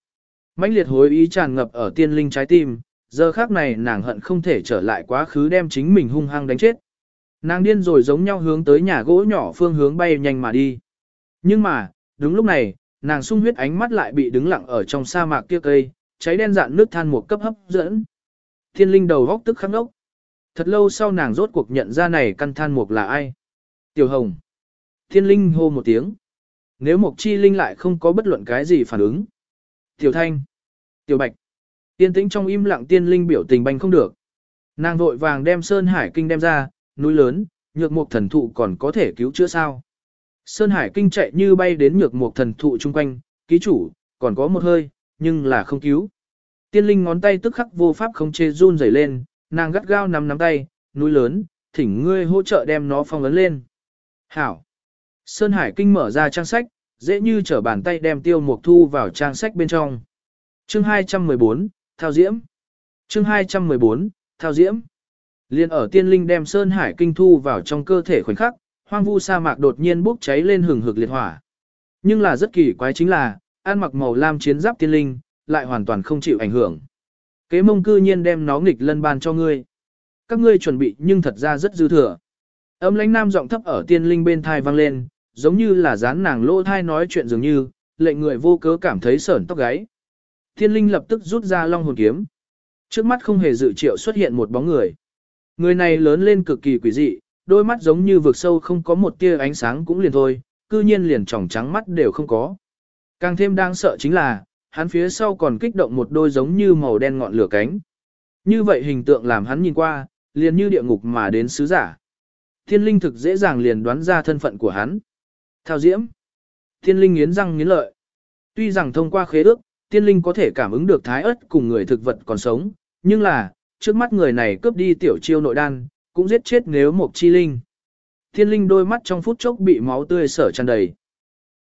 mãnh liệt hối ý tràn ngập ở tiên linh trái tim, giờ khác này nàng hận không thể trở lại quá khứ đem chính mình hung hăng đánh chết. Nàng điên rồi giống nhau hướng tới nhà gỗ nhỏ phương hướng bay nhanh mà đi. Nhưng mà, đúng lúc này, nàng sung huyết ánh mắt lại bị đứng lặng ở trong sa mạc kia cây, cháy đen dạn nước than một cấp hấp dẫn. Thiên linh đầu góc tức khắc ốc. Thật lâu sau nàng rốt cuộc nhận ra này căn than mục là ai. Tiểu Hồng. Thiên linh hô một tiếng. Nếu mục Chi Linh lại không có bất luận cái gì phản ứng. Tiểu Thanh. Tiểu Bạch. Tiên tĩnh trong im lặng tiên linh biểu tình banh không được. Nàng vội vàng đem Sơn Hải Kinh đem ra, núi lớn, nhược mục thần thụ còn có thể cứu chữa sao. Sơn Hải Kinh chạy như bay đến nhược mục thần thụ chung quanh, ký chủ, còn có một hơi, nhưng là không cứu. Tiên linh ngón tay tức khắc vô pháp không chê run rẩy lên, nàng gắt gao nắm nắm tay, núi lớn, thỉnh ngươi hỗ trợ đem nó phong ấn lên. Hảo. Sơn Hải Kinh mở ra trang sách, dễ như trở bàn tay đem tiêu mục thu vào trang sách bên trong. Chương 214, Thao Diễm. Chương 214, Thao Diễm. Liên ở tiên linh đem Sơn Hải Kinh thu vào trong cơ thể khoảnh khắc, hoang vu sa mạc đột nhiên bốc cháy lên hừng hực liệt hỏa. Nhưng là rất kỳ quái chính là, ăn mặc màu lam chiến giáp tiên linh, lại hoàn toàn không chịu ảnh hưởng. Kế mông cư nhiên đem nó nghịch lân ban cho ngươi. Các ngươi chuẩn bị nhưng thật ra rất dư thừa. Âm lãnh nam giọng thấp ở tiên linh bên thai vang lên, giống như là dán nàng lỗ thai nói chuyện dường như, lệnh người vô cớ cảm thấy sởn tóc gáy. Thiên linh lập tức rút ra long hồn kiếm. Trước mắt không hề dự triệu xuất hiện một bóng người. Người này lớn lên cực kỳ quỷ dị, đôi mắt giống như vực sâu không có một tia ánh sáng cũng liền thôi, cư nhiên liền tròng trắng mắt đều không có. Càng thêm đang sợ chính là, hắn phía sau còn kích động một đôi giống như màu đen ngọn lửa cánh. Như vậy hình tượng làm hắn nhìn qua, liền như địa ngục mà đến sứ giả. Thiên linh thực dễ dàng liền đoán ra thân phận của hắn. Thao diễm. Thiên linh nghiến răng nghiến lợi. Tuy rằng thông qua khế ước, Tiên linh có thể cảm ứng được thái ớt cùng người thực vật còn sống, nhưng là, trước mắt người này cướp đi tiểu chiêu nội đan, cũng giết chết nếu một chi linh. Thiên linh đôi mắt trong phút chốc bị máu tươi sở tràn đầy.